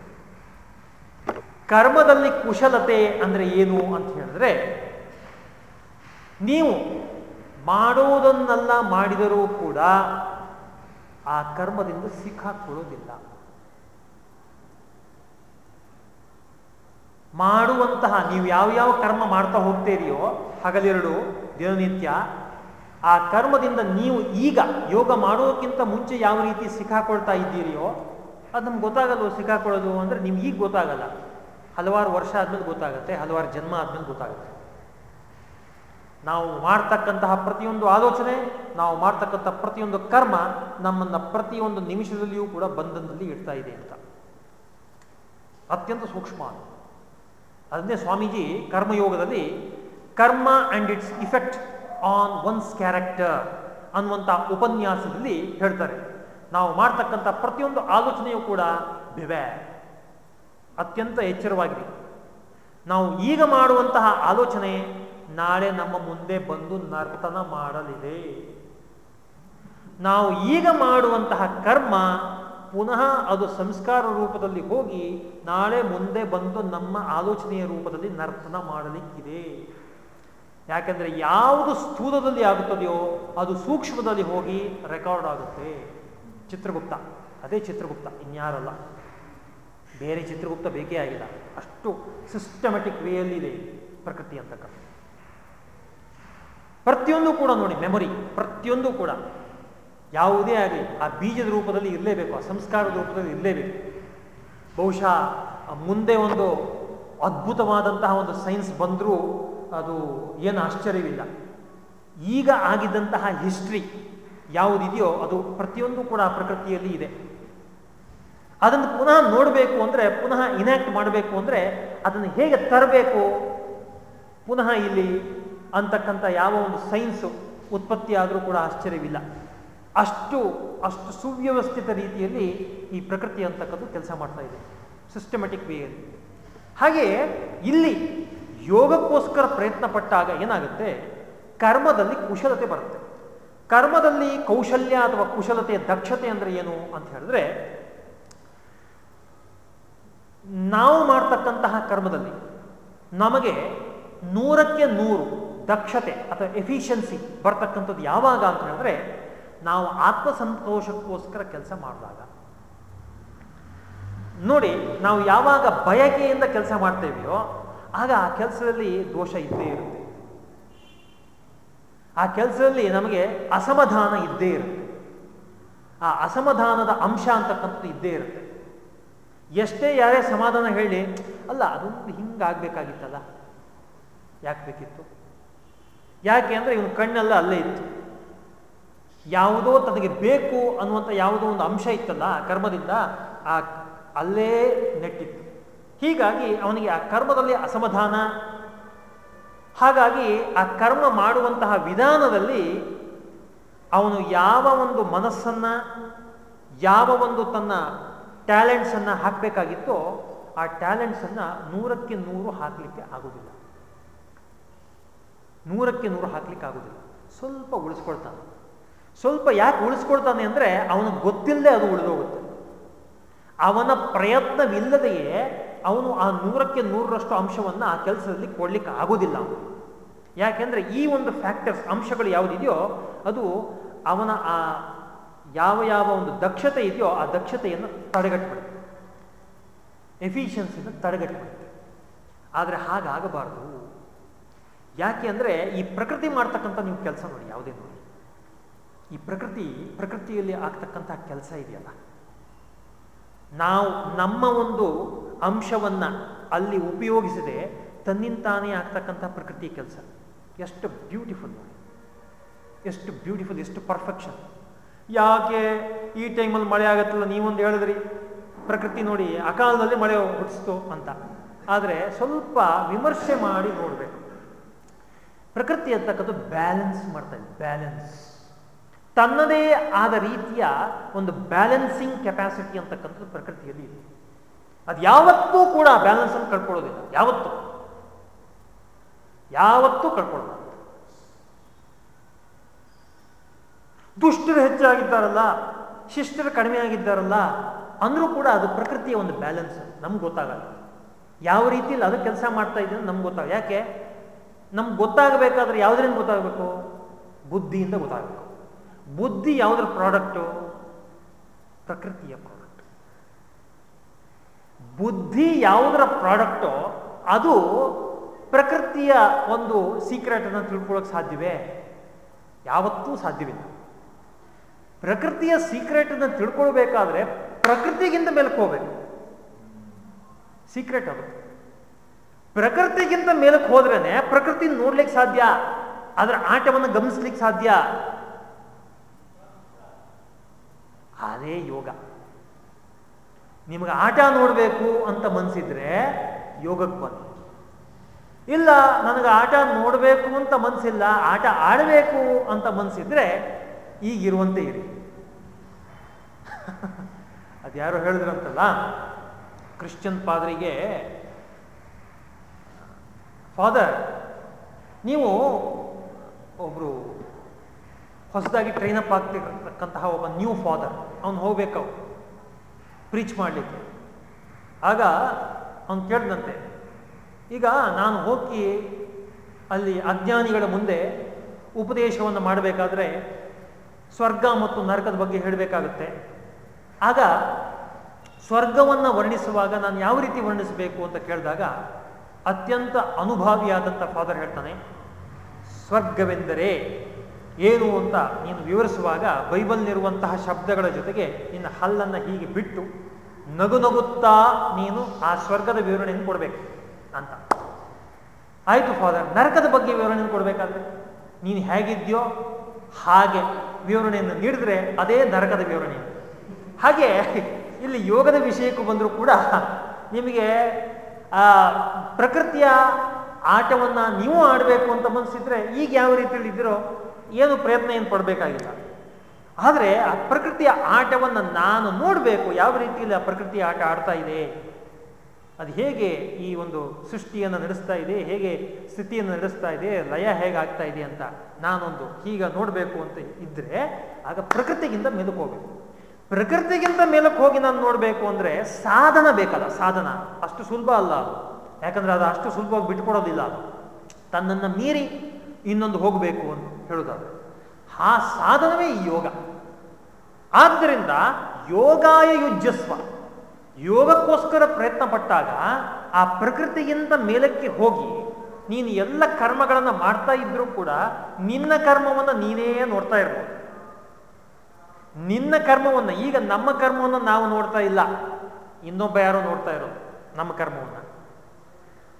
ಕರ್ಮದಲ್ಲಿ ಕುಶಲತೆ ಅಂದರೆ ಏನು ಅಂತ ಹೇಳಿದ್ರೆ, ನೀವು ಮಾಡೋದನ್ನೆಲ್ಲ ಮಾಡಿದರೂ ಕೂಡ ಆ ಕರ್ಮದಿಂದ ಸಿಕ್ಕಾಕೊಳ್ಳೋದಿಲ್ಲ ಮಾಡುವಂತಹ ನೀವು ಯಾವ ಯಾವ ಕರ್ಮ ಮಾಡ್ತಾ ಹೋಗ್ತೀರಿಯೋ ಹಗಲೆರಡು ದಿನನಿತ್ಯ, ಆ ಕರ್ಮದಿಂದ ನೀವು ಈಗ ಯೋಗ ಮಾಡೋಕ್ಕಿಂತ ಮುಂಚೆ ಯಾವ ರೀತಿ ಸಿಕ್ಕಾಕೊಳ್ತಾ ಇದ್ದೀರಿಯೋ ಅದು ನಮ್ಗೆ ಗೊತ್ತಾಗಲ್ಲ ಸಿಕ್ಕಾಕೊಳ್ಳೋದು ಅಂದರೆ ನಿಮ್ಗೆ ಈಗ ಗೊತ್ತಾಗಲ್ಲ. ಹಲವಾರು ವರ್ಷ ಆದ್ಮೇಲೆ ಗೊತ್ತಾಗುತ್ತೆ, ಹಲವಾರು ಜನ್ಮ ಆದ್ಮೇಲೆ ಗೊತ್ತಾಗುತ್ತೆ. ನಾವು ಮಾಡ್ತಕ್ಕಂತಹ ಪ್ರತಿಯೊಂದು ಆಲೋಚನೆ, ನಾವು ಮಾಡ್ತಕ್ಕಂಥ ಪ್ರತಿಯೊಂದು ಕರ್ಮ ನಮ್ಮನ್ನ ಪ್ರತಿಯೊಂದು ನಿಮಿಷದಲ್ಲಿಯೂ ಕೂಡ ಬಂಧನದಲ್ಲಿ ಇಡ್ತಾ ಇದೆ ಅಂತ. ಅತ್ಯಂತ ಸೂಕ್ಷ್ಮ ಅದನ್ನೇ Swamiji ಕರ್ಮಯೋಗದಲ್ಲಿ karma and its effect on one's character ಅನ್ನುವಂಥ ಉಪನ್ಯಾಸದಲ್ಲಿ ಹೇಳ್ತಾರೆ. ನಾವು ಮಾಡ್ತಕ್ಕಂಥ ಪ್ರತಿಯೊಂದು ಆಲೋಚನೆಯೂ ಕೂಡ ಬೆವೆ, ಅತ್ಯಂತ ಎಚ್ಚರವಾಗಿದೆ. ನಾವು ಈಗ ಮಾಡುವಂತಹ ಆಲೋಚನೆ ನಾಳೆ ನಮ್ಮ ಮುಂದೆ ಬಂದು ನರ್ತನ ಮಾಡಲಿದೆ. ನಾವು ಈಗ ಮಾಡುವಂತಹ ಕರ್ಮ ಪುನಃ ಅದು ಸಂಸ್ಕಾರ ರೂಪದಲ್ಲಿ ಹೋಗಿ ನಾಳೆ ಮುಂದೆ ಬಂದು ನಮ್ಮ ಆಲೋಚನೆಯ ರೂಪದಲ್ಲಿ ನರ್ತನ ಮಾಡಲಿಕ್ಕಿದೆ. ಯಾಕೆಂದರೆ ಯಾವುದು ಸ್ಥೂಲದಲ್ಲಿ ಆಗುತ್ತದೆಯೋ ಅದು ಸೂಕ್ಷ್ಮದಲ್ಲಿ ಹೋಗಿ ರೆಕಾರ್ಡ್ ಆಗುತ್ತೆ. ಚಿತ್ರಗುಪ್ತ, ಅದೇ ಚಿತ್ರಗುಪ್ತ, ಇನ್ಯಾರಲ್ಲ. ಬೇರೆ ಚಿತ್ರಗುಪ್ತ ಬೇಕೇ ಆಗಿಲ್ಲ. ಅಷ್ಟು ಸಿಸ್ಟಮೆಟಿಕ್ ವೇಯಲ್ಲಿದೆ ಪ್ರಕೃತಿ ಅಂತಕ್ಕಂಥ ಪ್ರತಿಯೊಂದು ಕೂಡ ನೋಡಿ ಮೆಮೊರಿ ಪ್ರತಿಯೊಂದು ಕೂಡ. ಯಾವುದೇ ಆಗಲಿ, ಆ ಬೀಜದ ರೂಪದಲ್ಲಿ ಇರಲೇಬೇಕು, ಆ ಸಂಸ್ಕಾರದ ರೂಪದಲ್ಲಿ ಇರಲೇಬೇಕು. ಬಹುಶಃ ಮುಂದೆ ಒಂದು ಅದ್ಭುತವಾದಂತಹ ಒಂದು ಸೈನ್ಸ್ ಬಂದರೂ ಅದು ಏನು ಆಶ್ಚರ್ಯವಿಲ್ಲ. ಈಗ ಆಗಿದ್ದಂತಹ ಹಿಸ್ಟ್ರಿ ಯಾವುದಿದೆಯೋ ಅದು ಪ್ರತಿಯೊಂದು ಕೂಡ ಪ್ರಕೃತಿಯಲ್ಲಿ ಇದೆ. ಅದನ್ನು ಪುನಃ ನೋಡಬೇಕು ಅಂದರೆ, ಪುನಃ ಇನ್ಯಾಕ್ಟ್ ಮಾಡಬೇಕು ಅಂದರೆ ಅದನ್ನು ಹೇಗೆ ತರಬೇಕು? ಪುನಃ ಇಲ್ಲಿ ಅಂತಕ್ಕಂಥ ಯಾವ ಒಂದು ಸೈನ್ಸು ಉತ್ಪತ್ತಿ ಆದರೂ ಕೂಡ ಆಶ್ಚರ್ಯವಿಲ್ಲ. ಅಷ್ಟು ಅಷ್ಟು ಸುವ್ಯವಸ್ಥಿತ ರೀತಿಯಲ್ಲಿ ಈ ಪ್ರಕೃತಿ ಅಂತಕ್ಕಂಥ ಕೆಲಸ ಮಾಡ್ತಾ ಇದೆ. ಸಿಸ್ಟಮೆಟಿಕ್ ವೇಯಲ್ಲಿ ಹಾಗೆಯೇ ಇಲ್ಲಿ ಯೋಗಕ್ಕೋಸ್ಕರ ಪ್ರಯತ್ನ ಪಟ್ಟಾಗ ಏನಾಗುತ್ತೆ? ಕರ್ಮದಲ್ಲಿ ಕುಶಲತೆ ಬರುತ್ತೆ. ಕರ್ಮದಲ್ಲಿ ಕೌಶಲ್ಯ ಅಥವಾ ಕುಶಲತೆ, ದಕ್ಷತೆ ಅಂದರೆ ಏನು ಅಂತ ಹೇಳಿದ್ರೆ, ನಾವು ಮಾಡ್ತಕ್ಕಂತಹ ಕರ್ಮದಲ್ಲಿ ನಮಗೆ ನೂರಕ್ಕೆ ನೂರು ದಕ್ಷತೆ ಅಥವಾ ಎಫಿಷಿಯನ್ಸಿ ಬರ್ತಕ್ಕಂಥದ್ದು ಯಾವಾಗ ಅಂತ ಹೇಳಿದ್ರೆ, ನಾವು ಆತ್ಮಸಂತೋಷಕ್ಕೋಸ್ಕರ ಕೆಲಸ ಮಾಡಿದಾಗ. ನೋಡಿ, ನಾವು ಯಾವಾಗ ಬಯಕೆಯಿಂದ ಕೆಲಸ ಮಾಡ್ತೇವೆಯೋ, ಆಗ ಆ ಕೆಲಸದಲ್ಲಿ ದೋಷ ಇದ್ದೇ ಇರುತ್ತೆ. ಆ ಕೆಲಸದಲ್ಲಿ ನಮಗೆ ಅಸಮಾಧಾನ ಇದ್ದೇ ಇರುತ್ತೆ. ಆ ಅಸಮಾಧಾನದ ಅಂಶ ಅಂತಕ್ಕಂಥದ್ದು ಇದ್ದೇ ಇರುತ್ತೆ. ಎಷ್ಟೇ ಯಾರೇ ಸಮಾಧಾನ ಹೇಳಿ, ಅಲ್ಲ, ಅದೊಂದು ಹಿಂಗಾಗಬೇಕಾಗಿತ್ತಲ್ಲ, ಯಾಕೆ ಬೇಕಿತ್ತು? ಯಾಕೆ ಅಂದರೆ ಇವನು ಕಣ್ಣೆಲ್ಲ ಅಲ್ಲೇ ಇತ್ತು. ಯಾವುದೋ ತನಗೆ ಬೇಕು ಅನ್ನುವಂಥ ಯಾವುದೋ ಒಂದು ಅಂಶ ಇತ್ತಲ್ಲ ಕರ್ಮದಿಂದ, ಆ ಅಲ್ಲೇ ನೆಟ್ಟಿತ್ತು. ಹೀಗಾಗಿ ಅವನಿಗೆ ಆ ಕರ್ಮದಲ್ಲಿ ಅಸಮಾಧಾನ. ಹಾಗಾಗಿ ಆ ಕರ್ಮ ಮಾಡುವಂತಹ ವಿಧಾನದಲ್ಲಿ ಅವನು ಯಾವ ಒಂದು ಮನಸ್ಸನ್ನು, ಯಾವ ಒಂದು ತನ್ನ ಟ್ಯಾಲೆಂಟ್ಸನ್ನು ಹಾಕಬೇಕಾಗಿತ್ತೋ ಆ ಟ್ಯಾಲೆಂಟ್ಸನ್ನು ನೂರಕ್ಕೆ ನೂರು ಹಾಕಲಿಕ್ಕೆ ಆಗೋದಿಲ್ಲ ನೂರಕ್ಕೆ ನೂರು ಹಾಕ್ಲಿಕ್ಕೆ ಆಗೋದಿಲ್ಲ ಸ್ವಲ್ಪ ಉಳಿಸ್ಕೊಳ್ತಾನೆ. ಸ್ವಲ್ಪ ಯಾಕೆ ಉಳಿಸ್ಕೊಳ್ತಾನೆ ಅಂದರೆ ಅವನಿಗೆ ಗೊತ್ತಿಲ್ಲದೆ ಅದು ಉಳಿದೋಗುತ್ತೆ. ಅವನ ಪ್ರಯತ್ನವಿಲ್ಲದೆಯೇ ಅವನು ಆ ನೂರಕ್ಕೆ ನೂರರಷ್ಟು ಅಂಶವನ್ನು ಆ ಕೆಲಸದಲ್ಲಿ ಕೊಡ್ಲಿಕ್ಕೆ ಆಗೋದಿಲ್ಲ ಅವನು. ಯಾಕೆಂದ್ರೆ ಈ ಒಂದು ಫ್ಯಾಕ್ಟರ್ಸ್ ಅಂಶಗಳು ಯಾವುದಿದೆಯೋ ಅದು ಅವನ ಆ ಯಾವ ಯಾವ ಒಂದು ದಕ್ಷತೆ ಇದೆಯೋ ಆ ದಕ್ಷತೆಯನ್ನು ತಡೆಗಟ್ಟುಬಿಡುತ್ತೆ ಎಫಿಷಿಯನ್ಸಿಯನ್ನು ತಡೆಗಟ್ಟುಬಿಡುತ್ತೆ ಆದರೆ ಹಾಗಾಗಬಾರ್ದು. ಯಾಕೆ ಅಂದರೆ ಈ ಪ್ರಕೃತಿ ಮಾಡ್ತಕ್ಕಂಥ ನೀವು ಕೆಲಸ ನೋಡಿ, ಯಾವುದೇ ನೋಡಿ. ಈ ಪ್ರಕೃತಿ, ಪ್ರಕೃತಿಯಲ್ಲಿ ಆಗ್ತಕ್ಕಂಥ ಕೆಲಸ ಇದೆಯಲ್ಲ. ನಾವು ನಮ್ಮ ಒಂದು ಅಂಶವನ್ನು ಅಲ್ಲಿ ಉಪಯೋಗಿಸದೆ ತನ್ನಿಂತಾನೇ ಆಗ್ತಕ್ಕಂಥ ಪ್ರಕೃತಿ ಕೆಲಸ. ಎಷ್ಟು ಬ್ಯೂಟಿಫುಲ್ ನೋಡಿ. ಎಷ್ಟು ಬ್ಯೂಟಿಫುಲ್ ಎಷ್ಟು ಪರ್ಫೆಕ್ಷನ್ ಯಾಕೆ ಈ ಟೈಮಲ್ಲಿ ಮಳೆ ಆಗತ್ತಲ್ಲ, ನೀವೊಂದು ಹೇಳಿದ್ರಿ. ಪ್ರಕೃತಿ ನೋಡಿ ಅಕಾಲದಲ್ಲಿ ಮಳೆ ಹುಟ್ಟಿಸ್ತು ಅಂತ. ಆದರೆ ಸ್ವಲ್ಪ ವಿಮರ್ಶೆ ಮಾಡಿ ನೋಡಬೇಕು. ಪ್ರಕೃತಿ ಅಂತಕ್ಕಂಥದ್ದು ಬ್ಯಾಲೆನ್ಸ್ ಮಾಡ್ತಾ ಇದೆ ಬ್ಯಾಲೆನ್ಸ್ ತನ್ನದೇ ಆದ ರೀತಿಯ ಒಂದು ಬ್ಯಾಲೆನ್ಸಿಂಗ್ ಕೆಪಾಸಿಟಿ ಅಂತಕ್ಕಂಥದ್ದು ಪ್ರಕೃತಿಯಲ್ಲಿ ಇದೆ. ಅದು ಯಾವತ್ತೂ ಕೂಡ ಬ್ಯಾಲೆನ್ಸ್ ಅನ್ನು ಕಳ್ಕೊಳ್ಳೋದಿಲ್ಲ, ಯಾವತ್ತೂ. ಯಾವತ್ತೂ ಕಳ್ಕೊಳ್ಳೋದು ದುಷ್ಟರು ಹೆಚ್ಚಾಗಿದ್ದಾರಲ್ಲ, ಶಿಷ್ಟರು ಕಡಿಮೆ ಆಗಿದ್ದಾರಲ್ಲ, ಅಂದರೂ ಕೂಡ ಅದು ಪ್ರಕೃತಿಯ ಒಂದು ಬ್ಯಾಲೆನ್ಸ್ ನಮ್ಗೆ ಗೊತ್ತಾಗಲ್ಲ. ಯಾವ ರೀತಿಯಲ್ಲಿ ಅದು ಕೆಲಸ ಮಾಡ್ತಾ ಇದೆ ನಮ್ಗೆ ಗೊತ್ತಾಗ ಯಾಕೆ? ನಮ್ಗೆ ಗೊತ್ತಾಗಬೇಕಾದ್ರೆ ಯಾವುದರಿಂದ ಗೊತ್ತಾಗಬೇಕು? ಬುದ್ಧಿಯಿಂದ ಗೊತ್ತಾಗಬೇಕು. ಬುದ್ಧಿ ಯಾವುದ್ರ ಪ್ರಾಡಕ್ಟು ಪ್ರಕೃತಿಯ ಪ್ರಾಡಕ್ಟ್ ಬುದ್ಧಿ ಯಾವುದರ ಪ್ರಾಡಕ್ಟು ಅದು ಪ್ರಕೃತಿಯ ಒಂದು ಸೀಕ್ರೆಟ್ ಅನ್ನು ತಿಳ್ಕೊಳ್ಳೋಕೆ ಸಾಧ್ಯವೇ? ಯಾವತ್ತೂ ಸಾಧ್ಯವಿಲ್ಲ. ಪ್ರಕೃತಿಯ ಸೀಕ್ರೆಟ್ ಅನ್ನು ತಿಳ್ಕೊಳ್ಬೇಕಾದ್ರೆ ಪ್ರಕೃತಿಗಿಂತ ಮೇಲಕ್ಕೆ ಹೋಗ್ಬೇಕು. ಸೀಕ್ರೆಟ್ ಅದು. ಪ್ರಕೃತಿಗಿಂತ ಮೇಲಕ್ಕೆ ಹೋದ್ರೇನೆ ಪ್ರಕೃತಿ ನೋಡ್ಲಿಕ್ಕೆ ಸಾಧ್ಯ, ಅದರ ಆಟವನ್ನು ಗಮನಿಸ್ಲಿಕ್ಕೆ ಸಾಧ್ಯ. ಅದೇ ಯೋಗ. ನಿಮಗೆ ಆಟ ನೋಡಬೇಕು ಅಂತ ಮನಸಿದ್ರೆ ಯೋಗಕ್ಕೆ ಬನ್ನಿ ಇಲ್ಲ, ನನಗೆ ಆಟ ನೋಡಬೇಕು ಅಂತ ಮನಸ್ಸಿಲ್ಲ ಆಟ ಆಡಬೇಕು ಅಂತ ಮನ್ಸಿದ್ರೆ ಈಗಿರುವಂತೆ ಇರಿ. ಅದ್ಯಾರೋ ಹೇಳಿದ್ರಂತಲ್ಲ, ಕ್ರಿಶ್ಚಿಯನ್ ಪಾದರಿಗೆ ಫಾದರ್ ನೀವು ಒಬ್ಬರು ಹೊಸದಾಗಿ ಟ್ರೈನ್ ಅಪ್ ಆಗ್ತಿರ್ತಕ್ಕಂತಹ ಒಬ್ಬ ನ್ಯೂ ಫಾದರ್ ಅವನು ಹೋಗ್ಬೇಕು ಪ್ರೀಚ್ ಮಾಡಲಿಕ್ಕೆ. ಆಗ ಅವನು ಕೇಳಿದಂತೆ, ಈಗ ನಾನು ಹೋಗಿ ಅಲ್ಲಿ ಅಜ್ಞಾನಿಗಳ ಮುಂದೆ ಉಪದೇಶವನ್ನು ಮಾಡಬೇಕಾದ್ರೆ ಸ್ವರ್ಗ ಮತ್ತು ನರಕದ ಬಗ್ಗೆ ಹೇಳಬೇಕಾಗುತ್ತೆ. ಆಗ ಸ್ವರ್ಗವನ್ನು ವರ್ಣಿಸುವಾಗ ನಾನು ಯಾವ ರೀತಿ ವರ್ಣಿಸಬೇಕು ಅಂತ ಕೇಳಿದಾಗ ಅತ್ಯಂತ ಅನುಭಾವಿಯಾದಂಥ ಫಾದರ್ ಹೇಳ್ತಾನೆ, ಸ್ವರ್ಗವೆಂದರೆ ಏನು ಅಂತ ನೀನು ವಿವರಿಸುವಾಗ ಬೈಬಲ್ನಿರುವಂತಹ ಶಬ್ದಗಳ ಜೊತೆಗೆ ನಿನ್ನ ಹಲ್ಲನ್ನು ಹೀಗೆ ಬಿಟ್ಟು ನಗು ನಗುತ್ತಾ ನೀನು ಆ ಸ್ವರ್ಗದ ವಿವರಣೆಯನ್ನು ಕೊಡಬೇಕು ಅಂತ. ಆಯಿತು ಫಾದರ್ ನರಕದ ಬಗ್ಗೆ ವಿವರಣೆಯನ್ನು ಕೊಡಬೇಕಾದ್ರೆ? ನೀನು ಹೇಗಿದ್ಯೋ ಹಾಗೆ ವಿವರಣೆಯನ್ನು ನೀಡಿದ್ರೆ ಅದೇ ನರಕದ ವಿವರಣೆ. ಹಾಗೆ ಇಲ್ಲಿ ಯೋಗದ ವಿಷಯಕ್ಕೂ ಬಂದರೂ ಕೂಡ ನಿಮಗೆ ಆ, ಪ್ರಕೃತಿಯ ಆಟವನ್ನು ನೀವು ಆಡಬೇಕು ಅಂತ ಮನಸ್ಸಿದ್ರೆ ಈಗ ಯಾವ ರೀತಿಯಲ್ಲಿ ಇದ್ದೀರೋ ಏನು ಪ್ರಯತ್ನ ಏನು ಪಡಬೇಕಾಗಿಲ್ಲ. ಆದರೆ ಆ ಪ್ರಕೃತಿಯ ಆಟವನ್ನು ನಾನು ನೋಡಬೇಕು, ಯಾವ ರೀತಿಯಲ್ಲಿ ಆ ಪ್ರಕೃತಿಯ ಆಟ ಆಡ್ತಾ ಇದೆ, ಅದು ಹೇಗೆ ಈ ಒಂದು ಸೃಷ್ಟಿಯನ್ನು ನಡೆಸ್ತಾ ಇದೆ, ಹೇಗೆ ಸ್ಥಿತಿಯನ್ನು ನಡೆಸ್ತಾ ಇದೆ, ಲಯ ಹೇಗೆ ಆಗ್ತಾ ಇದೆ ಅಂತ ನಾನೊಂದು ಈಗ ನೋಡಬೇಕು ಅಂತ ಇದ್ದರೆ ಆಗ ಪ್ರಕೃತಿಗಿಂತ ಮೆದುಕೋಬೇಕು ಪ್ರಕೃತಿಗಿಂತ ಮೇಲಕ್ಕೆ ಹೋಗಿ ನಾನು ನೋಡಬೇಕು ಅಂದರೆ ಸಾಧನ ಬೇಕಲ್ಲ, ಸಾಧನ. ಅಷ್ಟು ಸುಲಭ ಅಲ್ಲ ಅದು. ಯಾಕಂದ್ರೆ ಅದು ಅಷ್ಟು ಸುಲಭವಾಗಿ ಬಿಟ್ಕೊಡೋದಿಲ್ಲ ಅದು. ತನ್ನನ್ನು ಮೀರಿ ಇನ್ನೊಂದು ಹೋಗಬೇಕು ಅಂತ ಹೇಳೋದಾದ್ರೆ ಆ ಸಾಧನವೇ ಈ ಯೋಗ. ಆದ್ದರಿಂದ ಯೋಗಾಯ ಯುಜಸ್ವ ಯೋಗಕ್ಕೋಸ್ಕರ ಪ್ರಯತ್ನ ಪಟ್ಟಾಗ ಆ ಪ್ರಕೃತಿಗಿಂತ ಮೇಲಕ್ಕೆ ಹೋಗಿ ನೀನು ಎಲ್ಲ ಕರ್ಮಗಳನ್ನು ಮಾಡ್ತಾ ಇದ್ರೂ ಕೂಡ ನಿನ್ನ ಕರ್ಮವನ್ನು ನೀನೇ ನೋಡ್ತಾ ಇರ್ಬೋದು. ನಿನ್ನ ಕರ್ಮವನ್ನು, ಈಗ ನಮ್ಮ ಕರ್ಮವನ್ನು ನಾವು ನೋಡ್ತಾ ಇಲ್ಲ. ಇನ್ನೊಬ್ಬ ಯಾರೋ ನೋಡ್ತಾ ಇರೋದು, ನಮ್ಮ ಕರ್ಮವನ್ನು.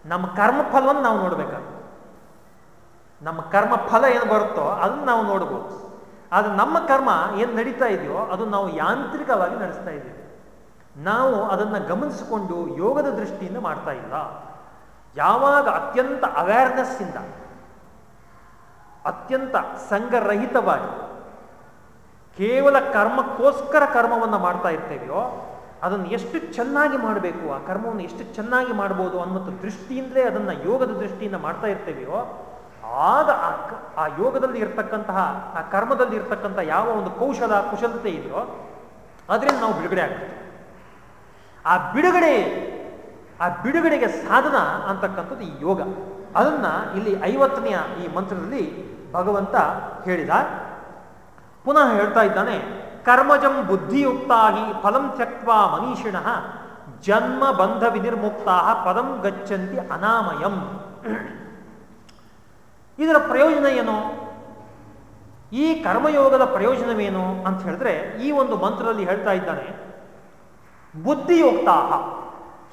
ನಮ್ಮ ಕರ್ಮ ಫಲವನ್ನು ನಾವು ನೋಡ್ಬೇಕಾದ್ರೆ. ನಮ್ಮ ಕರ್ಮ ಫಲ ಏನು ಬರುತ್ತೋ ಅದನ್ನು ನಾವು ನೋಡ್ಬೋದು. ಆದರೆ ನಮ್ಮ ಕರ್ಮ ಏನು ನಡೀತಾ ಇದೆಯೋ ಅದು ನಾವು ಯಾಂತ್ರಿಕವಾಗಿ ನಡೆಸ್ತಾ ಇದ್ದೀವಿ ನಾವು ಅದನ್ನು ಗಮನಿಸಿಕೊಂಡು ಯೋಗದ ದೃಷ್ಟಿಯಿಂದ ಮಾಡ್ತಾ ಇಲ್ಲ. ಯಾವಾಗ ಅತ್ಯಂತ ಅವೇರ್ನೆಸ್ಸಿಂದ ಅತ್ಯಂತ ಸಂಘರಹಿತವಾಗಿ ಕೇವಲ ಕರ್ಮಕ್ಕೋಸ್ಕರ ಕರ್ಮವನ್ನು ಮಾಡ್ತಾ ಇರ್ತೇವೆಯೋ, ಅದನ್ನು ಎಷ್ಟು ಚೆನ್ನಾಗಿ ಮಾಡಬೇಕು, ಆ ಕರ್ಮವನ್ನು ಎಷ್ಟು ಚೆನ್ನಾಗಿ ಮಾಡ್ಬೋದು ಅನ್ನೋ ದೃಷ್ಟಿಯಿಂದಲೇ ಅದನ್ನು ಯೋಗದ ದೃಷ್ಟಿಯಿಂದ ಮಾಡ್ತಾ ಇರ್ತೇವೆಯೋ ಆಗ ಆ ಆ ಯೋಗದಲ್ಲಿ ಇರ್ತಕ್ಕಂತಹ, ಆ ಕರ್ಮದಲ್ಲಿ ಇರ್ತಕ್ಕಂಥ ಯಾವ ಒಂದು ಕೌಶಲ, ಕುಶಲತೆ ಇದೆಯೋ, ಅದರಿಂದ ನಾವು ಬಿಡುಗಡೆ ಆಗ್ತೀವಿ ಆ ಬಿಡುಗಡೆ, ಆ ಬಿಡುಗಡೆಗೆ ಸಾಧನ ಅಂತಕ್ಕಂಥದ್ದು ಈ ಯೋಗ. ಅದನ್ನ ಇಲ್ಲಿ ಐವತ್ತನೆಯ ಈ ಮಂತ್ರದಲ್ಲಿ ಭಗವಂತ ಹೇಳಿದ ಪುನಃ ಹೇಳ್ತಾ ಇದ್ದಾನೆ, ಕರ್ಮಜಂ ಬುದ್ಧಿಯುಕ್ತಾಗಿ ಫಲಂ ತ್ಯಕ್ವ ಮನೀಷಿಣ, ಜನ್ಮ ಬಂಧ ವಿನಿರ್ಮುಕ್ತ ಪದಂ ಗಚ್ಚಂತಿ ಅನಾಮಯಂ. ಇದರ ಪ್ರಯೋಜನ ಏನು? ಈ ಕರ್ಮಯೋಗದ ಪ್ರಯೋಜನವೇನು ಅಂತ ಹೇಳಿದ್ರೆ, ಈ ಒಂದು ಮಂತ್ರದಲ್ಲಿ ಹೇಳ್ತಾ ಇದ್ದಾನೆ, ಬುದ್ಧಿಯುಕ್ತಾಹ,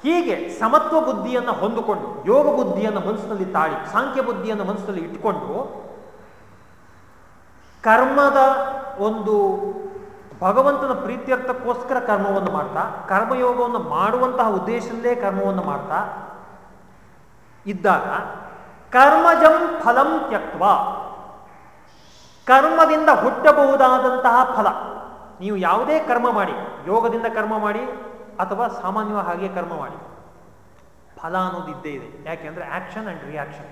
ಹೀಗೆ ಸಮತ್ವ ಬುದ್ಧಿಯನ್ನು ಹೊಂದಿಕೊಂಡು, ಯೋಗ ಬುದ್ಧಿಯನ್ನು ಮನಸ್ಸಿನಲ್ಲಿ ತಾಳಿ, ಸಾಂಖ್ಯ ಬುದ್ಧಿಯನ್ನು ಮನಸ್ಸಿನಲ್ಲಿ ಇಟ್ಟುಕೊಂಡು ಕರ್ಮದ ಒಂದು ಭಗವಂತನ ಪ್ರೀತ್ಯರ್ಥಕ್ಕೋಸ್ಕರ ಕರ್ಮವನ್ನು ಮಾಡ್ತಾ, ಕರ್ಮಯೋಗವನ್ನು ಮಾಡುವಂತಹ ಉದ್ದೇಶದಲ್ಲೇ ಕರ್ಮವನ್ನು ಮಾಡ್ತಾ ಇದ್ದಾಗ ಕರ್ಮಜಂ ಫಲಂ ತ್ಯಕ್ವ ಕರ್ಮದಿಂದ ಹುಟ್ಟಬಹುದಾದಂತಹ ಫಲ. ನೀವು ಯಾವುದೇ ಕರ್ಮ ಮಾಡಿ, ಯೋಗದಿಂದ ಕರ್ಮ ಮಾಡಿ ಅಥವಾ ಸಾಮಾನ್ಯವಾಗಿ ಹಾಗೆ ಕರ್ಮ ಮಾಡಿ, ಫಲ ಅನ್ನೋದು ಇದ್ದೇ ಇದೆ. ಯಾಕೆಂದ್ರೆ ಆಕ್ಷನ್ ಆ್ಯಂಡ್ ರಿಯಾಕ್ಷನ್.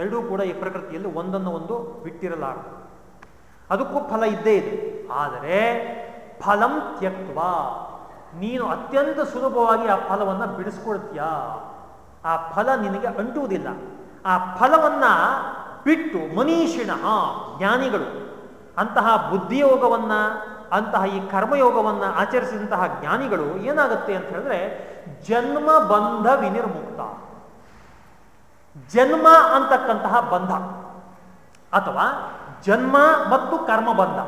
ಎರಡೂ ಕೂಡ ಈ ಪ್ರಕೃತಿಯಲ್ಲಿ ಒಂದನ್ನು ಒಂದು ಬಿಟ್ಟಿರಲಾರದು. ಅದಕ್ಕೂ ಫಲ ಇದ್ದೇ ಇದೆ. ಆದರೆ ಫಲಂ ತ್ಯಕ್ವ, ನೀನು ಅತ್ಯಂತ ಸುಲಭವಾಗಿ ಆ ಫಲವನ್ನು ಬಿಡಿಸ್ಕೊಳ್ತೀಯಾ? ಆ ಫಲ ನಿನಗೆ ಅಂಟುವುದಿಲ್ಲ. ಆ ಫಲವನ್ನು ಬಿಟ್ಟು ಮನೀಷಿಣ ಜ್ಞಾನಿಗಳು, ಅಂತಹ ಬುದ್ಧಿಯೋಗವನ್ನು, ಅಂತಹ ಈ ಕರ್ಮಯೋಗವನ್ನು ಆಚರಿಸಿದಂತಹ ಜ್ಞಾನಿಗಳು ಏನಾಗುತ್ತೆ ಅಂತ ಹೇಳಿದ್ರೆ, ಜನ್ಮ ಬಂಧ ವಿನಿರ್ಮುಕ್ತ. ಜನ್ಮ ಅಂತಕ್ಕಂತಹ ಬಂಧ. ಅಥವಾ ಜನ್ಮ ಮತ್ತು ಕರ್ಮ ಬಂಧ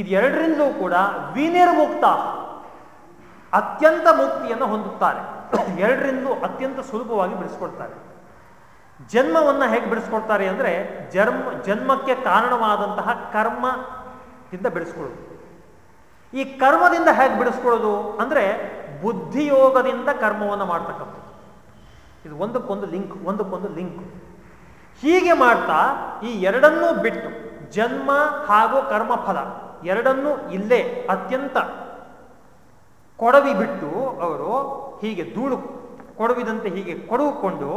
ಇದೆರಡರಿಂದಲೂ ಕೂಡ ವಿನಿರ್ಮುಕ್ತ ಅತ್ಯಂತ ಮುಕ್ತಿಯನ್ನು ಹೊಂದುತ್ತಾರೆ. ಎರಡರಿಂದಲೂ ಅತ್ಯಂತ ಸುಲಭವಾಗಿ ಬಿಡಿಸ್ಕೊಡ್ತಾರೆ. ಜನ್ಮವನ್ನು ಹೇಗೆ ಬಿಡಿಸ್ಕೊಡ್ತಾರೆ ಅಂದರೆ ಜನ್ಮ ಜನ್ಮಕ್ಕೆ ಕಾರಣವಾದಂತಹ ಕರ್ಮದಿಂದ ಬಿಡಿಸ್ಕೊಳ್ಳೋದು. ಈ ಕರ್ಮದಿಂದ ಹೇಗೆ ಬಿಡಿಸ್ಕೊಳ್ಳೋದು ಅಂದರೆ ಬುದ್ಧಿಯೋಗದಿಂದ ಕರ್ಮವನ್ನು ಮಾಡ್ತಕ್ಕಂಥದ್ದು. ಇದು ಒಂದಕ್ಕೊಂದು ಲಿಂಕ್ ಒಂದಕ್ಕೊಂದು ಲಿಂಕ್. ಹೀಗೆ ಮಾಡ್ತಾ ಈ ಎರಡನ್ನೂ ಬಿಟ್ಟು ಜನ್ಮ ಹಾಗೂ ಕರ್ಮಫಲ ಎರಡನ್ನೂ ಇಲ್ಲೇ ಅತ್ಯಂತ ಕೊಡವಿ ಬಿಟ್ಟು ಅವರು ಹೀಗೆ ಧೂಳು ಕೊಡವಿದಂತೆ ಹೀಗೆ ಕೊಡುಕೊಂಡು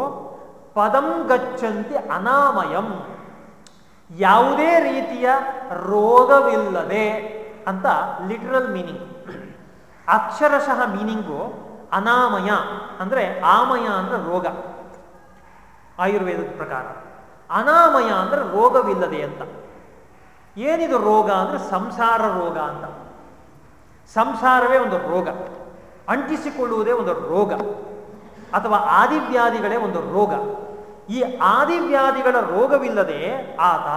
ಪದಂ ಗಚ್ಚಂತಿ ಅನಾಮಯಂ. ಯಾವುದೇ ರೀತಿಯ ರೋಗವಿಲ್ಲದೆ ಅಂತ ಲಿಟರಲ್ ಮೀನಿಂಗ್ ಅಕ್ಷರಶಃ ಮೀನಿಂಗು ಅನಾಮಯ ಅಂದರೆ ಆಮಯ ಅಂದ್ರೆ ರೋಗ. ಆಯುರ್ವೇದದ ಪ್ರಕಾರ. ಅನಾಮಯ ಅಂದ್ರೆ ರೋಗವಿಲ್ಲದೆ ಅಂತ. ಏನಿದು ರೋಗ ಅಂದ್ರೆ ಸಂಸಾರ ರೋಗ ಅಂತ. ಸಂಸಾರವೇ ಒಂದು ರೋಗ. ಅಂಟಿಸಿಕೊಳ್ಳುವುದೇ ಒಂದು ರೋಗ. ಅಥವಾ ಆದಿವ್ಯಾಧಿಗಳೇ ಒಂದು ರೋಗ. ಈ ಆದಿವ್ಯಾಧಿಗಳ ರೋಗವಿಲ್ಲದೆ ಆತ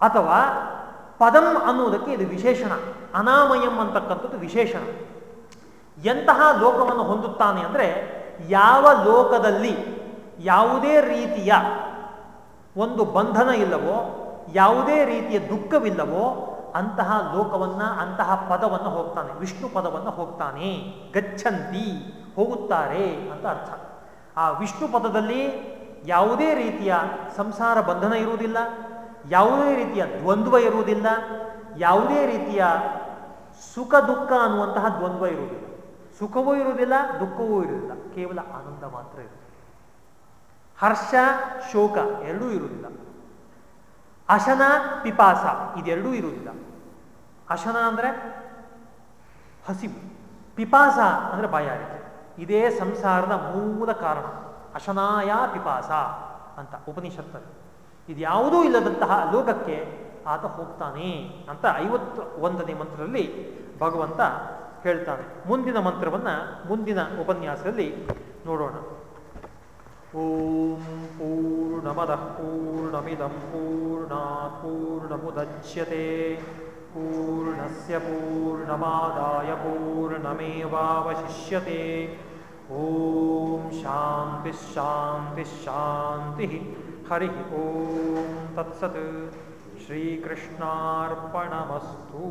ಅಥವಾ ಪದಂ ಅನ್ನುವುದಕ್ಕೆ ಇದು ವಿಶೇಷಣ. ಅನಾಮಯಂ ಅಂತಕ್ಕಂಥದ್ದು ವಿಶೇಷಣ. ಎಂತಹ ಲೋಕವನ್ನು ಹೊಂದುತ್ತಾನೆ ಅಂದರೆ ಯಾವ ಲೋಕದಲ್ಲಿ ಯಾವುದೇ ರೀತಿಯ ಒಂದು ಬಂಧನ ಇಲ್ಲವೋ, ಯಾವುದೇ ರೀತಿಯ ದುಃಖವಿಲ್ಲವೋ, ಅಂತಹ ಲೋಕವನ್ನ, ಅಂತಹ ಪದವನ್ನು ಹೋಗ್ತಾನೆ. ವಿಷ್ಣು ಪದವನ್ನು ಹೋಗ್ತಾನೆ. ಗಚ್ಚಂತಿ, ಹೋಗುತ್ತಾರೆ ಅಂತ ಅರ್ಥ. ಆ ವಿಷ್ಣು ಪದದಲ್ಲಿ ಯಾವುದೇ ರೀತಿಯ ಸಂಸಾರ ಬಂಧನ ಇರುವುದಿಲ್ಲ, ಯಾವುದೇ ರೀತಿಯ ದ್ವಂದ್ವ ಇರುವುದಿಲ್ಲ, ಯಾವುದೇ ರೀತಿಯ ಸುಖ ದುಃಖ ಅನ್ನುವಂತಹ ದ್ವಂದ್ವ ಇರುವುದಿಲ್ಲ. ಸುಖವೂ ಇರುವುದಿಲ್ಲ, ದುಃಖವೂ ಇರುವುದಿಲ್ಲ. ಕೇವಲ ಆನಂದ ಮಾತ್ರ ಇರುತ್ತದೆ ಹರ್ಷ, ಶೋಕ ಎರಡೂ ಇರುವುದಿಲ್ಲ. ಅಶನ, ಪಿಪಾಸ ಇದೆರಡೂ ಇರುವುದಿಲ್ಲ. ಅಶನ ಅಂದರೆ ಹಸಿವು, ಪಿಪಾಸ ಅಂದರೆ ಬಾಯಾರಿಕೆ ಇದೇ ಸಂಸಾರದ ಮೂಲ ಕಾರಣ. ಅಶನಾಯ, ಪಿಪಾಸ ಅಂತ ಉಪನಿಷತ್ ಇದು ಯಾವುದೂ ಇಲ್ಲದಂತಹ ಲೋಕಕ್ಕೆ ಆತ ಹೋಗ್ತಾನೆ ಅಂತ ಐವತ್ತು ಒಂದನೇ ಮಂತ್ರದಲ್ಲಿ ಭಗವಂತ ಹೇಳ್ತಾನೆ. ಮುಂದಿನ ಮಂತ್ರವನ್ನು ಮುಂದಿನ ಉಪನ್ಯಾಸದಲ್ಲಿ ನೋಡೋಣ. ಪೂರ್ಣಮಿದಂ ಪೂರ್ಣಾತ್ ಪೂರ್ಣಮುದಚ್ಯತೆ ಪೂರ್ಣಸ್ಯ ಪೂರ್ಣಮಾದಾಯ ಪೂರ್ಣಮೇವಾವಶಿಷ್ಯತೆ ಓಂ ಶಾಂತಿ ಶಾಂತಿ ಶಾಂತಿ ಹರಿ ಓಂ ತತ್ಸತ್ ಶ್ರೀಕೃಷ್ಣಾರ್ಪಣಮಸ್ತು